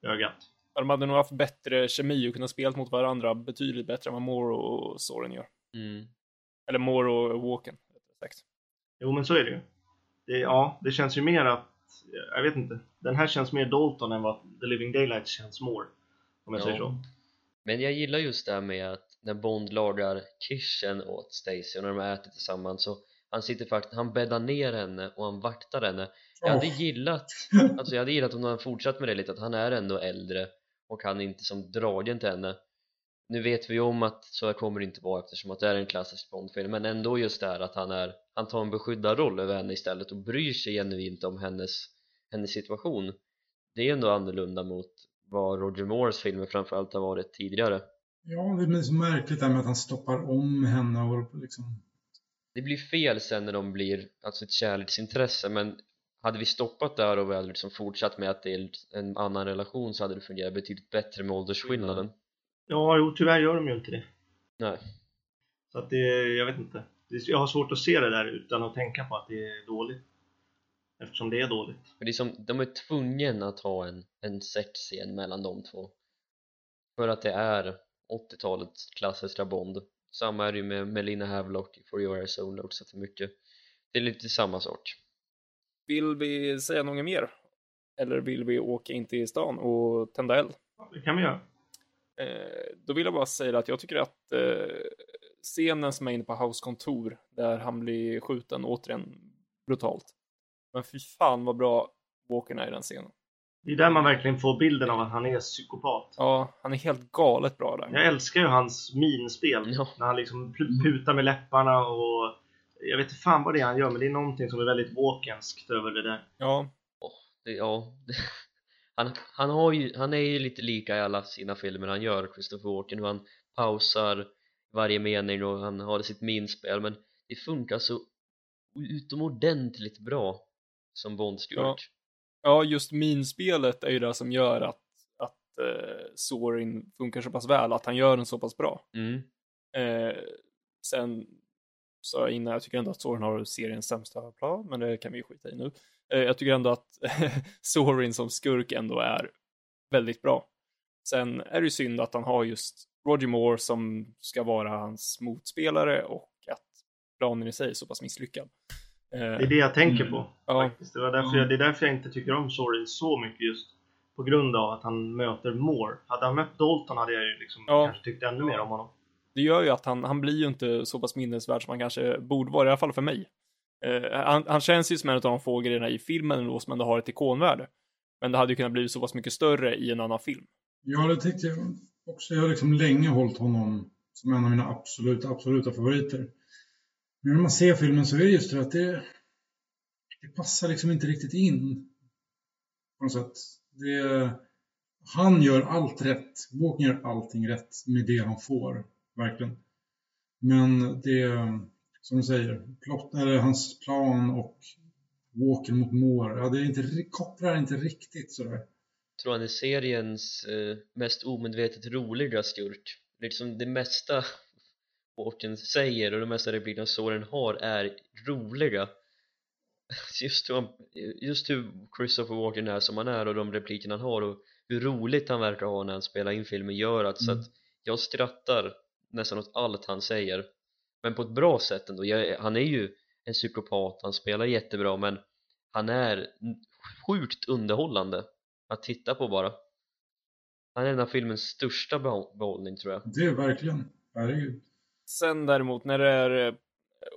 ögat. De hade nog haft bättre kemi och kunnat spela mot varandra betydligt bättre än vad Moore och Soren gör. Mm. Eller Moore och Walken, sagt. Jo men så är det ju. Det, ja, det känns ju mer att, jag vet inte. Den här känns mer Dalton än vad The Living Daylights känns more. Om jag Ja. säger så. Men jag gillar just det här med att när Bond lagar kirschen åt Stacy och när de äter tillsammans så han sitter faktiskt, han bäddar ner henne och han vaktar henne. Jag hade gillat, (laughs) alltså jag hade gillat om han fortsatt med det lite att han är ändå äldre och han är inte som dragen till henne. Nu vet vi ju om att så här kommer det inte vara eftersom att det är en klassisk Bondfilm men ändå just det här att han är han tar en beskyddarroll över henne istället och bryr sig genuint om hennes, hennes situation. Det är ändå annorlunda mot vad Roger Moores filmer framförallt har varit tidigare. Ja, det blir så märkligt det här med att han stoppar om henne och liksom... det blir fel sen när de blir alltså ett kärleksintresse men hade vi stoppat där och hade liksom fortsatt med att det är en annan relation så hade det fungerat betydligt bättre med åldersskillnaden Ja, jo, tyvärr gör de ju inte det. nej, Så att det, jag vet inte. Jag har svårt att se det där utan att tänka på att det är dåligt. Eftersom det är dåligt. för det är som, de är tvungna att ha en, en sexscen mellan de två för att det är 80-talets klassiska Bond samma är det ju med Melina Havelock i For Your Eyes Only också till mycket det är lite samma sak Vill vi säga något mer? Eller vill vi åka in till stan och tända eld? Det kan vi göra. Eh, då vill jag bara säga att jag tycker att eh, scenen som är inne på House kontor, där han blir skjuten återigen brutalt. Men fy fan vad bra Walken är i den scenen. Det är där man verkligen får bilden av att han är psykopat. Ja, han är helt galet bra där. Jag älskar ju hans minspel. Ja. När han liksom pu- putar med läpparna och jag vet inte fan vad det är han gör men det är någonting som är väldigt walkenskt över det där. Ja, det, ja (laughs) han, han, har ju, han är ju lite lika i alla sina filmer han gör, Christopher Walken hur han pausar varje mening och han har sitt minspel men det funkar så utomordentligt bra som Bondskurk Ja. Ja just minspelet är ju det som gör att, att eh, Sorin funkar så pass väl, att han gör den så pass bra. mm. Eh, sen sa jag innan, jag tycker ändå att Sorin har seriens sämsta plan, men det kan vi ju skita i nu. Eh, jag tycker ändå att (laughs) Sorin som skurk ändå är väldigt bra. Sen är det ju synd att han har just Roger Moore som ska vara hans motspelare och att planen i sig är så pass misslyckad. Eh, Det är det jag tänker på. ja, Faktiskt. Det, var därför jag, det är därför jag inte tycker om Sorin så mycket just på grund av att han möter Moore. Hade han mött Dalton hade jag ju liksom Ja. kanske tyckt ännu mer om honom. det gör ju att han, han blir ju inte så pass minnesvärd som han kanske borde vara, i alla fall för mig. Eh, han, han känns ju som en av de få grejerna i filmen ändå som ändå har ett ikonvärde. Men det hade ju kunnat bli så pass mycket större i en annan film. Ja, det tyckte jag också. Jag har liksom länge hållit honom som en av mina absoluta, absoluta favoriter. Nu när man ser filmen så är det just det att det, det passar liksom inte riktigt in. På något sätt. Det, han gör allt rätt. Walken gör allting rätt med det han får. Verkligen. Men det, som du säger, plott, eller hans plan och Walken mot Moore, ja, det är inte, kopplar inte riktigt sådär. tror han är seriens eh, mest omedvetet roliga skurk liksom det mesta Walken säger och det mesta replikerna Soren har är roliga. (laughs) Just hur, han, just hur Christopher Walken är som han är och de replikerna han har och hur roligt han verkar ha när han spelar in filmen gör att, så Mm. att jag skrattar nästan åt allt han säger. Men på ett bra sätt ändå. Jag, han är ju en psykopat, han spelar jättebra men han är sjukt underhållande att titta på bara. Han är en av filmens största behå- behållning tror jag. Det är verkligen, herregud. Sen däremot när det är eh,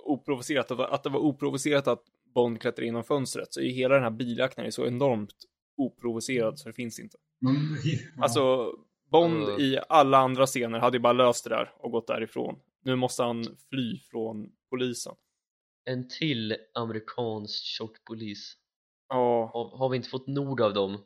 oprovocerat, att, det var oprovocerat att Bond klättrar inom fönstret så är ju hela den här biljakten är så enormt oprovocerad så det finns inte. Ja. (laughs) Alltså, Bond Mm. i alla andra scener hade ju bara löst det där och gått därifrån. Nu måste han fly från polisen. en till amerikansk tjockpolis Ja, har, har vi inte fått nog av dem?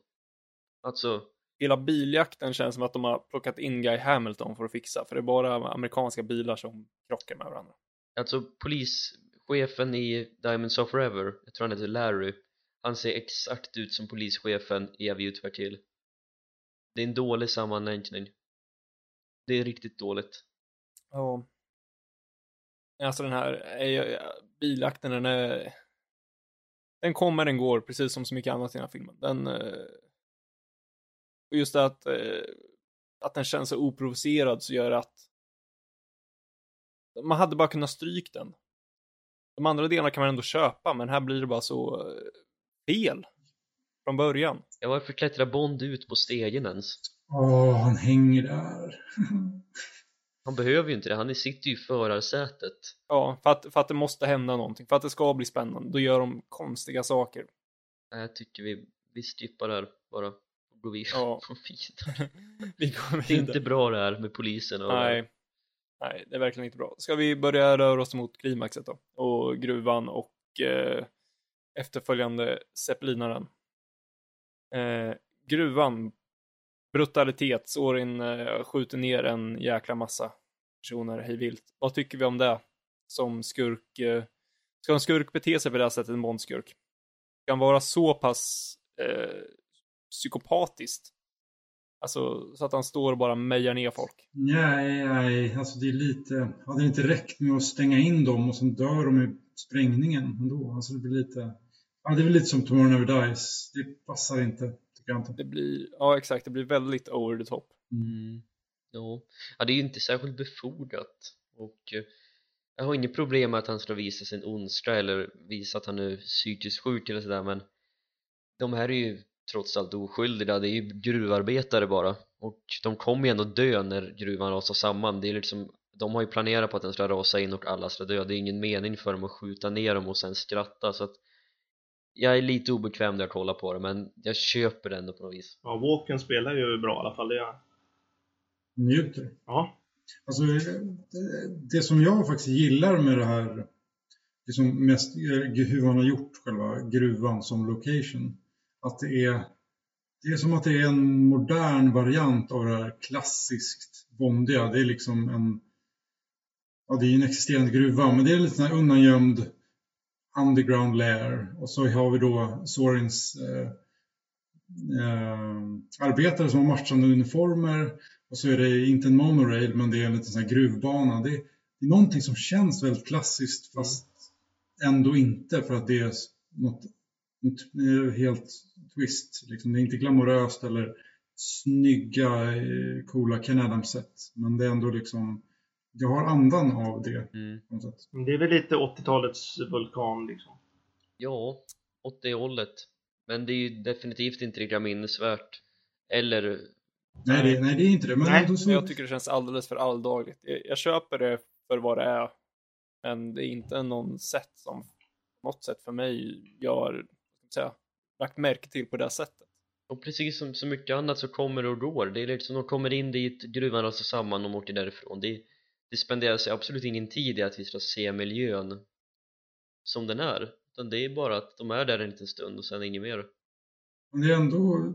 Alltså, hela biljakten känns som att de har plockat in Guy Hamilton för att fixa, för det är bara amerikanska bilar som krockar med varandra. alltså polischefen i Diamonds of Forever, jag tror han heter Larry han ser exakt ut som polischefen i A View to a Kill det är en dålig sammanlänkning det är riktigt dåligt Ja. Alltså den här eh, biljakten, den är... Den kommer, den går, precis som så mycket annat i den här filmen. Den... Och just det att, eh, att den känns så oprovocerad så gör att man hade bara kunnat stryk den. De andra delarna kan man ändå köpa, men här blir det bara så eh, fel från början. ja, varför klättrar Bond ut på stegen ens? Åh, han hänger där. han behöver ju inte det, han sitter ju i förarsätet Ja, för att, för att det måste hända någonting, för att det ska bli spännande. Då gör de konstiga saker. Jag tycker vi, vi skippar där bara och går vidare Ja. (laughs) Vidare. (laughs) Vi går Det är vidare. inte bra det här med polisen och Nej. Nej, det är verkligen inte bra. Ska vi börja röra oss mot klimaxet då? Och gruvan och eh, efterföljande zeppelinaren. Eh, gruvan, brutalitet, Sorin eh, skjuter ner en jäkla massa personer hej vilt. Vad tycker vi om det? Som skurk, eh, ska en skurk bete sig på det här sättet, en Bondskurk? Ska han vara så pass eh, psykopatiskt? Alltså, så att han står och bara mejar ner folk. Nej, nej, alltså det är lite... Hade det inte räckt med att stänga in dem och sen dör de i sprängningen ändå? Alltså det blir lite... Ja, det är väl lite som Tomorrow Never Dies. Det passar inte, tycker jag inte. Det blir, ja exakt, det blir väldigt over the top. Mm. Ja. ja, det är ju inte särskilt befogat och eh, jag har inget problem med att han ska visa sin ondska eller visa att han är psykiskt sjuk eller sådär men de här är ju trots allt oskyldiga, det är ju gruvarbetare bara och de kommer ju ändå dö när gruvan rasar samman det är liksom, de har ju planerat på att den ska rasa in och alla ska dö det är ingen mening för dem att skjuta ner dem och sen skratta så att jag är lite obekväm när jag kollar på det men jag köper det ändå på något vis Ja, Walken spelar ju bra i alla fall. Det gör. Njuter. Ja. Alltså, det, det som jag faktiskt gillar med det här, liksom mest hur man har gjort själva gruvan som location, att det är, det är som att det är en modern variant av det här klassiskt bondiga. Det är liksom en, ja det är en existerande gruva, men det är lite sån här undangömd underground lair. Och så har vi då Sorins eh, eh, arbetare som har matchande uniformer och så är det inte en monorail, men det är en liten sån här gruvbana. Det, det är någonting som känns väldigt klassiskt, fast ändå inte för att det är något, något helt twist. Liksom, det är inte glamoröst eller snygga, eh, coola Ken Adams-sätt. Men det är ändå liksom, det har andan av det mm. på något sätt. Men Det är väl lite 80-talets vulkan liksom. Ja, åt det hållet men det är ju definitivt inte lika minnesvärt eller Nej, det, nej, det är inte det. Men Nej, så, Jag tycker det känns alldeles för alldagligt. Jag, jag köper det för vad det är. Men det är inte någon sätt som på något sätt för mig gör, säga, lagt märke till på det sättet. Och precis som så mycket annat så kommer och går det är liksom de kommer in dit, gruvan rasar samman och de åker därifrån det, det spenderar sig absolut ingen tid i att vi ska se miljön som den är utan det är bara att de är där en liten stund och sen inget mer men det är ändå...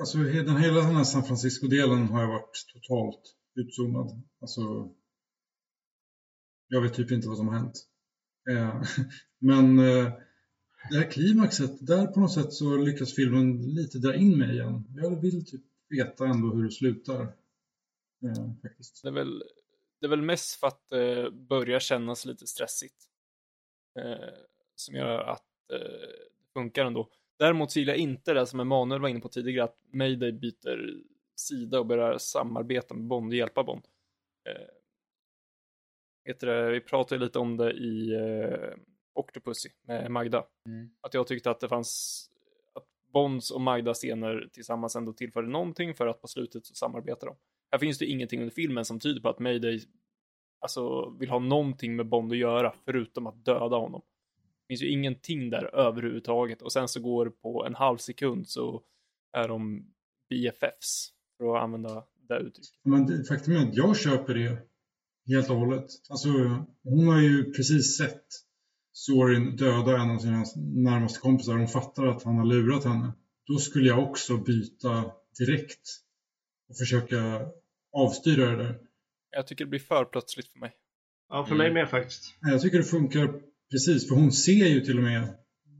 Alltså den hela den här San Francisco-delen har jag varit totalt utzoomad. Alltså, jag vet typ inte vad som har hänt. Eh, (laughs) men eh, det här klimaxet, där på något sätt så lyckas filmen lite dra in mig igen. Jag vill typ veta ändå hur det slutar. Eh, faktiskt. Det är väl, det är väl mest för att eh, det börjar kännas lite stressigt. Eh, som gör att eh, det funkar ändå. Däremot så gillar jag inte det som Emanuel var inne på tidigare, att Mayday byter sida och börjar samarbeta med Bond och hjälpa Bond. Eh, heter det, vi pratade lite om det i eh, Octopussy med Magda. Mm. Att jag tyckte att det fanns att Bonds och Magda scener tillsammans ändå tillförde någonting för att på slutet så samarbetar de. Här finns det ingenting under filmen som tyder på att Mayday alltså, vill ha någonting med Bond att göra förutom att döda honom. Det finns ju ingenting där överhuvudtaget och sen så går det på en halv sekund så är de BFFs för att använda det uttrycket. Men det, faktum är att jag köper det helt och hållet. Alltså, hon har ju precis sett Sorin döda en av sina närmaste kompisar. Hon fattar att han har lurat henne. Då skulle jag också byta direkt och försöka avstyra det där. Jag tycker det blir för plötsligt för mig. Ja, för Mm. mig med faktiskt. Jag tycker det funkar precis, för hon ser ju till och med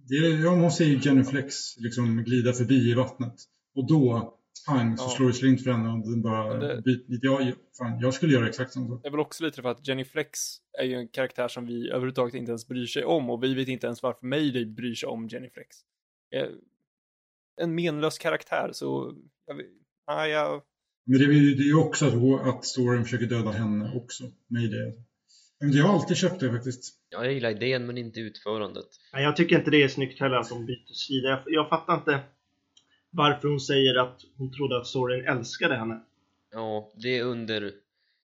det är, ja, hon ser ju Jenny Flex liksom glida förbi i vattnet. Och då, pang, så Ja. slår det slint för henne och den bara det- byter. Jag, fan, jag skulle göra exakt samma sak. Det är väl också lite för att Jenny Flex är ju en karaktär som vi överhuvudtaget inte ens bryr sig om och vi vet inte ens varför Mayday bryr sig om Jenny Flex. Eh, En menlös karaktär så, jag, vet- nej, jag, Men det är ju det är ju också att, att storyn försöker döda henne också. Med det. Men jag har alltid köpt det faktiskt. Ja, jag gillar idén men inte utförandet Nej, jag tycker inte det är snyggt heller att de byter sida. Jag, jag fattar inte varför hon säger att hon trodde att Sorin älskade henne. Ja, det är under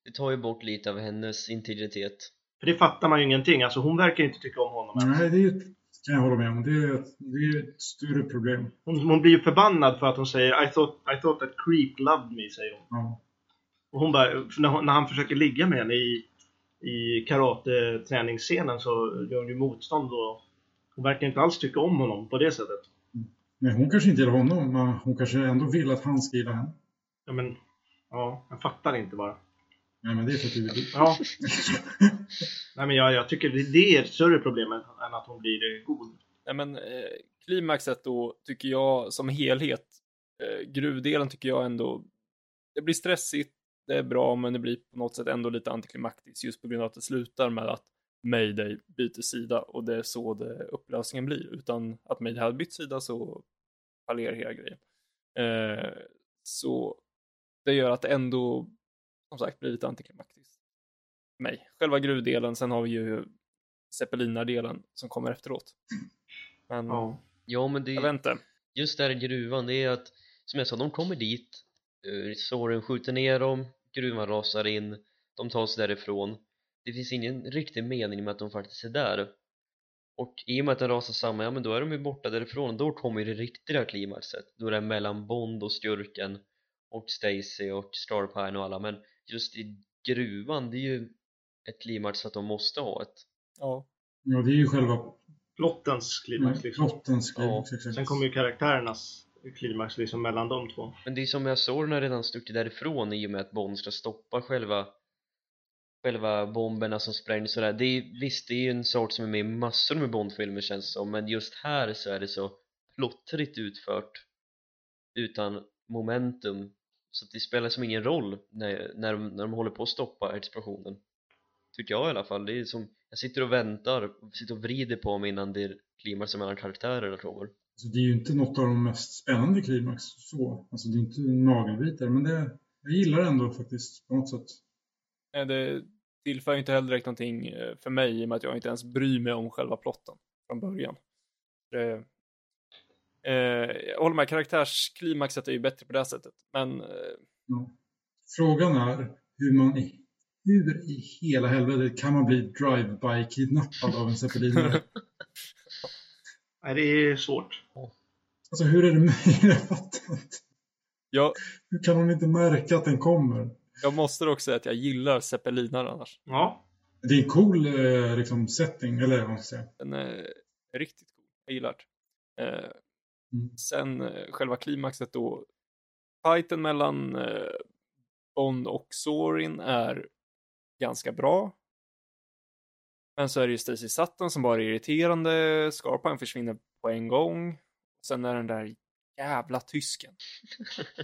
det tar ju bort lite av hennes integritet För det fattar man ju ingenting. Alltså hon verkar inte tycka om honom ens. Nej, det är, kan jag hålla med om. Det är, ett- det är ett större problem. Hon, hon blir ju förbannad för att hon säger I thought, I thought that creep loved me, säger hon. Ja. Och hon bara, för när, hon, när han försöker ligga med henne i, i karate-träningsscenen så gör hon ju motstånd och hon verkar inte alls tycka om honom på det sättet. Nej, hon kanske inte gillar honom, men hon kanske ändå vill att han ska gilla henne. Ja, men, ja, jag fattar inte bara. Nej, men det är för att du vill. Ja. (laughs) Nej, men jag, jag tycker det, det är ett större problem än, än att hon blir eh, god. nej men eh, klimaxet då tycker jag som helhet, eh, gruvdelen tycker jag ändå, det blir stressigt, det är bra men det blir på något sätt ändå lite antiklimaktiskt just på grund av att det slutar med att Mayday byter sida och det är så det upplösningen blir. Utan att Mayday hade bytt sida så fallerar hela grejen. Eh, så det gör att det ändå som sagt blir lite antiklimaktiskt. Mig. Själva gruvdelen, sen har vi ju Zeppelinardelen som kommer efteråt. Men Ja. Ja men det jag vet inte. just där i gruvan, det är att som jag sa, de kommer dit eh, Soren skjuter ner dem, gruvan rasar in de tar sig därifrån det finns ingen riktig mening med att de faktiskt är där och i och med att den rasar samman, ja men då är de ju borta därifrån då kommer ju det riktiga klimaxet då det är mellan Bond och skurken och Stacy och Starpine och alla men just i gruvan, det är ju ett klimax att de måste ha ett Ja. Ja, det är ju själva Plottens klimax liksom. plottens klimax. Ja, exakt. Sen kommer ju karaktärernas klimax liksom mellan de två. Men det är som jag såg när redan stuckit därifrån i och med att Bond ska stoppa själva själva bomberna som sprängs och där. Det är, visst, det är ju en sak som är med i massor med Bondfilmer känns det som men just här så är det så plottrigt utfört utan momentum så att det spelar som ingen roll när, när, de, när de håller på att stoppa explosionen tycker jag i alla fall, det är som jag sitter och väntar, sitter och vrider på mig innan det är klimaxar mellan karaktärer kommer Alltså, det är ju inte något av de mest spännande klimax så. Alltså, det är inte nagelbitare, men det, jag gillar det ändå faktiskt på något sätt. Det tillför inte heller direkt någonting eh, för mig i och med att jag inte ens bryr mig om själva plotten från början. Det, eh, jag håller med, karaktärsklimaxet är ju bättre på det sättet. Men eh, Ja. Frågan är hur man i, hur i hela helvetet kan man bli drive-by-kidnappad av en zeppelinare? (laughs) Nej, det är svårt. alltså hur är det möjligt? Jag fattar inte. jag, Hur kan hon inte märka att den kommer? Jag måste också säga att jag gillar zeppelinare annars. Ja, Det är en cool eh, liksom, setting, eller vad man ska säga. Den är riktigt cool. Jag gillar det. Eh, Mm. Sen eh, själva klimaxet då. Fighten mellan eh, Bond och Sorin är ganska bra. Men så är det ju Stacey Sutton som bara är irriterande. Scarpine försvinner på en gång. Sen är den där jävla tysken.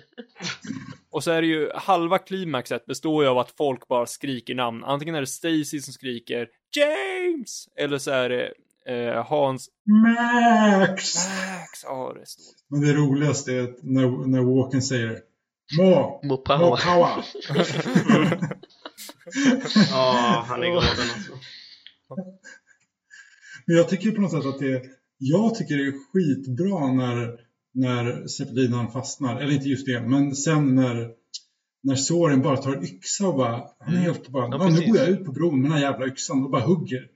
(laughs) och så är det ju halva klimaxet består ju av att folk bara skriker namn. Antingen är det Stacy som skriker James! Eller så är det eh, Hans Max! Max. Ja, det så dåligt. Men det roligaste är att när, när Walken säger Må! Må Mopawa power! (laughs) ja han är galen alltså. Men jag tycker på något sätt att det är, jag tycker det är skitbra när, när zeppelinaren fastnar. Eller inte just det, men sen när, när Soren bara tar en yxa och bara, han är helt bara, Ja, nu går jag ut på bron med den här jävla yxan och bara hugger.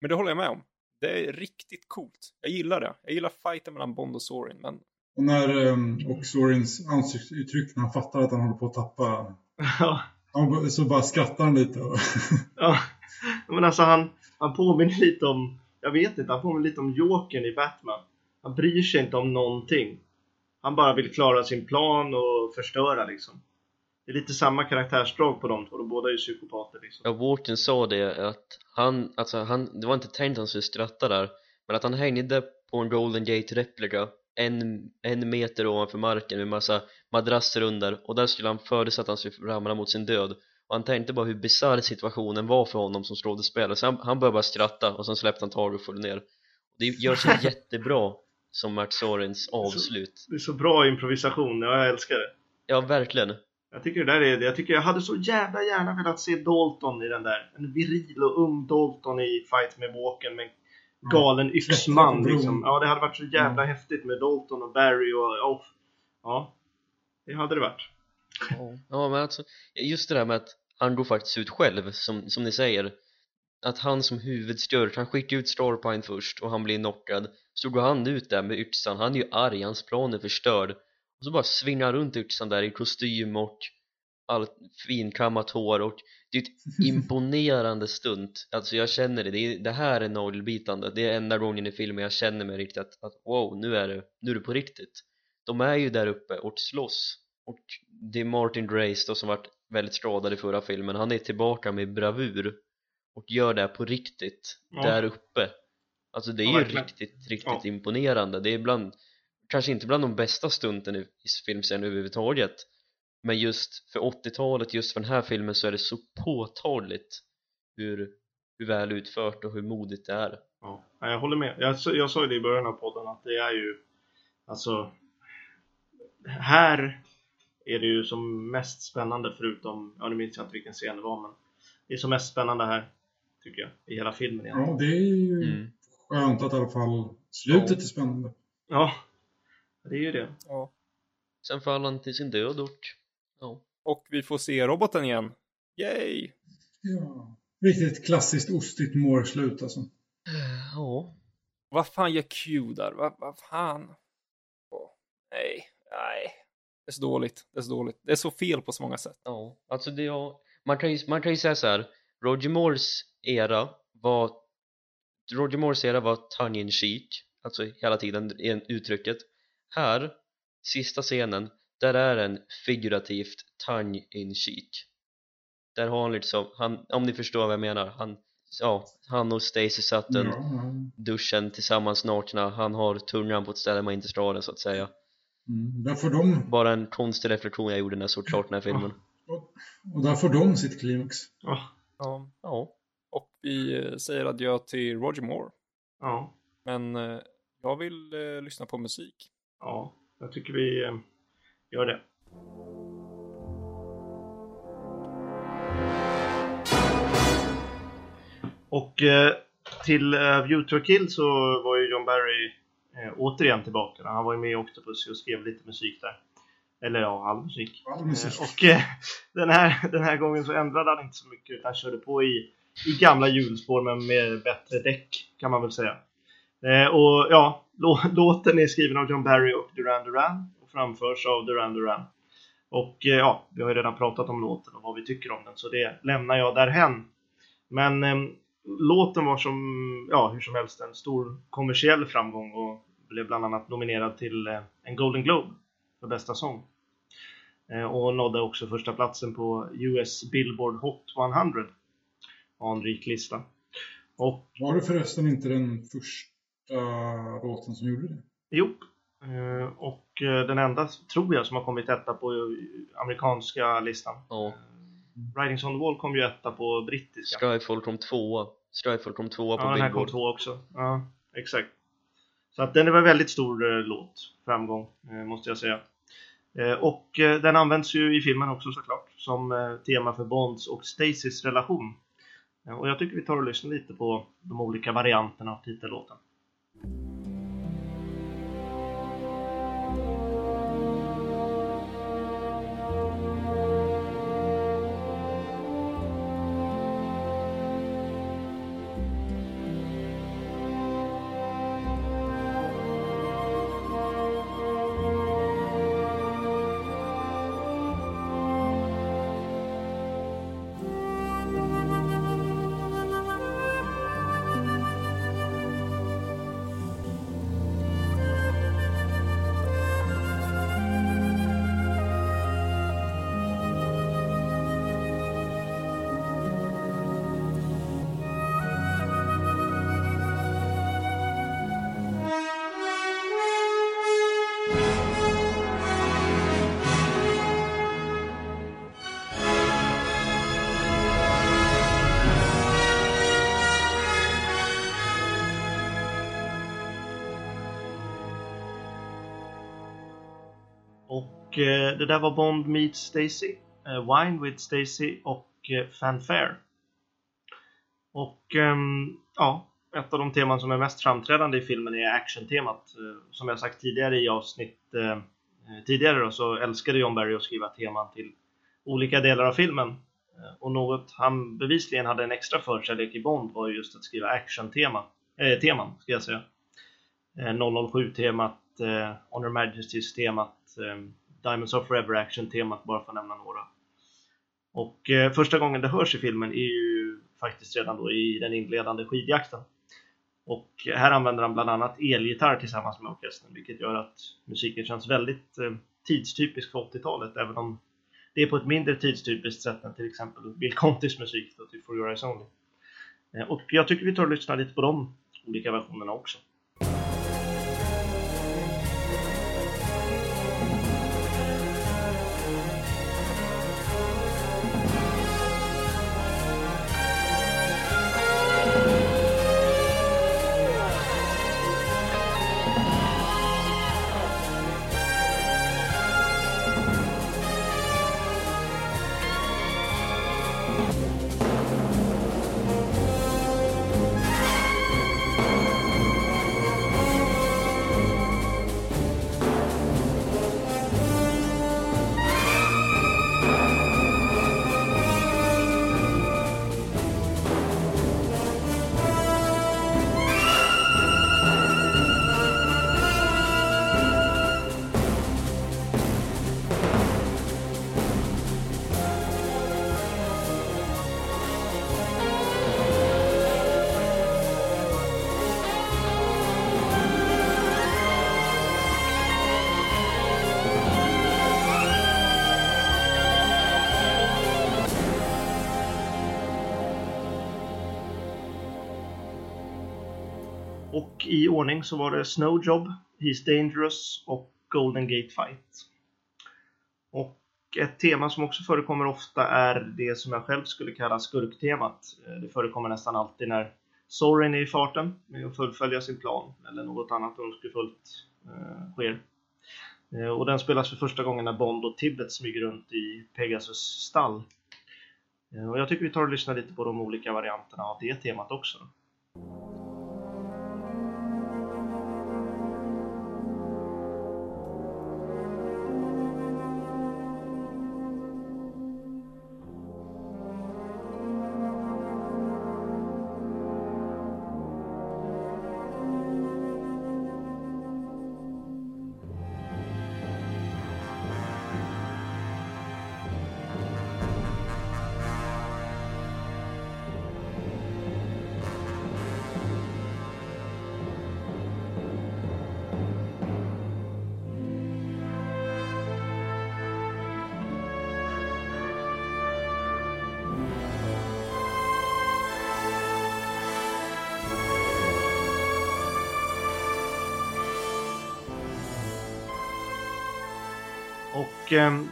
Men det håller jag med om. Det är riktigt coolt. Jag gillar det. Jag gillar fighten mellan Bond och Sorin, men Och när, um, och Sorens ansiktsuttryck när han fattar att han håller på att tappa, Ja, så bara skrattar han lite. Och, (laughs) ja. Men alltså han, han påminner lite om, jag vet inte, han påminner lite om Jokern i Batman. Han bryr sig inte om någonting. Han bara vill klara sin plan och förstöra liksom. Det är lite samma karaktärsdrag på de två, de båda är ju psykopater liksom. Ja, Walken sa det att han, alltså han, det var inte tänkt att han skulle skratta där men att han hängde på en Golden Gate replika en, en meter ovanför marken med massa madrasser under och där skulle han förutsätta att han skulle ramla mot sin död och han tänkte bara hur bisarr situationen var för honom som skådespelare så han, han började bara skratta och sen släppte han taget och föll ner det gör sig (laughs) jättebra som Matt Sorens avslut Det är så bra improvisation, ja, jag älskar det. ja verkligen Jag tycker det där är det. Jag tycker jag hade så jävla gärna velat se Dalton i den där. En viril och ung Dalton i fight med Walken med en galen Klättra yxman liksom. Ja, det hade varit så jävla häftigt med Dalton och Barry och... och ja, det hade det varit. Ja men alltså, just det där med att han går faktiskt ut själv som, som ni säger att han som huvudskurk, han skickar ut Starpine först och han blir knockad. Så går han ut där med yxan, han är ju arg, hans plan är förstörd. Och så bara svingar runt yxan där i kostym och allt finkammat hår och det är ett (laughs) imponerande stunt. Alltså jag känner det, det, är, det här är nagelbitande. Det är enda gången i filmen jag känner mig riktigt att, att wow, nu är, det, nu är det på riktigt. De är ju där uppe och slåss. Och det är Martin Grace då som varit väldigt skadad i förra filmen. Han är tillbaka med bravur och gör det på riktigt Ja. där uppe alltså det är Ja, ju riktigt, riktigt Ja. imponerande det är bland kanske inte bland de bästa stunten i, i filmserien överhuvudtaget men just för 80-talet, just för den här filmen så är det så påtagligt hur, hur väl utfört och hur modigt det är Ja, ja, jag håller med. Jag, sa- jag sa ju det i början av podden att det är ju... Alltså... Här är det ju som mest spännande förutom... Ja, nu minns jag inte vilken scen det var men... Det är som mest spännande här, tycker jag. I hela filmen egentligen. ja, det är ju mm. skönt att i alla fall slutet är spännande. Ja. Det är ju det. Ja. Sen faller han till sin död ort. Ja. Och vi får se roboten igen. Yay! Ja. Riktigt klassiskt ostigt mårslut alltså. Ja. Vad fan gör Q där? Vad, vad fan? Åh, nej, nej. Det är så dåligt. Det är så dåligt. Det är så fel på så många sätt. Ja, alltså det är, man, kan ju, man kan ju säga så här. Roger Moores era var Roger Moores era var tongue in cheek alltså hela tiden i uttrycket här, sista scenen där är den figurativt tongue in cheek där har han liksom, han, om ni förstår vad jag menar han, ja, han och Stacy satt en ja. duschen tillsammans nakna han har tungan på ett ställe man inte ska ha den så att säga Mm. Där får de, bara en konstig reflektion jag gjorde när jag såg klart den här filmen och där får de sitt klimax. Ja. Ja. ja, Och vi säger adjö till Roger Moore. Ja. Men eh, jag vill eh, lyssna på musik. Ja. Jag tycker vi eh, gör det. Och eh, till uh, View to a Kill så var ju John Barry eh, återigen tillbaka. Han var ju med i Octopus och skrev lite musik där. Eller ja, all musik. All musik. Eh, och eh, (laughs) den, här, den här gången så ändrade han inte så mycket utan körde på i, i gamla hjulspår men med bättre däck kan man väl säga. Eh, och ja, lå, (laughs) låten är skriven av John Barry och Duran Duran och framförs av Duran Duran. Och eh, ja, vi har ju redan pratat om låten och vad vi tycker om den så det lämnar jag därhen. Men eh, låten var som, ja hur som helst en stor kommersiell framgång och blev bland annat nominerad till eh, en Golden Globe för bästa sång. Eh, och nådde också första platsen på US Billboard Hot 100. Var en rik lista. Och Var det förresten inte den första låten som gjorde det? Jo. Eh, Och eh, den enda, tror jag, som har kommit etta på eh, amerikanska listan. ja Writings on the Wall kom ju etta på brittiska. Strifefall kom tvåa Strifefall kom tvåa på Ja, den här kom Billboard två också. Ja, exakt. Så att den var en väldigt stor eh, låt, framgång, eh, måste jag säga. Eh, och eh, den används ju i filmen också såklart, som eh, tema för Bonds och Stacys relation. Eh, och jag tycker vi tar och lyssnar lite på de olika varianterna av titellåten. Det där var Bond Meets Stacy, eh, Wine with Stacy och eh, Fanfare. Och ehm, ja, ett av de teman som är mest framträdande i filmen är actiontemat. Eh, som jag sagt tidigare i avsnitt eh, eh, tidigare då, så älskade John Barry att skriva teman till olika delar av filmen. Och något han bevisligen hade en extra förkärlek i Bond var just att skriva actionteman, eh, teman, ska jag säga. 007-temat, eh, Honor Majesties-temat, eh, Diamonds of Forever Action-temat, bara för att nämna några. Och eh, första gången det hörs i filmen är ju faktiskt redan då i den inledande skidjakten. Och här använder han bland annat elgitarr tillsammans med orkestern, vilket gör att musiken känns väldigt eh, tidstypisk för 80-talet, även om det är på ett mindre tidstypiskt sätt än till exempel Bill Contys musik då, till For Your Eyes Only. Eh, och jag tycker vi tar och lyssnar lite på de olika versionerna också. I ordning så var det Snowjob, He's Dangerous och Golden Gate Fight. Och ett tema som också förekommer ofta är det som jag själv skulle kalla skurktemat. Eh, det förekommer nästan alltid när Sorin är i farten med att fullfölja sin plan eller något annat ondskefullt eh, sker. Eh, och den spelas för första gången när Bond och Tibbet smyger runt i Pegasus stall. Eh, och jag tycker vi tar och lyssnar lite på de olika varianterna av det temat också.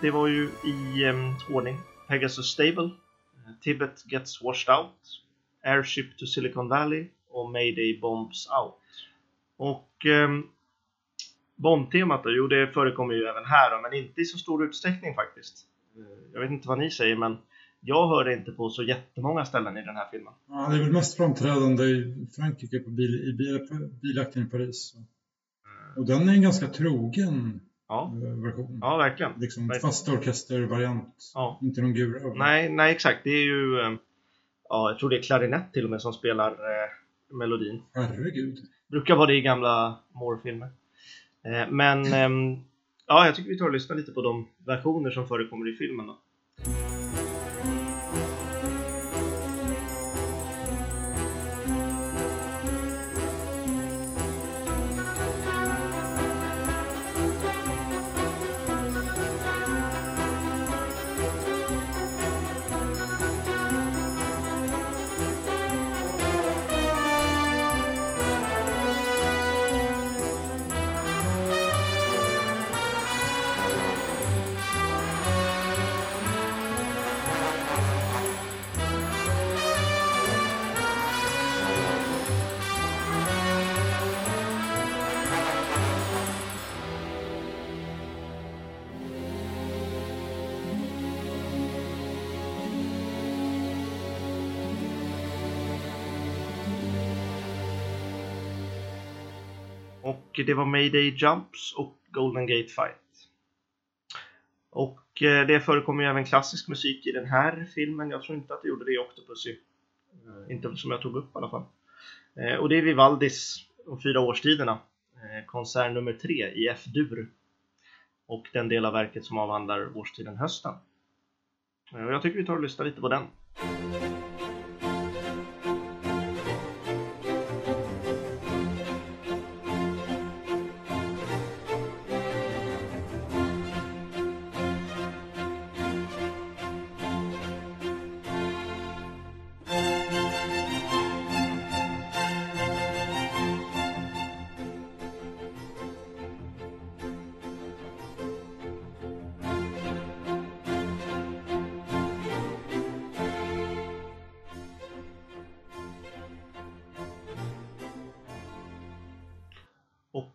Det var ju i ehm, ordning Pegasus Stable, Tibet Gets Washed Out, Airship to Silicon Valley och Mayday Bombs Out. Och ehm, Bond-temat då, jo det förekommer ju även här då, men inte i så stor utsträckning faktiskt. Eh, Jag vet inte vad ni säger men jag hör det inte på så jättemånga ställen i den här filmen. Ja, det är väl mest framträdande i Frankrike på bil, i bil, biljakten i Paris. Och den är en ganska trogen Ja, eh, version. ja verkligen. Liksom verkligen. fast orkestervariant. Ja. Inte någon gura. Nej, nej exakt. Det är ju, eh, ja jag tror det är klarinett till och med som spelar eh, melodin. Herregud. Brukar vara det i gamla Moore-filmer. Eh, men ehm, ja, jag tycker vi tar och lyssnar lite på de versioner som förekommer i filmen då. Det var Mayday Jumps och Golden Gate Fight. Och eh, det förekommer ju även klassisk musik i den här filmen. Jag tror inte att det gjorde det i Octopussy. Eh, inte som jag tog upp i alla fall. Eh, och det är Vivaldis De fyra årstiderna. Konsert nummer tre i F-dur. Och den del av verket som avhandlar årstiden hösten. Jag tycker vi tar och lyssnar lite på den.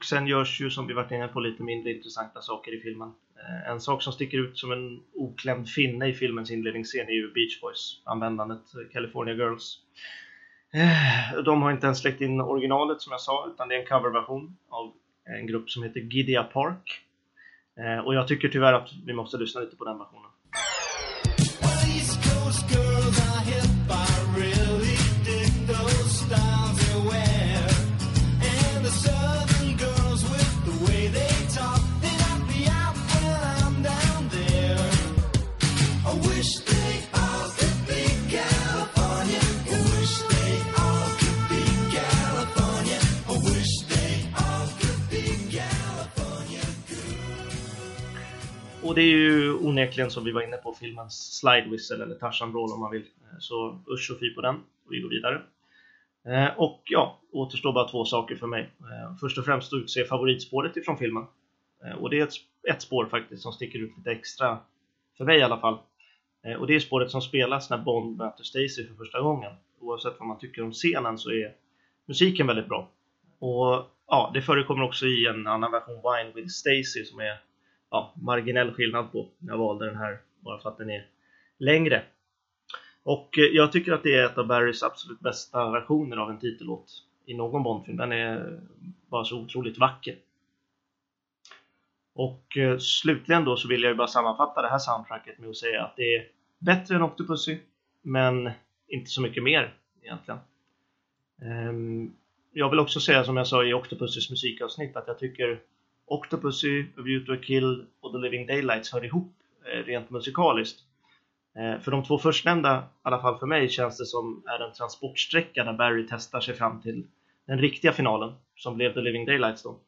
Sen görs ju som vi varit inne på lite mindre intressanta saker i filmen. Eh, en sak som sticker ut som en oklämd finne i filmens inledningsscen är ju Beach Boys, användandet eh, California Girls. Eh, de har inte ens släckt in originalet som jag sa, utan det är en coverversion av en grupp som heter Gidea Park. Och jag tycker tyvärr att vi måste lyssna lite på den versionen. Och det är ju onekligen som vi var inne på filmens slide whistle eller Tarzan roll om man vill. Eh, så usch och fy på den. Och vi går vidare. Eh, och ja, återstår bara två saker för mig. Eh, först och främst att utse favoritspåret ifrån filmen. Och det är ett, ett spår faktiskt som sticker ut lite extra, för mig i alla fall. Och det är spåret som spelas när Bond möter Stacy för första gången. Oavsett vad man tycker om scenen så är musiken väldigt bra. Och ja, det förekommer också i en annan version, Wine with Stacy, som är ja, marginell skillnad på. Jag valde den här bara för att den är längre. Och eh, jag tycker att det är ett av Barrys absolut bästa versioner av en titellåt i någon Bondfilm. Den är bara så otroligt vacker. Och eh, slutligen då så vill jag ju bara sammanfatta det här soundtracket med att säga att det är bättre än Octopussy, men inte så mycket mer egentligen. Ehm, jag vill också säga som jag sa i Octopussys musikavsnitt att jag tycker Octopussy, A View to a Kill och The Living Daylights hör ihop eh, rent musikaliskt. Eh, för de två förstnämnda, i alla fall för mig, känns det som är en transportsträcka där Barry testar sig fram till den riktiga finalen som blev The Living Daylights då.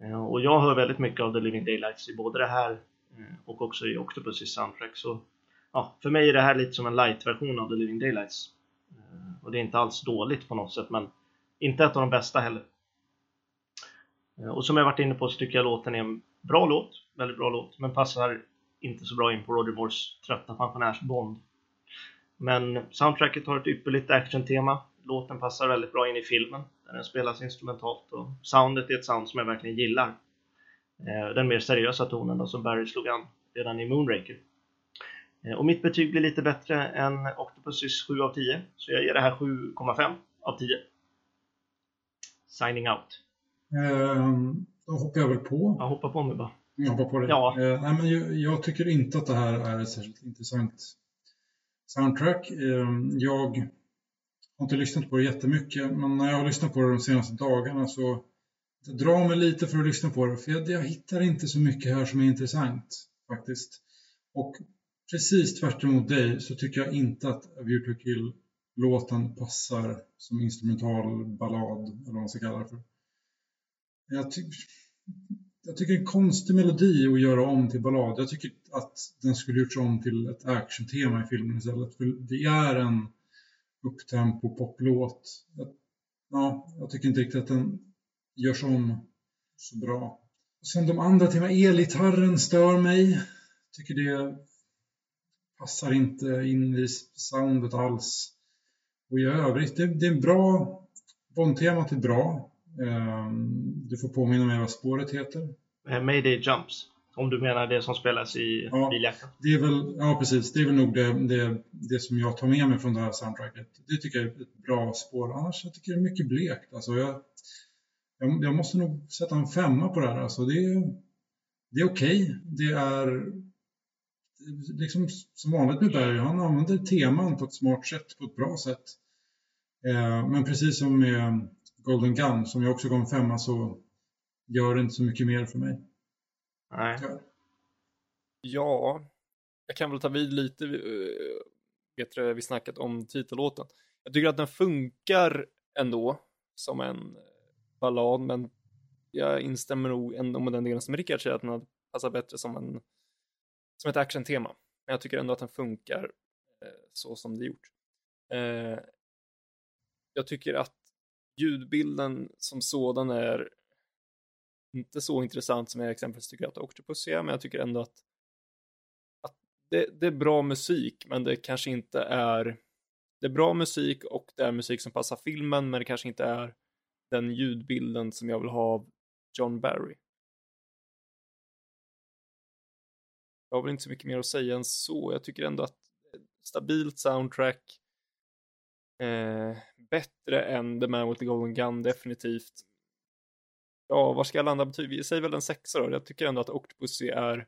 Eh, och jag hör väldigt mycket av The Living Daylights i både det här och också i Octopusys soundtrack. Så ja, för mig är det här lite som en light-version av The Living Daylights. Och det är inte alls dåligt på något sätt, men inte ett av de bästa heller. Eh, och som jag varit inne på så tycker jag låten är en bra låt, väldigt bra låt, men passar inte så bra in på Roger Moores trötta pensionärs-Bond. Men soundtracket har ett ypperligt actiontema. Låten passar väldigt bra in i filmen, där den spelas instrumentalt och soundet är ett sound som jag verkligen gillar. Eh, den mer seriösa tonen då, som Barry slog an redan i Moonraker. Eh, och mitt betyg blir lite bättre än Octopussys 7 av 10, så jag ger det här 7,5 av 10. Signing out. Ehm, Då hoppar jag väl på. Jag hoppar på mig bara. Jag hoppar på det. Ja. Eh, nej, men jag, jag tycker inte att det här är ett särskilt intressant soundtrack. Ehm, jag har inte lyssnat på det jättemycket, men när jag har lyssnat på det de senaste dagarna så det drar mig lite för att lyssna på det, för jag, jag hittar inte så mycket här som är intressant faktiskt. Och precis tvärt emot dig så tycker jag inte att A View to Kill-låten passar som instrumental ballad, eller vad man ska kalla det för. Jag, ty jag tycker det är en konstig melodi att göra om till ballad. Jag tycker att den skulle gjorts om till ett actiontema i filmen istället. För det är en upptempo poplåt. Jag, ja, jag tycker inte riktigt att den görs om så bra. Sen de andra tema, elgitarren stör mig. Tycker det passar inte in i soundet alls. Och i övrigt, det, det är en bra, Bond-temat är bra. Ehm, Du får påminna mig vad spåret heter. Eh, Mayday Jumps. Om du menar det som spelas i Ja. Det är väl, ja precis, det är väl nog det, det, det som jag tar med mig från det här soundtracket. Det tycker jag är ett bra spår. Annars jag tycker jag det är mycket blekt. Alltså jag, jag, jag måste nog sätta en femma på det här. Alltså det, är- det är okej. Det är liksom som vanligt med Berg. Han använder teman på ett smart sätt, på ett bra sätt. Eh, men precis som med Golden Gun, som jag också gav en femma, så gör det inte så mycket mer för mig. Nej. Ja, jag kan väl ta vid lite, uh, vet du, vi snackat om titellåten. Jag tycker att den funkar ändå som en ballad, men jag instämmer nog ändå med den delen som Rickard säger, att den hade passat bättre som, en, som ett actiontema. Men jag tycker ändå att den funkar eh, så som det är gjort. Eh, jag tycker att ljudbilden som sådan är inte så intressant som jag exempelvis tycker att Octopus är, men jag tycker ändå att, att det, det är bra musik, men det kanske inte är det är bra musik och det är musik som passar filmen, men det kanske inte är den ljudbilden som jag vill ha av John Barry. Jag har väl inte så mycket mer att säga än så. Jag tycker ändå att stabilt soundtrack, eh, bättre än The Man with the Golden Gun definitivt. Ja, var ska jag landa betyg? Vi säger väl en sexa då. Jag tycker ändå att Octopussy är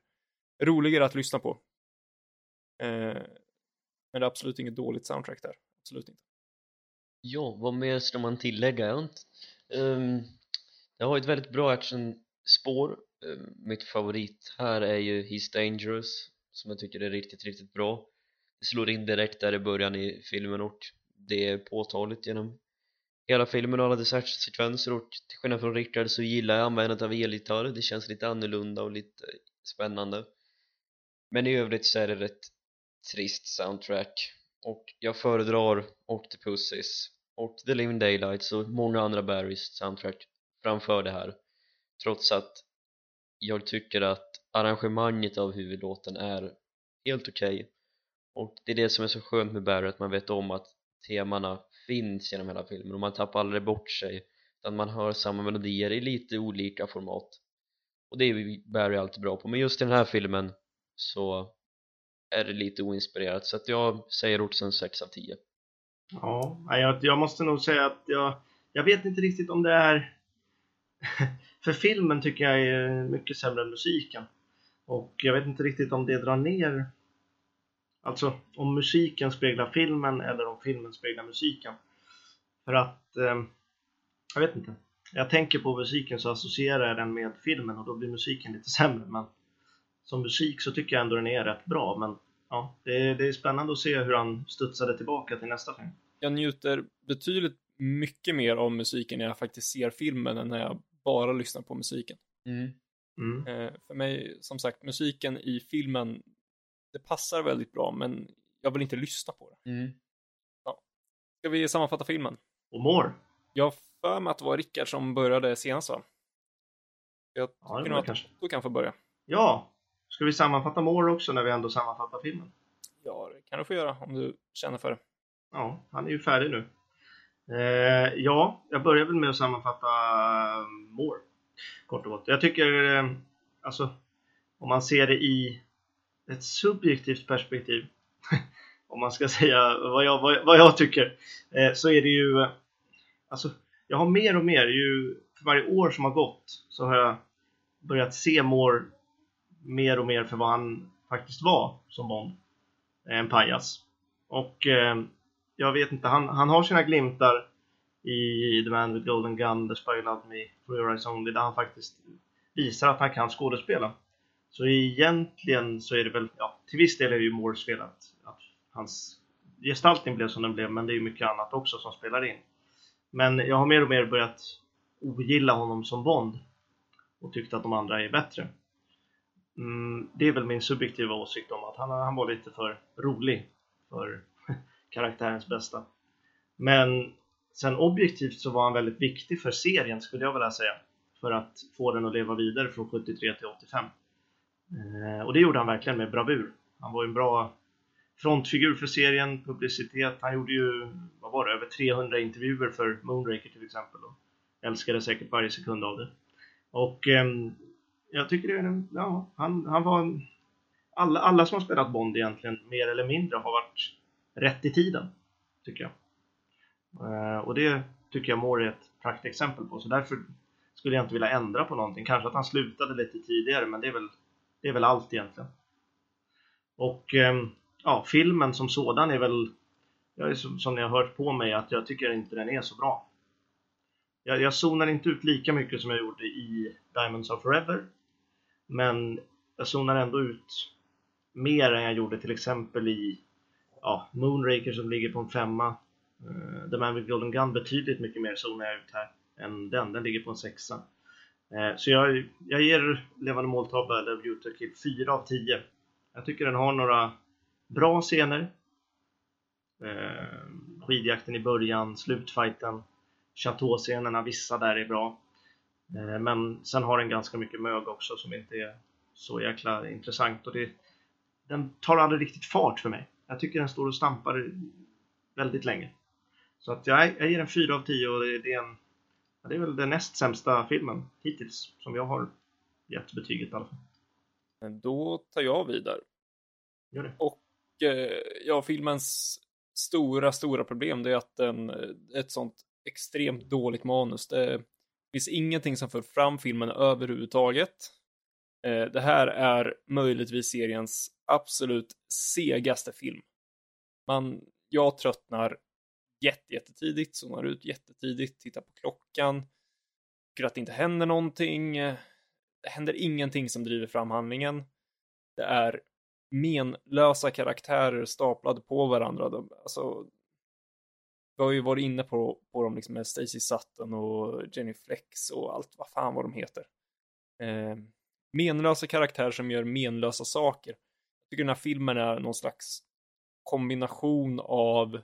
roligare att lyssna på. Eh, men det är absolut inget dåligt soundtrack där. Absolut inte. Ja, vad mer ska man tillägga? Jag har inte... Um, det har ett väldigt bra actionspår. Um, mitt favorit här är ju He's Dangerous som jag tycker är riktigt, riktigt bra. Det slår in direkt där i början i filmen och det är påtagligt genom hela filmen och alla dessertsekvenser och till skillnad från Rickard så gillar jag användandet av elgitarr. Det känns lite annorlunda och lite spännande. Men i övrigt så är det rätt trist soundtrack och jag föredrar Octopussys och The Living Daylights och många andra Barrys soundtrack framför det här trots att jag tycker att arrangemanget av huvudlåten är helt okej och det är det som är så skönt med Barry att man vet om att temana finns genom hela filmen och man tappar aldrig bort sig utan man hör samma melodier i lite olika format. Och det är Barry alltid bra på. Men just i den här filmen så är det lite oinspirerat så att jag säger också 6 av 10 Ja, nej, jag, jag måste nog säga att jag, jag vet inte riktigt om det är... (laughs) För filmen tycker jag är mycket sämre än musiken. Och jag vet inte riktigt om det drar ner... Alltså om musiken speglar filmen eller om filmen speglar musiken. För att... Eh, jag vet inte. Jag tänker på musiken så associerar jag den med filmen och då blir musiken lite (laughs) sämre. Men som musik så tycker jag ändå den är rätt bra. Men ja, det är, det är spännande att se hur han studsade tillbaka till nästa film. Jag njuter betydligt mycket mer av musiken när jag faktiskt ser filmen än när jag bara lyssnar på musiken. mm. Mm. Eh, för mig, som sagt, musiken i filmen, det passar väldigt bra, men jag vill inte lyssna på det. Mm. Ska vi sammanfatta filmen? Och More. Jag har för mig att det var Rickard som började senast va? Jag Ja, tycker nog att kanske. du kan få börja. Ja, ska vi sammanfatta More också när vi ändå sammanfattar filmen? Ja, det kan du få göra om du känner för det. Ja, han är ju färdig nu. Eh, ja, jag börjar väl med att sammanfatta eh, More. Kort och gott. Jag tycker, eh, alltså, om man ser det i ett subjektivt perspektiv, (laughs) om man ska säga vad jag, vad, vad jag tycker, eh, så är det ju, alltså, jag har mer och mer, ju för varje år som har gått, så har jag börjat se Moore mer och mer för vad han faktiskt var som Bond. Eh, en pajas. Och eh, jag vet inte, han, han har sina glimtar i The Man with Golden Gun, The Spy Who Loved Me, For Your Eyes Only, där han faktiskt visar att han kan skådespela. Så egentligen så är det väl, ja, till viss del är det ju Moores fel att, att hans gestaltning blev som den blev, men det är ju mycket annat också som spelar in. Men jag har mer och mer börjat ogilla honom som Bond och tyckt att de andra är bättre. Mm, det är väl min subjektiva åsikt om att han, han var lite för rolig för (laughs) karaktärens bästa. Men sen objektivt så var han väldigt viktig för serien skulle jag vilja säga. För att få den att leva vidare från 73 till 85. Eh, och det gjorde han verkligen med bravur. Han var en bra frontfigur för serien, publicitet. Han gjorde ju, vad var det, över 300 intervjuer för Moonraker till exempel. Och älskade säkert varje sekund av det. Och eh, jag tycker det är en, ja, han, han var en, alla, alla som har spelat Bond egentligen, mer eller mindre, har varit rätt i tiden, tycker jag. Eh, och det tycker jag Moore är ett praktexempel på, så därför skulle jag inte vilja ändra på någonting. Kanske att han slutade lite tidigare, men det är väl, det är väl allt egentligen. Och ehm, ja, filmen som sådan är väl, jag är som, som ni har hört på mig, att jag tycker inte den är så bra. Jag, jag zonar inte ut lika mycket som jag gjorde i Diamonds of Forever. Men jag zonar ändå ut mer än jag gjorde till exempel i ja, Moonraker som ligger på en femma. Uh, The Man with Golden Gun betydligt mycket mer zonar jag ut här än den, den ligger på en sexa. Eh, så jag, jag ger Levande måltavla eller Beauty Kill 4 av 10. Jag tycker den har några bra scener. Eh, skidjakten i början, slutfighten, chateauscenerna, vissa där är bra. Eh, men sen har den ganska mycket mög också som inte är så jäkla intressant och det, den tar aldrig riktigt fart för mig. Jag tycker den står och stampar väldigt länge. Så att jag, jag ger den 4 av 10 och det, det, är en, det är väl den näst sämsta filmen hittills som jag har gett betyget i alla fall. Men Då tar jag vidare. Gör det. Och eh, ja, filmens stora, stora problem det är att den, eh, ett sånt extremt dåligt manus. Det finns ingenting som för fram filmen överhuvudtaget. Eh, det här är möjligtvis seriens absolut segaste film. Man, jag tröttnar jätte, jättetidigt, zonar ut jättetidigt, tittar på klockan, tycker att det inte händer någonting. Det händer ingenting som driver fram handlingen. Det är menlösa karaktärer staplade på varandra. De, alltså, vi har ju varit inne på, på dem liksom med Stacey Sutton och Jenny Flex och allt vad fan vad de heter. Eh, menlösa karaktärer som gör menlösa saker. Jag tycker den här filmen är någon slags kombination av,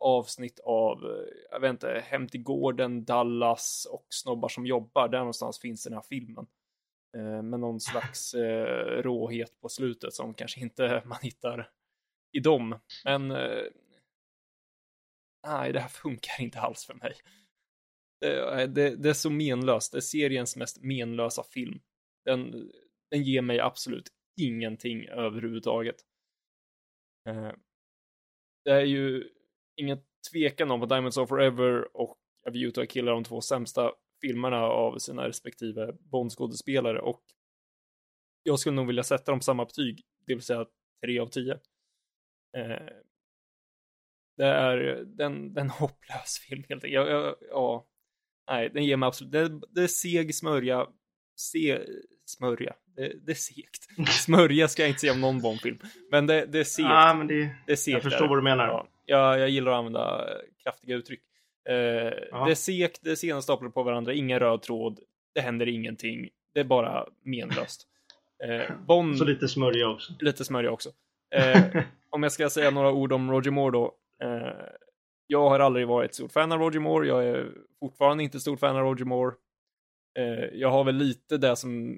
avsnitt av, eh, jag vet inte, Hem till gården, Dallas och Snobbar som jobbar. Där någonstans finns den här filmen. Eh, med någon slags eh, råhet på slutet som kanske inte (laughs) man hittar i dem. Men eh, nej, det här funkar inte alls för mig. Eh, det, det, det är så menlöst. Det är seriens mest menlösa film. Den, den ger mig absolut ingenting överhuvudtaget. Eh, det är ju ingen tvekan om att Diamonds of Forever och A View to a Kill är de två sämsta filmerna av sina respektive Bond-skådespelare och jag skulle nog vilja sätta dem samma betyg, det vill säga 3 av 10. Eh, det är den, den (laughs) hopplös film helt enkelt. Jag, ja, nej, den ger mig absolut, det, det är seg smörja, se, smörja, det, det är segt. (laughs) Smörja ska jag inte säga om någon Bondfilm, men det, det är segt. Ja, men det, det är segt jag förstår är det. vad du menar. Ja, jag, jag gillar att använda kraftiga uttryck. Eh. Det är segt, det är sena staplar på varandra, ingen röd tråd, det händer ingenting, det är bara menlöst. Eh, (laughs) Bond, Så lite smörja också. lite smörja också. (laughs) Eh, om jag ska säga några ord om Roger Moore då. Eh, jag har aldrig varit ett stort fan av Roger Moore, jag är fortfarande inte stort fan av Roger Moore. Eh, jag har väl lite det som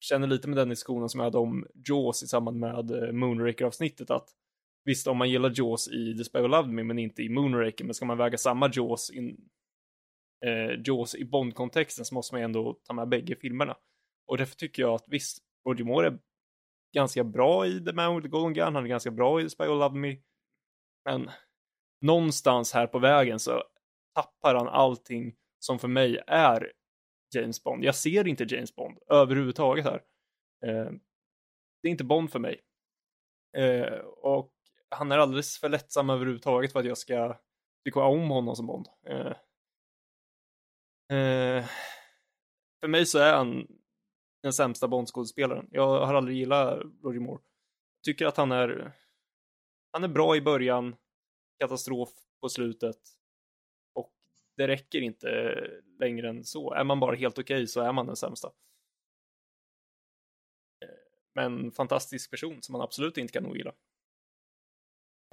känner lite med den diskussionen som jag hade om Jaws i samband med eh, Moonraker-avsnittet att visst, om man gillar Jaws i The Spy Who Loved Me men inte i Moonraker, men ska man väga samma Jaws, in, eh, Jaws i Bond-kontexten så måste man ändå ta med bägge filmerna. Och därför tycker jag att visst, Roger Moore är ganska bra i The Man with the Golden Gun, han är ganska bra i The Spy Who Loved Me. Men någonstans här på vägen så tappar han allting som för mig är James Bond. Jag ser inte James Bond överhuvudtaget här. Eh, det är inte Bond för mig. Eh, och han är alldeles för lättsam överhuvudtaget för att jag ska tycka om honom som Bond. Eh, eh, för mig så är han den sämsta Bond-skådespelaren. Jag har aldrig gillat Roger Moore. Tycker att han är han är bra i början, katastrof på slutet och det räcker inte längre än så. Är man bara helt okej så är man den sämsta. Eh, men fantastisk person som man absolut inte kan ogilla.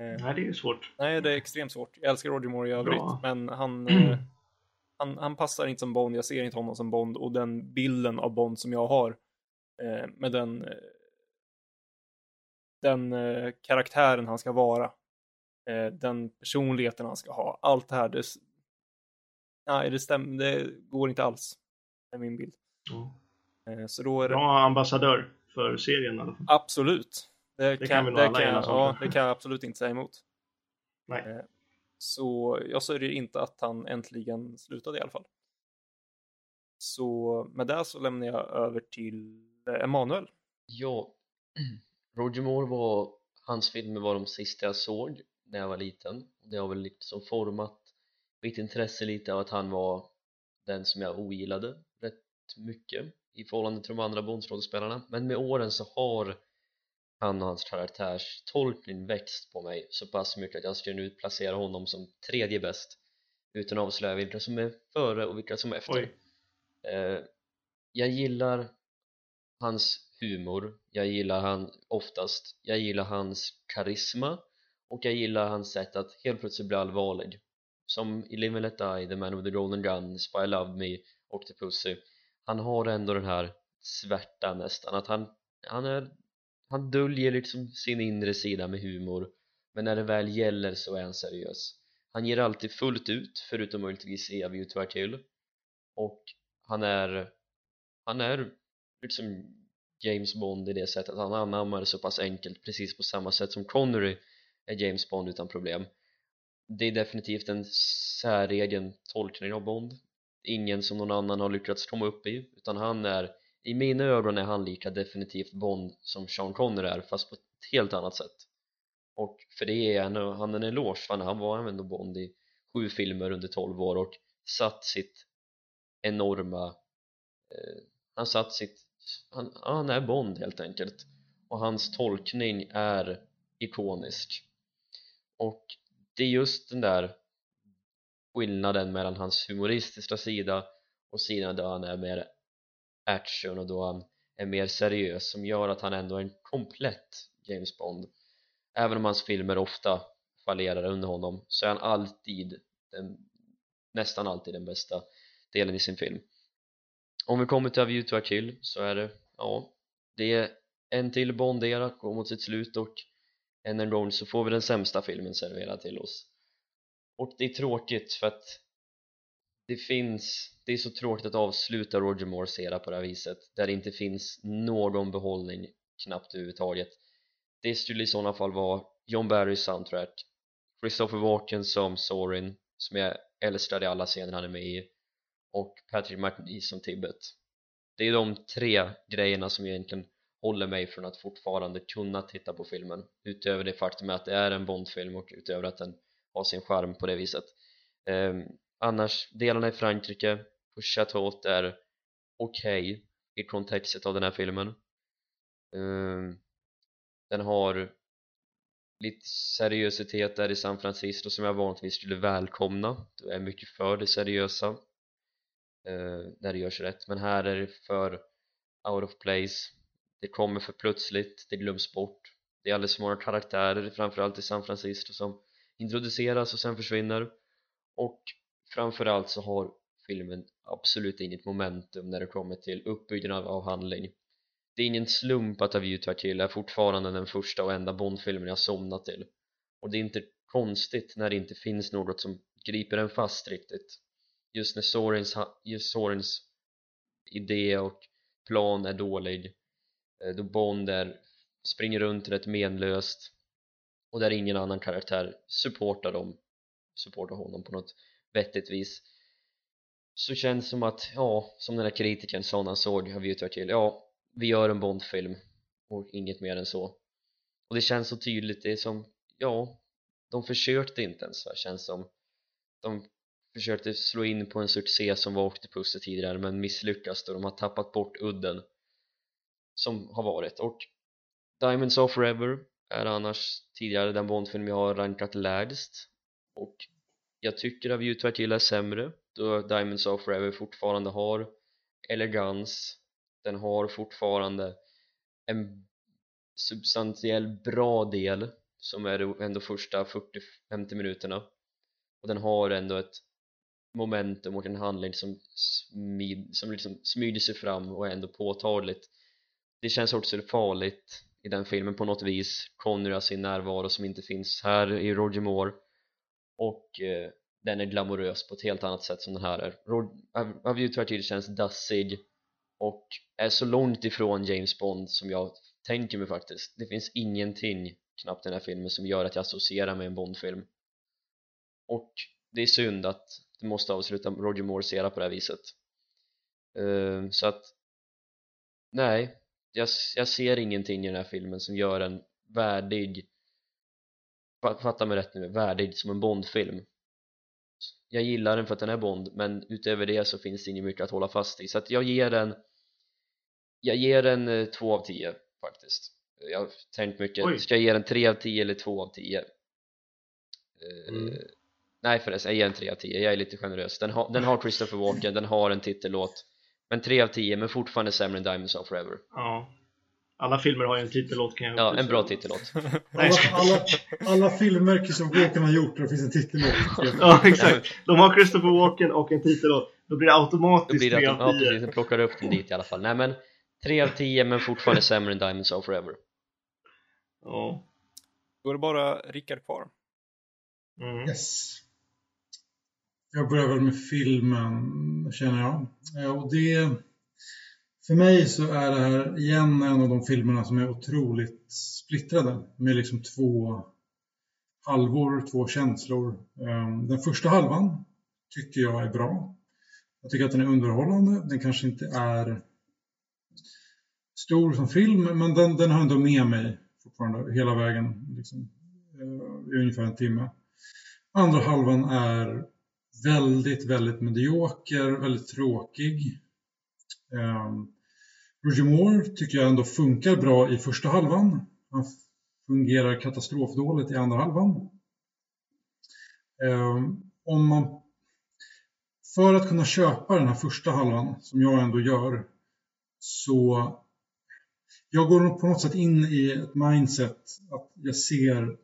Eh, Nej, det är ju svårt. Nej, det är extremt svårt. Jag älskar Roger Moore i övrigt, Bra. men han, (clears throat) eh, han, han passar inte som Bond. Jag ser inte honom som Bond och den bilden av Bond som jag har eh, med den den karaktären han ska vara, den personligheten han ska ha, allt det här, det, nej, det stämmer, det går inte alls. Det är min bild. Eh, så då är det Bra ambassadör för serien i alla fall. absolut. Det, kan kan, vi nog det, alla kan, jag- enas om. ja, det kan jag absolut inte säga emot. Nej. Eh, Så jag sörjer inte att han äntligen slutade i alla fall. Så med det så lämnar jag över till eh, Emanuel. Ja, (clears throat) Roger Moore var, hans filmer var de sista jag såg när jag var liten det har väl liksom format mitt intresse lite av att han var den som jag ogillade rätt mycket i förhållande till de andra Bondskådespelarna men med åren så har han och hans karaktärs tolkning växt på mig så pass mycket att jag skulle nu placera honom som tredje bäst utan att avslöja vilka som är före och vilka som är efter. Eh, jag gillar hans humor, jag gillar han oftast, jag gillar hans karisma och jag gillar hans sätt att helt plötsligt bli allvarlig. Som i Live and Let Die, The Man with the Golden Gun, Spy Love Me och The Pussy. Han har ändå den här svärtan nästan att han, han är han döljer liksom sin inre sida med humor men när det väl gäller så är han seriös. Han ger alltid fullt ut förutom möjligtvis i A View to och han är han är liksom James Bond i det sättet. Att han anammar det så pass enkelt precis på samma sätt som Connery är James Bond utan problem. Det är definitivt en säregen tolkning av Bond. Ingen som någon annan har lyckats komma upp i utan han är i mina ögon är han lika definitivt Bond som Sean Connery är fast på ett helt annat sätt. Och för det är han, han en eloge för han var ändå Bond i sju filmer under 12 år och satt sitt enorma eh, han satt sitt han, han är Bond helt enkelt. Och hans tolkning är ikonisk. Och det är just den där skillnaden mellan hans humoristiska sida och sidan där han är mer action och då han är mer seriös som gör att han ändå är en komplett James Bond. Även om hans filmer ofta fallerar under honom så är han alltid den, nästan alltid den bästa delen i sin film. Om vi kommer till A View to a Kill så är det, ja det är en till Bond-era går mot sitt slut och än en gång så får vi den sämsta filmen serverad till oss. Och det är tråkigt för att det finns, det är så tråkigt att avsluta Roger Moores era på det här viset där det inte finns någon behållning knappt överhuvudtaget. Det skulle i sådana fall vara John Barrys soundtrack Christopher Walken som Sorin som jag älskar i alla scener han är med i och Patrick McNee som Tibbet. Det är de tre grejerna som egentligen håller mig från att fortfarande kunna titta på filmen utöver det faktum att det är en Bondfilm och utöver att den har sin charm på det viset. Ehm, annars, delarna i Frankrike på Chateau är okej i kontextet av den här filmen. Ehm, den har lite seriositet där i San Francisco som jag vanligtvis skulle välkomna. Då är mycket för det seriösa eh, när där det görs rätt. Men här är det för out of place. Det kommer för plötsligt, det glöms bort. Det är alldeles för många karaktärer framförallt i San Francisco som introduceras och sen försvinner. Och framförallt så har filmen absolut inget momentum när det kommer till uppbyggnad av handling. Det är ingen slump att Aview View Kill är fortfarande den första och enda Bondfilmen jag somnat till. Och det är inte konstigt när det inte finns något som griper en fast riktigt. Just när Sorins, just Sorins idé och plan är dålig eh, då Bond är, springer runt rätt menlöst och där ingen annan karaktär supportar dem supportar honom på något vettigt vis. Så känns det som att, ja, som den där kritikern sa när han såg har vi to ja, vi gör en Bondfilm och inget mer än så. Och det känns så tydligt, det är som, ja de försökte inte ens va, känns som. De försökte slå in på en succé som var Octopus tidigare men misslyckas då. De har tappat bort udden som har varit. Och Diamonds of Forever är annars tidigare den Bondfilm jag har rankat lägst. Och jag tycker att View to är sämre då Diamonds of Forever fortfarande har elegans. Den har fortfarande en substantiell bra del som är ändå första 40-50 minuterna. Och den har ändå ett momentum och en handling som, smid, som liksom smyger sig fram och är ändå påtagligt. Det känns också farligt i den filmen på något vis. Connery har sin närvaro som inte finns här i Roger Moore och eh, den är glamorös på ett helt annat sätt som den här är. Rod- A View to känns dassig och är så långt ifrån James Bond som jag tänker mig faktiskt. Det finns ingenting knappt i den här filmen som gör att jag associerar med en Bondfilm. Och det är synd att det måste avsluta Roger Moores era på det här viset. Uh, så att nej. Jag, jag ser ingenting i den här filmen som gör en värdig fatta mig rätt nu, värdig som en Bondfilm jag gillar den för att den är Bond men utöver det så finns det inget mycket att hålla fast i så att jag ger den jag ger den eh, 2 av 10 faktiskt jag har tänkt mycket, Oj. ska jag ge den 3 av 10 eller 2 av 10? Eh, Mm. nej förresten, jag ger den 3 av 10, jag är lite generös den har, den har Christopher Walken, den har en titellåt men 3 av 10, men fortfarande sämre än Diamonds of Forever Ja. Alla filmer har ju en titellåt kan jag ja, en bra titellåt (laughs) Alla, alla, alla filmer Christopher Walken har gjort det finns en titellåt. (laughs) Ja, exakt. De har Christopher Walken och en titellåt. Då blir det då automatiskt blir det 3 att de, av ja, 10. precis, de plockar upp den dit i alla fall nej men 3 av 10 men fortfarande sämre än Diamonds of Forever Ja. Då är det bara Rickard kvar. Mm. Yes. Jag börjar väl med filmen, känner jag. Och det, för mig så är det här igen en av de filmerna som är otroligt splittrade. Med liksom två halvor, två känslor. Ehm, den första halvan tycker jag är bra. Jag tycker att den är underhållande. Den kanske inte är stor som film, men den, den har ändå med mig fortfarande hela vägen. Liksom, eh, i ungefär en timme. Andra halvan är väldigt, väldigt medioker, väldigt tråkig. Um, Roger Moore tycker jag ändå funkar bra i första halvan. Han fungerar katastrofdåligt i andra halvan. Ehm, om man, för att kunna köpa den här första halvan, som jag ändå gör, så jag går på något sätt in i ett mindset att jag ser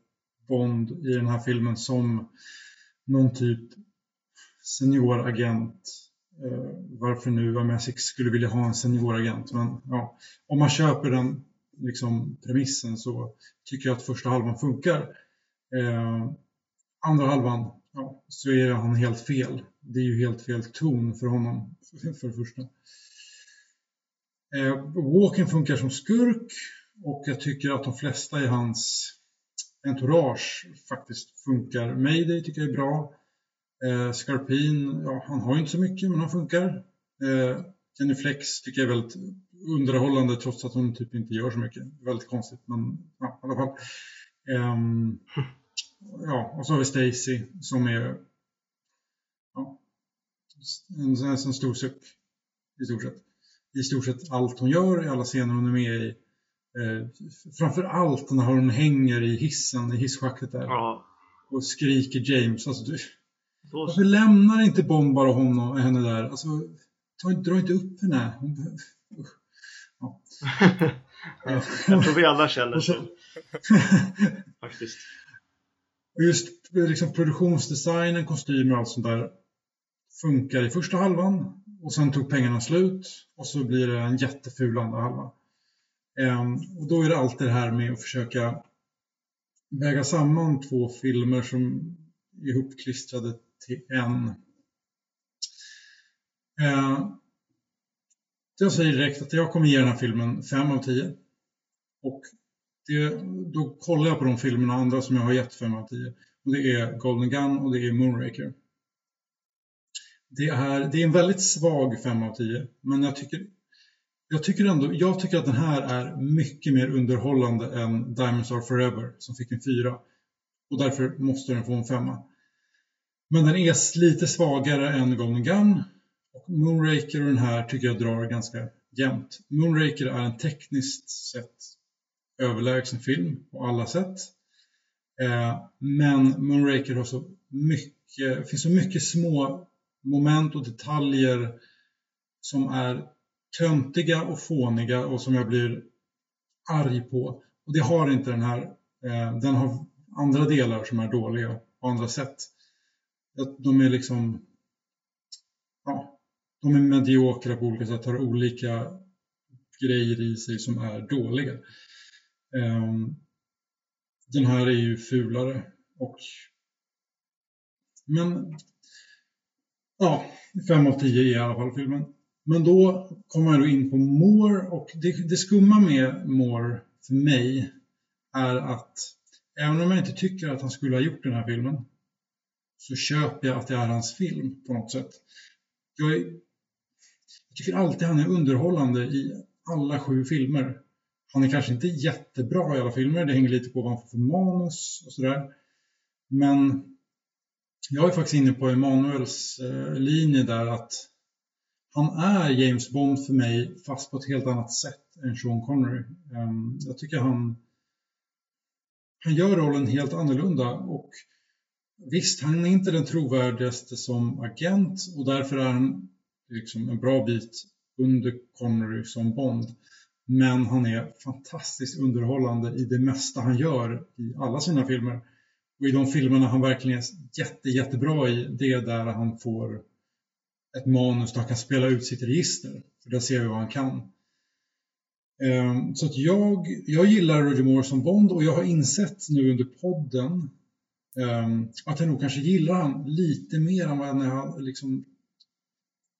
Bond i den här filmen som någon typ senioragent. Eh, varför nu MI6 skulle vilja ha en senioragent. Men ja, om man köper den liksom, premissen så tycker jag att första halvan funkar. Eh, andra halvan, ja, så är han helt fel. Det är ju helt fel ton för honom, (laughs) för det första. Eh, Walken funkar som skurk och jag tycker att de flesta i hans entourage faktiskt funkar. Mayday tycker jag är bra. Eh, Scarpin, ja, han har ju inte så mycket men han funkar. Eh, Jenny Flex tycker jag är väldigt underhållande trots att hon typ inte gör så mycket. Väldigt konstigt men ja, i alla fall. Ehm, ja, och så har vi Stacy som är ja, en, en, en stor suck i stort sett. I stort sett allt hon gör, i alla scener hon är med i. Eh, framför allt när hon hänger i hissen, i hisschaktet där Ja. och skriker James. Alltså, du, Då, varför lämnar inte Bond bara honom, henne där? Alltså, ta, dra inte upp henne. Hon, ja. ja, (laughs) jag tror vi alla känner så. så- (laughs) Faktiskt. Just liksom, produktionsdesignen, kostymer och allt sånt där funkar i första halvan och sen tog pengarna slut och så blir det en jätteful andra halva. Ehm, och då är det alltid det här med att försöka väga samman två filmer som är ihopklistrade till en. eh, jag säger direkt att jag kommer ge den här filmen 5 av 10. Och det, då kollar jag på de filmerna andra som jag har gett 5 av 10. Och det är Golden Gun och det är Moonraker. Det är, det är en väldigt svag 5 av 10, men jag tycker, jag tycker ändå, jag tycker att den här är mycket mer underhållande än Diamonds Are Forever som fick en 4. Och därför måste den få en 5. Men den är lite svagare än Golden Gun. Och Moonraker och den här tycker jag drar ganska jämnt. Moonraker är en tekniskt sett överlägsen film på alla sätt. Eh, men Moonraker har så mycket, det finns så mycket små moment och detaljer som är töntiga och fåniga och som jag blir arg på. Och det har inte den här. Eh, den har andra delar som är dåliga på andra sätt. Att De är liksom, ja, de är mediokra på olika sätt, har olika grejer i sig som är dåliga. Ehm, den här är ju fulare och men ja, 5 av 10 är i alla fall filmen. Men då kommer jag då in på Moore och det, det skumma med Moore för mig är att även om jag inte tycker att han skulle ha gjort den här filmen så köper jag att det är hans film på något sätt. Jag, är, jag tycker alltid han är underhållande i alla sju filmer. Han är kanske inte jättebra i alla filmer, det hänger lite på vad han får för manus och sådär. Men jag är faktiskt inne på Emanuels eh, linje där att han är James Bond för mig fast på ett helt annat sätt än Sean Connery. Ehm, jag tycker han, han gör rollen helt annorlunda och visst, han är inte den trovärdigaste som agent och därför är han liksom en bra bit under Connery som Bond. Men han är fantastiskt underhållande i det mesta han gör i alla sina filmer. Och i de filmerna han verkligen är jätte, jättebra i, det är där han får ett manus där han kan spela ut sitt register. För där ser vi vad han kan. Ehm, så att jag, jag gillar Roger Moore som Bond och jag har insett nu under podden Ehm, att jag nog kanske gillar han lite mer än vad jag har liksom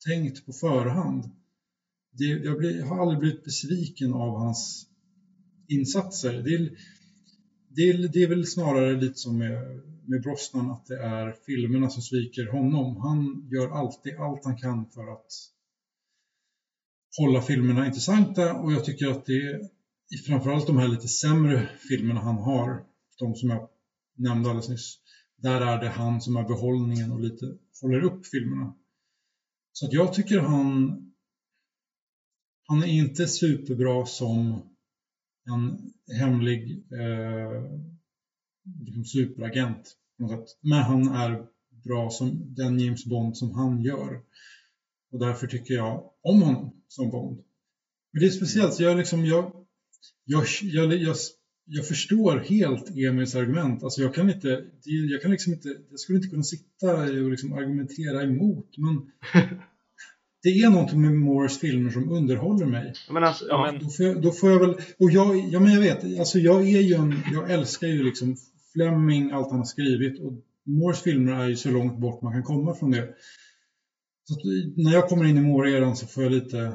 tänkt på förhand. Det, jag, blir, jag har aldrig blivit besviken av hans insatser. Det är, det är, det är väl snarare lite som med, med Brosnan att det är filmerna som sviker honom. Han gör alltid allt han kan för att hålla filmerna intressanta och jag tycker att det är framförallt de här lite sämre filmerna han har, de som jag nämnde alldeles nyss, där är det han som är behållningen och lite håller upp filmerna. Så att jag tycker han han är inte superbra som en hemlig eh, liksom superagent på något sätt. Men han är bra som den James Bond som han gör. Och därför tycker jag om honom som Bond. Men det är speciellt, jag, liksom, jag, jag, jag, jag, förstår helt Emils argument. Alltså jag kan inte, jag kan liksom inte, jag skulle inte kunna sitta och liksom argumentera emot, men (laughs) det är någonting med Moores filmer som underhåller mig. Men alltså, Ja, ja, men- Då får, jag, då får jag väl, och jag, ja men jag vet, alltså jag är ju en, jag älskar ju liksom Fleming, allt han har skrivit och Moores filmer är ju så långt bort man kan komma från det. Så när jag kommer in i Moore-eran så får jag lite,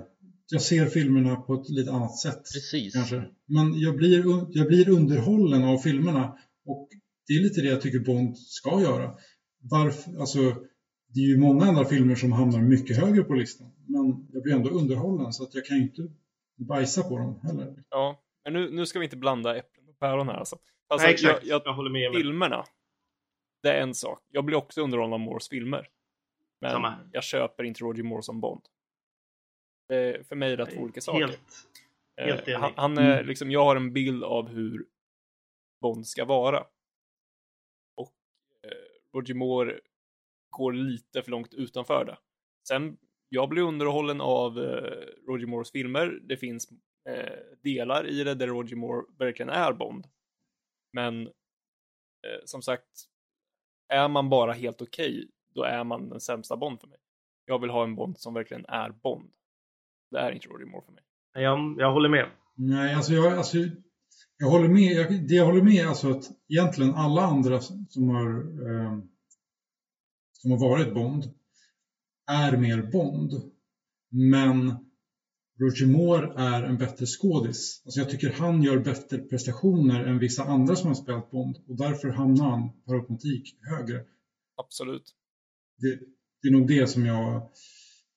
jag ser filmerna på ett lite annat sätt. Precis. Kanske. Men jag blir, jag blir underhållen av filmerna och det är lite det jag tycker Bond ska göra. Varför, alltså, det är ju många andra filmer som hamnar mycket högre på listan. Men jag blir ändå underhållen så att jag kan ju inte bajsa på dem heller. Ja, men nu, nu ska vi inte blanda äpplen och päron här alltså. alltså nej, exakt. Jag, Jag, jag, håller med. Filmerna, det är en sak. Jag blir också underhållen av Moores filmer. Men Samma jag köper inte Roger Moore som Bond. Är för mig är det två olika saker. Helt. helt Eh, enig. han, han är Mm. liksom, jag har en bild av hur Bond ska vara. Och eh, Roger Moore går lite för långt utanför det. Sen, jag blir underhållen av eh, Roger Moores filmer. Det finns eh, delar i det där Roger Moore verkligen är Bond. Men eh, som sagt, är man bara helt okej, då är man den sämsta Bond för mig. Jag vill ha en Bond som verkligen är Bond. Det är inte Roger Moore för mig. Jag, jag håller med. Nej, alltså jag, alltså, jag håller med. Jag, det jag håller med är alltså att egentligen alla andra som har, eh, som har varit Bond är mer Bond. Men Roger Moore är en bättre skådis. Alltså jag tycker han gör bättre prestationer än vissa andra som har spelat Bond och därför hamnar han per automatik högre. Absolut. Det, det är nog det som jag...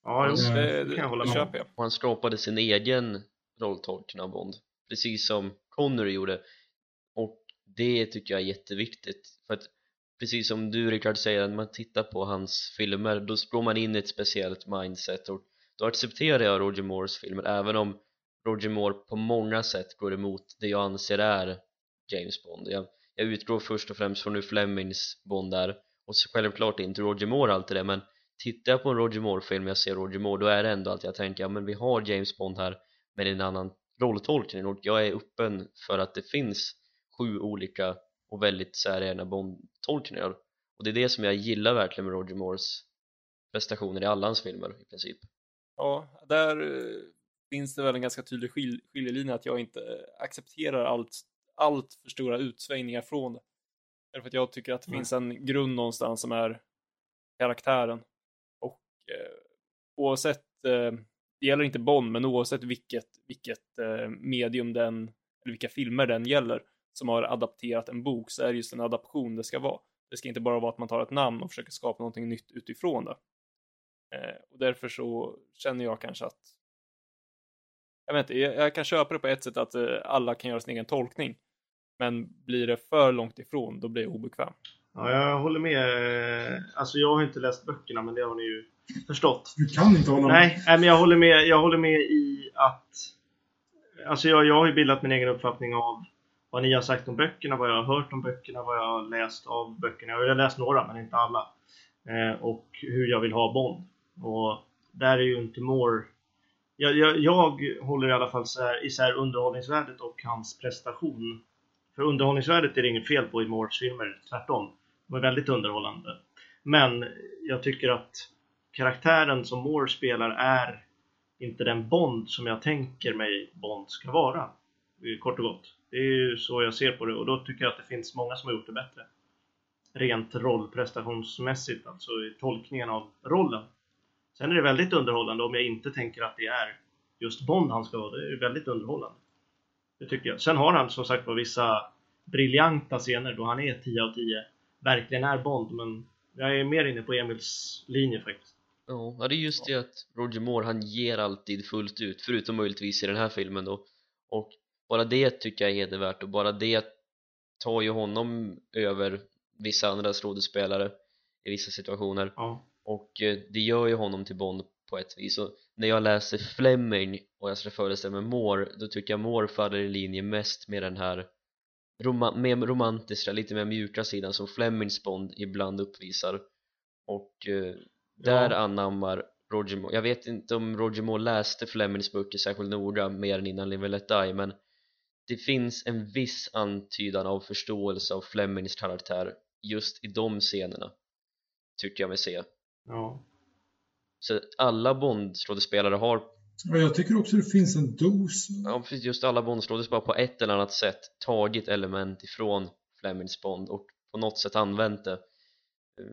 Ja, jo, Ja, det, det kan jag hålla med om. och han skapade sin egen rolltolkning av Bond precis som Connery gjorde. Och det tycker jag är jätteviktigt. För att precis som du Rickard säger när man tittar på hans filmer då slår man in i ett speciellt mindset. Och då accepterar jag Roger Moores filmer även om Roger Moore på många sätt går emot det jag anser är James Bond. Jag, jag utgår först och främst från hur Flemings Bond är. Och så självklart inte Roger Moore alltid det men tittar jag på en Roger Moore-film och jag ser Roger Moore då är det ändå att jag tänker ja men vi har James Bond här men en annan rolltolkning och jag är öppen för att det finns sju olika och väldigt säregna Bond-tolkningar och det är det som jag gillar verkligen med Roger Moores prestationer i alla hans filmer i princip Ja, där eh, finns det väl en ganska tydlig skil skiljelinje att jag inte eh, accepterar allt, allt för stora utsvängningar från det. Därför att jag tycker att det Nej. finns en grund någonstans som är karaktären. Eh, oavsett, eh, det gäller inte Bond, men oavsett vilket, vilket eh, medium den, eller vilka filmer den gäller, som har adapterat en bok, så är det just en adaption det ska vara. Det ska inte bara vara att man tar ett namn och försöker skapa någonting nytt utifrån det. Eh, och därför så känner jag kanske att jag vet inte, jag, jag kan köpa det på ett sätt att eh, alla kan göra sin egen tolkning. Men blir det för långt ifrån, då blir jag obekväm. Ja, jag håller med. Alltså jag har inte läst böckerna, men det har ni ju förstått. Du kan inte hålla Nej, nej men jag håller med, jag håller med i att Alltså jag, jag har ju bildat min egen uppfattning av vad ni har sagt om böckerna, vad jag har hört om böckerna, vad jag har läst av böckerna. Jag har läst några, men inte alla. Eh, och hur jag vill ha Bond. Och där är ju inte Moore... Jag, jag, jag håller i alla fall isär, isär underhållningsvärdet och hans prestation. För underhållningsvärdet är det inget fel på i Moores filmer, tvärtom. De är väldigt underhållande. Men jag tycker att karaktären som Moore spelar är inte den Bond som jag tänker mig Bond ska vara. Kort och gott. Det är ju så jag ser på det och då tycker jag att det finns många som har gjort det bättre. Rent rollprestationsmässigt, alltså i tolkningen av rollen. Sen är det väldigt underhållande om jag inte tänker att det är just Bond han ska vara. Det är väldigt underhållande. Det tycker jag. Sen har han som sagt var vissa briljanta scener då han är 10 av 10. Verkligen är Bond, men jag är mer inne på Emils linje faktiskt. Ja, det är just det att Roger Moore han ger alltid fullt ut förutom möjligtvis i den här filmen då. Och bara det tycker jag är hedervärt och bara det tar ju honom över vissa andra skådespelare i vissa situationer. Ja. och eh, det gör ju honom till Bond på ett vis. Och när jag läser Fleming och jag ska föreställa mig Moore då tycker jag Moore faller i linje mest med den här roma mer romantiska, lite mer mjuka sidan som Flemings Bond ibland uppvisar. Och eh, där Ja. anammar Roger Moore, jag vet inte om Roger Moore läste Flemings böcker särskilt noga mer än innan Live and Let Die men det finns en viss antydan av förståelse av Flemings karaktär just i de scenerna tycker jag mig se Ja. så alla Bond-skådespelare har Ja, jag tycker också det finns en dos. ja, just alla Bond-skådespelare på ett eller annat sätt tagit element ifrån Flemings Bond och på något sätt använt det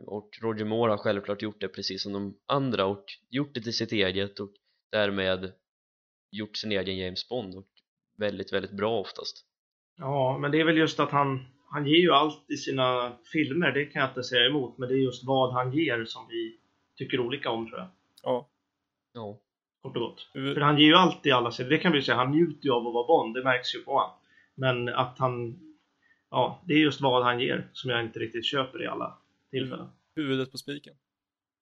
och Roger Moore har självklart gjort det precis som de andra och gjort det till sitt eget och därmed gjort sin egen James Bond och väldigt, väldigt bra oftast ja, men det är väl just att han, han ger ju allt i sina filmer, det kan jag inte säga emot, men det är just vad han ger som vi tycker olika om tror jag. Ja. ja, Kort och gott. För han ger ju allt i alla scener, det kan vi säga, han njuter ju av att vara Bond, det märks ju på honom. Men att han, ja, det är just vad han ger som jag inte riktigt köper i alla tillfällen. Huvudet på spiken.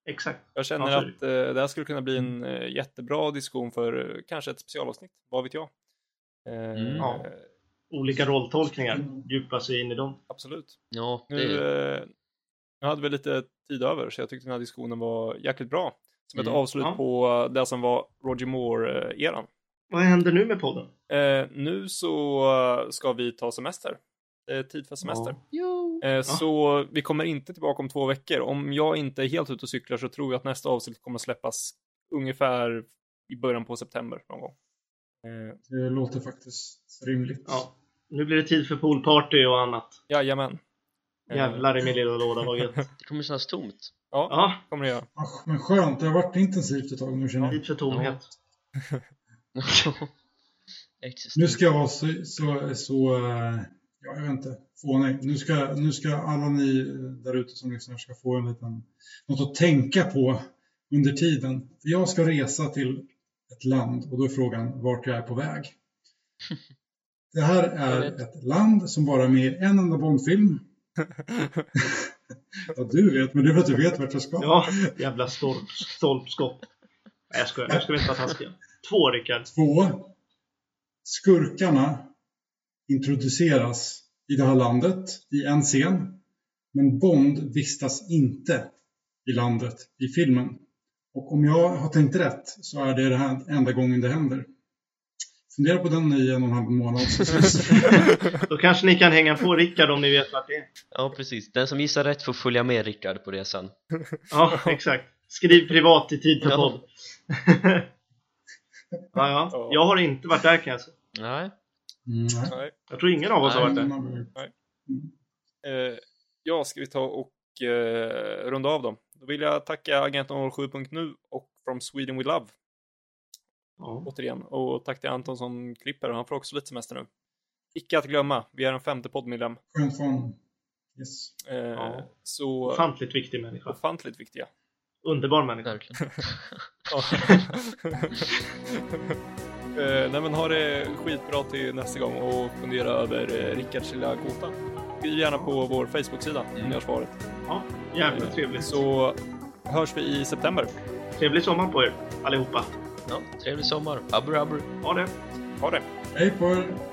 Exakt. Jag känner Ja, att eh, det här skulle kunna bli en eh, jättebra diskussion för eh, kanske ett specialavsnitt. Vad vet jag? Eh, Mm. Ja. Olika rolltolkningar, djupa sig in i dem. Absolut. ja Nu, det, eh, nu hade vi lite tid över så jag tyckte den här diskussionen var jäkligt bra. Som ett Mm. avslut Ja. på det som var Roger Moore-eran. Vad händer nu med podden? Eh, nu så ska vi ta semester. Det är tid för semester. Eh, Så vi kommer inte tillbaka om två veckor. Om jag inte är helt ute och cyklar så tror jag att nästa avsnitt kommer släppas ungefär i början på september någon gång. Eh, Det låter faktiskt rimligt. Ja. Nu blir det tid för poolparty och annat. jajamän. Eh, Jävlar i min lilla låda, vad gött. det kommer kännas tomt Ja, Ja, kommer det göra. Ah, Men skönt, det har varit intensivt ett tag nu känner jag. tid för tomhet. (laughs) (laughs) Nu ska jag vara så, så, så ja, jag vet inte, fånig. Nu ska, nu ska alla ni där ute som lyssnar ska få en liten, något att tänka på under tiden. För jag ska resa till ett land och då är frågan vart jag är på väg. (laughs) Det här Jag är ett land som bara är med i en enda Bondfilm. (laughs) Ja, du vet, men det är för att du vet vart jag ska. Ja, jävla stolp, stolpskott. Nej, jag skojar. Nu ska vi inte vara taskiga. Två, Rickard. Två, skurkarna introduceras i det här landet i en scen. Men Bond vistas inte i landet i filmen. Och om jag har tänkt rätt så är det den här enda gången det händer. Fundera på den i en och en halv månad. (laughs) Då kanske ni kan hänga på Rickard om ni vet vart det är. Ja, precis. Den som gissar rätt får följa med Rickard på resan. (laughs) Ja, exakt. Skriv privat i tid för Ja. podd. (laughs) ja, ja. Jag har inte varit där kan jag säga. Nej, nej. Nej. Jag tror ingen av oss har varit där. Eh, ja, ska vi ta och eh, runda av dem? Då vill jag tacka Agenten 07.nu och From Sweden We Love Ja. återigen. Och tack till Anton som klipper, han får också lite semester nu. Icke att glömma, vi är en femte poddmedlem. Skönt fan. Yes. Eh, Ja. Så Ofantligt viktig människa. ofantligt viktiga. Underbar människa. verkligen. (laughs) (laughs) Eh, nej men ha det skitbra till nästa gång och fundera över eh, Rickards lilla gåta. Skriv gärna på vår Facebook-sida om ni har svaret. Ja, jävla trevligt. Så hörs vi i september. Trevlig sommar på er allihopa. Ja, trevlig sommar. Abber, abber. Ha det. Ha det! Hej på er!